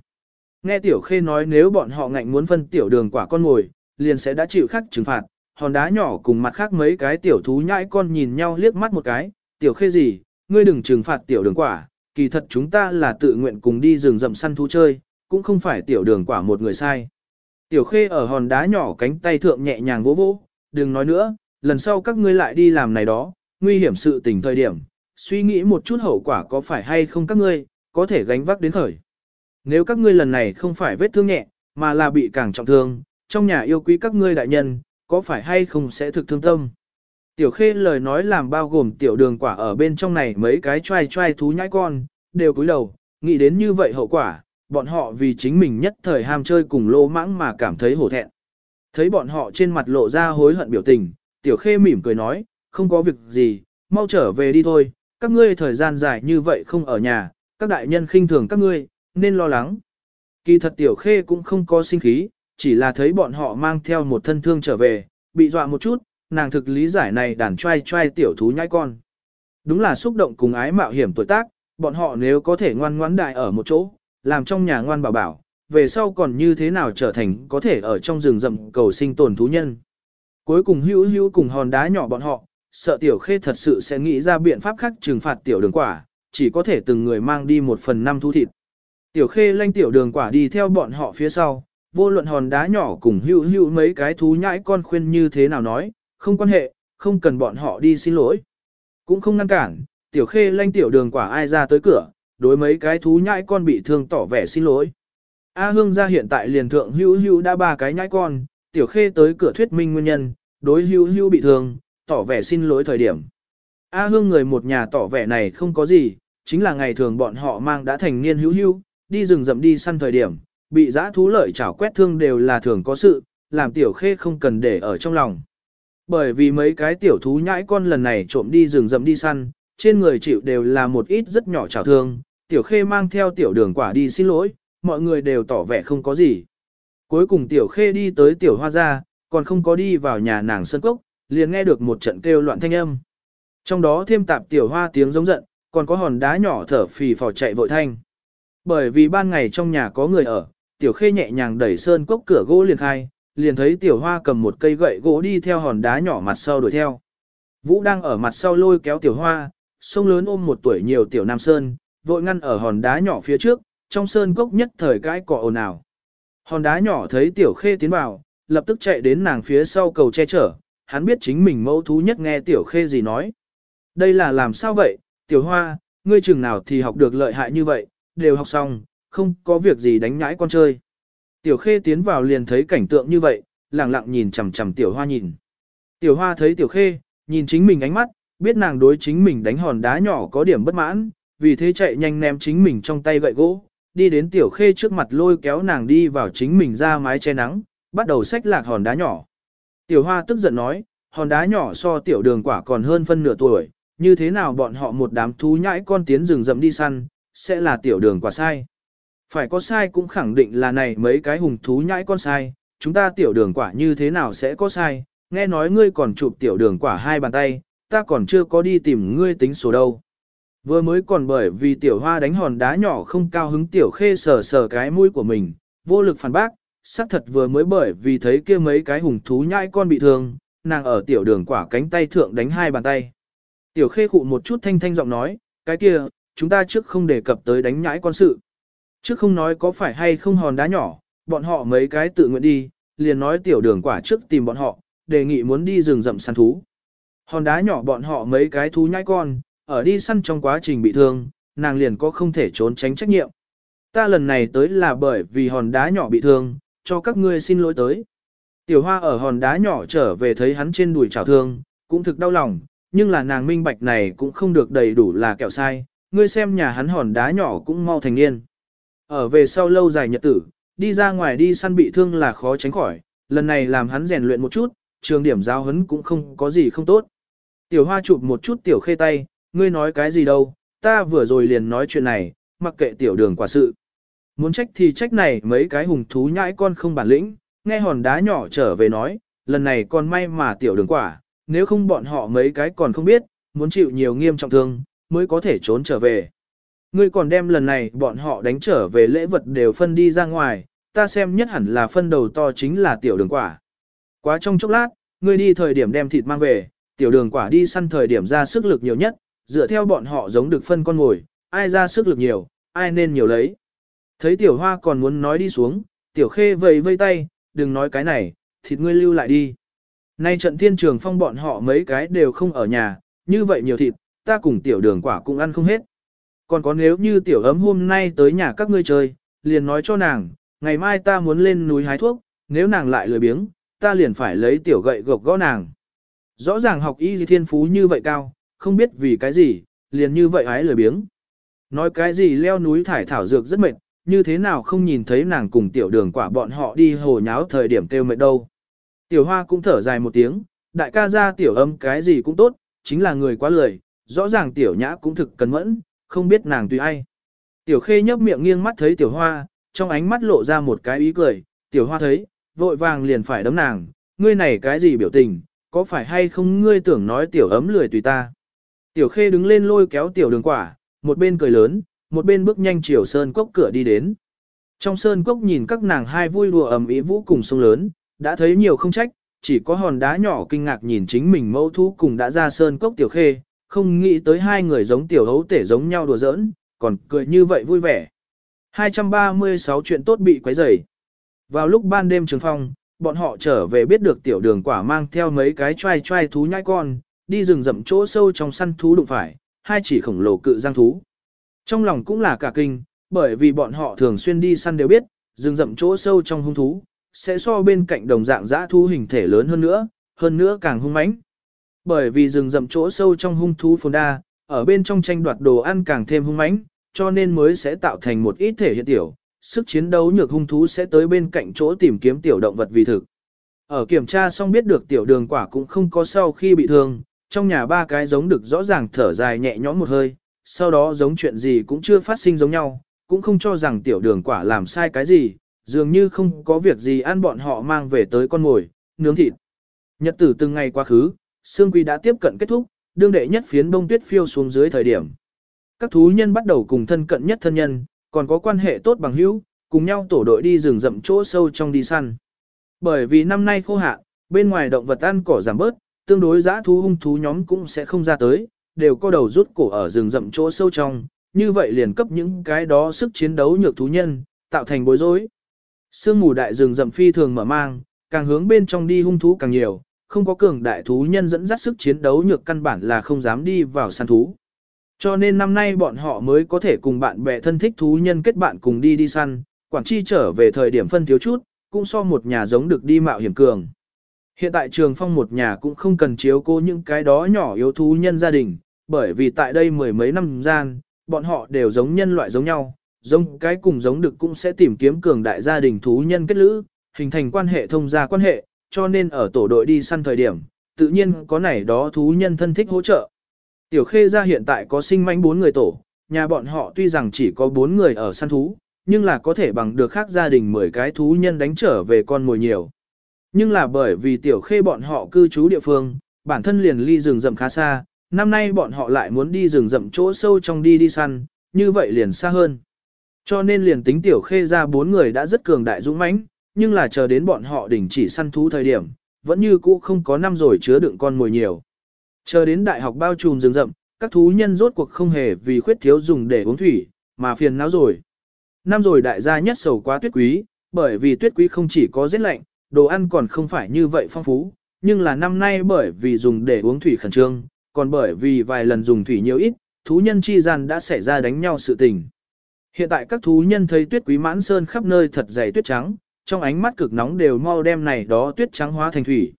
Nghe tiểu khê nói nếu bọn họ ngạnh muốn phân tiểu đường quả con mồi, liền sẽ đã chịu khắc trừng phạt, hòn đá nhỏ cùng mặt khác mấy cái tiểu thú nhãi con nhìn nhau liếc mắt một cái, tiểu khê gì, ngươi đừng trừng phạt tiểu đường quả, kỳ thật chúng ta là tự nguyện cùng đi rừng rậm săn thú chơi, cũng không phải tiểu đường quả một người sai. Tiểu khê ở hòn đá nhỏ cánh tay thượng nhẹ nhàng vỗ vỗ, đừng nói nữa, lần sau các ngươi lại đi làm này đó, nguy hiểm sự tình thời điểm, suy nghĩ một chút hậu quả có phải hay không các ngươi, có thể gánh vác đến khởi. Nếu các ngươi lần này không phải vết thương nhẹ, mà là bị càng trọng thương, trong nhà yêu quý các ngươi đại nhân, có phải hay không sẽ thực thương tâm. Tiểu khê lời nói làm bao gồm tiểu đường quả ở bên trong này mấy cái trai trai thú nhãi con, đều cúi đầu, nghĩ đến như vậy hậu quả, bọn họ vì chính mình nhất thời ham chơi cùng lô mãng mà cảm thấy hổ thẹn. Thấy bọn họ trên mặt lộ ra hối hận biểu tình, tiểu khê mỉm cười nói, không có việc gì, mau trở về đi thôi, các ngươi thời gian dài như vậy không ở nhà, các đại nhân khinh thường các ngươi, nên lo lắng. Kỳ thật tiểu khê cũng không có sinh khí, chỉ là thấy bọn họ mang theo một thân thương trở về, bị dọa một chút, nàng thực lý giải này đàn trai trai tiểu thú nhãi con. Đúng là xúc động cùng ái mạo hiểm tuổi tác, bọn họ nếu có thể ngoan ngoãn đại ở một chỗ, làm trong nhà ngoan bảo bảo, về sau còn như thế nào trở thành có thể ở trong rừng rậm cầu sinh tồn thú nhân. Cuối cùng hữu hữu cùng hòn đá nhỏ bọn họ, sợ tiểu khê thật sự sẽ nghĩ ra biện pháp khác trừng phạt tiểu đường quả, chỉ có thể từng người mang đi một phần năm thú thịt. Tiểu khê lanh tiểu đường quả đi theo bọn họ phía sau, vô luận hòn đá nhỏ cùng hữu hữu mấy cái thú nhãi con khuyên như thế nào nói, không quan hệ, không cần bọn họ đi xin lỗi. Cũng không ngăn cản, tiểu khê lanh tiểu đường quả ai ra tới cửa, đối mấy cái thú nhãi con bị thương tỏ vẻ xin lỗi. A hương ra hiện tại liền thượng hữu hữu đã ba cái nhãi con, tiểu khê tới cửa thuyết minh nguyên nhân, đối hữu hữu bị thương, tỏ vẻ xin lỗi thời điểm. A hương người một nhà tỏ vẻ này không có gì, chính là ngày thường bọn họ mang đã thành niên hữu hữu, đi rừng rậm đi săn thời điểm, bị giã thú lợi chảo quét thương đều là thường có sự, làm tiểu khê không cần để ở trong lòng. Bởi vì mấy cái tiểu thú nhãi con lần này trộm đi rừng rậm đi săn, trên người chịu đều là một ít rất nhỏ chảo thương, tiểu khê mang theo tiểu đường quả đi xin lỗi, mọi người đều tỏ vẻ không có gì. Cuối cùng tiểu khê đi tới tiểu hoa gia, còn không có đi vào nhà nàng sân cốc, liền nghe được một trận kêu loạn thanh âm. Trong đó thêm tạp tiểu hoa tiếng giống giận, còn có hòn đá nhỏ thở phì phò chạy vội thanh. Bởi vì ban ngày trong nhà có người ở, tiểu khê nhẹ nhàng đẩy sơn cốc cửa gỗ liền khai, liền thấy tiểu hoa cầm một cây gậy gỗ đi theo hòn đá nhỏ mặt sau đuổi theo. Vũ đang ở mặt sau lôi kéo tiểu hoa, sông lớn ôm một tuổi nhiều tiểu nam sơn, vội ngăn ở hòn đá nhỏ phía trước, trong sơn cốc nhất thời cãi cọ ồn ào. Hòn đá nhỏ thấy tiểu khê tiến vào, lập tức chạy đến nàng phía sau cầu che chở, hắn biết chính mình mẫu thú nhất nghe tiểu khê gì nói. Đây là làm sao vậy, tiểu hoa, ngươi chừng nào thì học được lợi hại như vậy, đều học xong, không có việc gì đánh nhãi con chơi. Tiểu khê tiến vào liền thấy cảnh tượng như vậy, lặng lặng nhìn chằm chằm tiểu hoa nhìn. Tiểu hoa thấy tiểu khê, nhìn chính mình ánh mắt, biết nàng đối chính mình đánh hòn đá nhỏ có điểm bất mãn, vì thế chạy nhanh ném chính mình trong tay gậy gỗ, đi đến tiểu khê trước mặt lôi kéo nàng đi vào chính mình ra mái che nắng, bắt đầu xách lạc hòn đá nhỏ. Tiểu hoa tức giận nói, hòn đá nhỏ so tiểu đường quả còn hơn phân nửa tuổi, như thế nào bọn họ một đám thú nhãi con tiến rừng rậm đi săn, sẽ là tiểu đường quả sai. Phải có sai cũng khẳng định là này mấy cái hùng thú nhãi con sai, chúng ta tiểu đường quả như thế nào sẽ có sai, nghe nói ngươi còn chụp tiểu đường quả hai bàn tay, ta còn chưa có đi tìm ngươi tính số đâu. Vừa mới còn bởi vì tiểu hoa đánh hòn đá nhỏ không cao hứng tiểu khê sờ sờ cái mũi của mình, vô lực phản bác, xác thật vừa mới bởi vì thấy kia mấy cái hùng thú nhãi con bị thương, nàng ở tiểu đường quả cánh tay thượng đánh hai bàn tay. Tiểu khê khụ một chút thanh thanh giọng nói, cái kia, chúng ta trước không đề cập tới đánh nhãi con sự. Trước không nói có phải hay không hòn đá nhỏ, bọn họ mấy cái tự nguyện đi, liền nói tiểu đường quả trước tìm bọn họ, đề nghị muốn đi rừng rậm săn thú. Hòn đá nhỏ bọn họ mấy cái thú nhãi con, ở đi săn trong quá trình bị thương, nàng liền có không thể trốn tránh trách nhiệm. Ta lần này tới là bởi vì hòn đá nhỏ bị thương, cho các ngươi xin lỗi tới. Tiểu hoa ở hòn đá nhỏ trở về thấy hắn trên đùi chảo thương, cũng thực đau lòng, nhưng là nàng minh bạch này cũng không được đầy đủ là kẹo sai, ngươi xem nhà hắn hòn đá nhỏ cũng mau thành niên. Ở về sau lâu dài nhật tử, đi ra ngoài đi săn bị thương là khó tránh khỏi, lần này làm hắn rèn luyện một chút, trường điểm giáo huấn cũng không có gì không tốt. Tiểu hoa chụp một chút tiểu khê tay, ngươi nói cái gì đâu, ta vừa rồi liền nói chuyện này, mặc kệ tiểu đường quả sự. Muốn trách thì trách này mấy cái hùng thú nhãi con không bản lĩnh, nghe hòn đá nhỏ trở về nói, lần này còn may mà tiểu đường quả, nếu không bọn họ mấy cái còn không biết, muốn chịu nhiều nghiêm trọng thương, mới có thể trốn trở về. Ngươi còn đem lần này bọn họ đánh trở về lễ vật đều phân đi ra ngoài, ta xem nhất hẳn là phân đầu to chính là tiểu đường quả. Quá trong chốc lát, ngươi đi thời điểm đem thịt mang về, tiểu đường quả đi săn thời điểm ra sức lực nhiều nhất, dựa theo bọn họ giống được phân con ngồi, ai ra sức lực nhiều, ai nên nhiều lấy. Thấy tiểu hoa còn muốn nói đi xuống, tiểu khê vầy vây tay, đừng nói cái này, thịt ngươi lưu lại đi. Nay trận thiên trường phong bọn họ mấy cái đều không ở nhà, như vậy nhiều thịt, ta cùng tiểu đường quả cũng ăn không hết. Còn có nếu như tiểu ấm hôm nay tới nhà các ngươi chơi, liền nói cho nàng, ngày mai ta muốn lên núi hái thuốc, nếu nàng lại lười biếng, ta liền phải lấy tiểu gậy gộc gõ nàng. Rõ ràng học y thiên phú như vậy cao, không biết vì cái gì, liền như vậy ái lười biếng. Nói cái gì leo núi thải thảo dược rất mệt, như thế nào không nhìn thấy nàng cùng tiểu đường quả bọn họ đi hồ nháo thời điểm kêu mệt đâu. Tiểu hoa cũng thở dài một tiếng, đại ca ra tiểu âm cái gì cũng tốt, chính là người quá lười, rõ ràng tiểu nhã cũng thực cẩn mẫn, không biết nàng tùy ai. Tiểu khê nhấp miệng nghiêng mắt thấy tiểu hoa, trong ánh mắt lộ ra một cái ý cười, tiểu hoa thấy, vội vàng liền phải đấm nàng, ngươi này cái gì biểu tình, có phải hay không ngươi tưởng nói tiểu ấm lười tùy ta. Tiểu khê đứng lên lôi kéo tiểu đường quả, một bên cười lớn, một bên bước nhanh chiều sơn cốc cửa đi đến. Trong sơn cốc nhìn các nàng hai vui đùa ầm ĩ vũ cùng sông lớn, đã thấy nhiều không trách, chỉ có hòn đá nhỏ kinh ngạc nhìn chính mình mẫu thú cùng đã ra sơn cốc tiểu khê, không nghĩ tới hai người giống tiểu hấu tể giống nhau đùa giỡn, còn cười như vậy vui vẻ. 236 chuyện tốt bị quấy rầy. Vào lúc ban đêm trường phong, bọn họ trở về biết được tiểu đường quả mang theo mấy cái trai trai thú nhai con, đi rừng rậm chỗ sâu trong săn thú đụng phải, hai chỉ khổng lồ cự giang thú. Trong lòng cũng là cả kinh, bởi vì bọn họ thường xuyên đi săn đều biết, rừng rậm chỗ sâu trong hung thú, sẽ so bên cạnh đồng dạng dã thú hình thể lớn hơn nữa, hơn nữa càng hung mãnh. Bởi vì rừng rậm chỗ sâu trong hung thú phồn đa, ở bên trong tranh đoạt đồ ăn càng thêm hung mãnh, cho nên mới sẽ tạo thành một ít thể hiện tiểu, sức chiến đấu nhược hung thú sẽ tới bên cạnh chỗ tìm kiếm tiểu động vật vì thực. Ở kiểm tra xong biết được tiểu đường quả cũng không có sau khi bị thương, trong nhà ba cái giống được rõ ràng thở dài nhẹ nhõm một hơi, sau đó giống chuyện gì cũng chưa phát sinh giống nhau, cũng không cho rằng tiểu đường quả làm sai cái gì, dường như không có việc gì ăn bọn họ mang về tới con ngồi, nướng thịt. Nhật tử từng ngày quá khứ, xương quy đã tiếp cận kết thúc, đương đệ nhất phiến bông tuyết phiêu xuống dưới thời điểm. Các thú nhân bắt đầu cùng thân cận nhất thân nhân, còn có quan hệ tốt bằng hữu, cùng nhau tổ đội đi rừng rậm chỗ sâu trong đi săn. Bởi vì năm nay khô hạn, bên ngoài động vật ăn cỏ giảm bớt, tương đối giã thú hung thú nhóm cũng sẽ không ra tới, đều có đầu rút cổ ở rừng rậm chỗ sâu trong, như vậy liền cấp những cái đó sức chiến đấu nhược thú nhân, tạo thành bối rối. Sương mù đại rừng rậm phi thường mở mang, càng hướng bên trong đi hung thú càng nhiều, không có cường đại thú nhân dẫn dắt sức chiến đấu nhược căn bản là không dám đi vào săn thú. Cho nên năm nay bọn họ mới có thể cùng bạn bè thân thích thú nhân kết bạn cùng đi đi săn, quản chi trở về thời điểm phân thiếu chút, cũng so một nhà giống được đi mạo hiểm cường. Hiện tại trường phong một nhà cũng không cần chiếu cố những cái đó nhỏ yếu thú nhân gia đình, bởi vì tại đây mười mấy năm gian, bọn họ đều giống nhân loại giống nhau, giống cái cùng giống được cũng sẽ tìm kiếm cường đại gia đình thú nhân kết lữ, hình thành quan hệ thông gia quan hệ, cho nên ở tổ đội đi săn thời điểm, tự nhiên có này đó thú nhân thân thích hỗ trợ. Tiểu khê gia hiện tại có sinh manh bốn người tổ, nhà bọn họ tuy rằng chỉ có bốn người ở săn thú, nhưng là có thể bằng được khác gia đình 10 cái thú nhân đánh trở về con mồi nhiều. Nhưng là bởi vì tiểu khê bọn họ cư trú địa phương, bản thân liền ly rừng rậm khá xa, năm nay bọn họ lại muốn đi rừng rậm chỗ sâu trong đi đi săn, như vậy liền xa hơn. Cho nên liền tính tiểu khê ra bốn người đã rất cường đại dũng mãnh, nhưng là chờ đến bọn họ đỉnh chỉ săn thú thời điểm, vẫn như cũ không có năm rồi chứa đựng con mồi nhiều. Chờ đến đại học bao trùm rừng rậm, các thú nhân rốt cuộc không hề vì khuyết thiếu dùng để uống thủy, mà phiền não rồi. Năm rồi đại gia nhất sầu quá tuyết quý, bởi vì tuyết quý không chỉ có rét lạnh, đồ ăn còn không phải như vậy phong phú, nhưng là năm nay bởi vì dùng để uống thủy khẩn trương, còn bởi vì vài lần dùng thủy nhiều ít, thú nhân chi gian đã xảy ra đánh nhau sự tình. Hiện tại các thú nhân thấy tuyết quý mãn sơn khắp nơi thật dày tuyết trắng, trong ánh mắt cực nóng đều mau đem này đó tuyết trắng hóa thành thủy.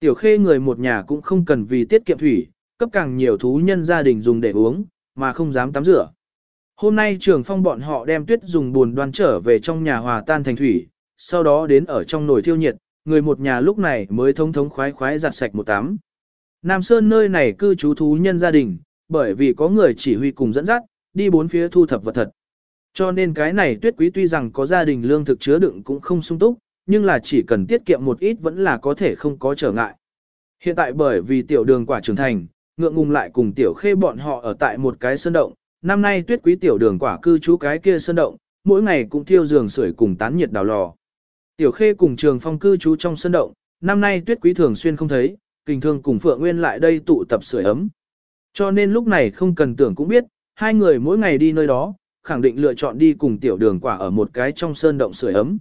Tiểu khê người một nhà cũng không cần vì tiết kiệm thủy, cấp càng nhiều thú nhân gia đình dùng để uống, mà không dám tắm rửa. Hôm nay trường phong bọn họ đem tuyết dùng buồn đoan trở về trong nhà hòa tan thành thủy, sau đó đến ở trong nồi thiêu nhiệt, người một nhà lúc này mới thông thống khoái khoái giặt sạch một tắm. Nam Sơn nơi này cư trú thú nhân gia đình, bởi vì có người chỉ huy cùng dẫn dắt, đi bốn phía thu thập vật thật. Cho nên cái này tuyết quý tuy rằng có gia đình lương thực chứa đựng cũng không sung túc, nhưng là chỉ cần tiết kiệm một ít vẫn là có thể không có trở ngại. Hiện tại bởi vì tiểu đường quả trưởng thành, ngượng ngùng lại cùng tiểu khê bọn họ ở tại một cái sơn động, năm nay tuyết quý tiểu đường quả cư trú cái kia sơn động, mỗi ngày cũng thiêu giường sưởi cùng tán nhiệt đào lò. Tiểu khê cùng trường phong cư trú trong sơn động, năm nay tuyết quý thường xuyên không thấy, kình thương cùng Phượng Nguyên lại đây tụ tập sưởi ấm. Cho nên lúc này không cần tưởng cũng biết, hai người mỗi ngày đi nơi đó, khẳng định lựa chọn đi cùng tiểu đường quả ở một cái trong sơn động sưởi ấm,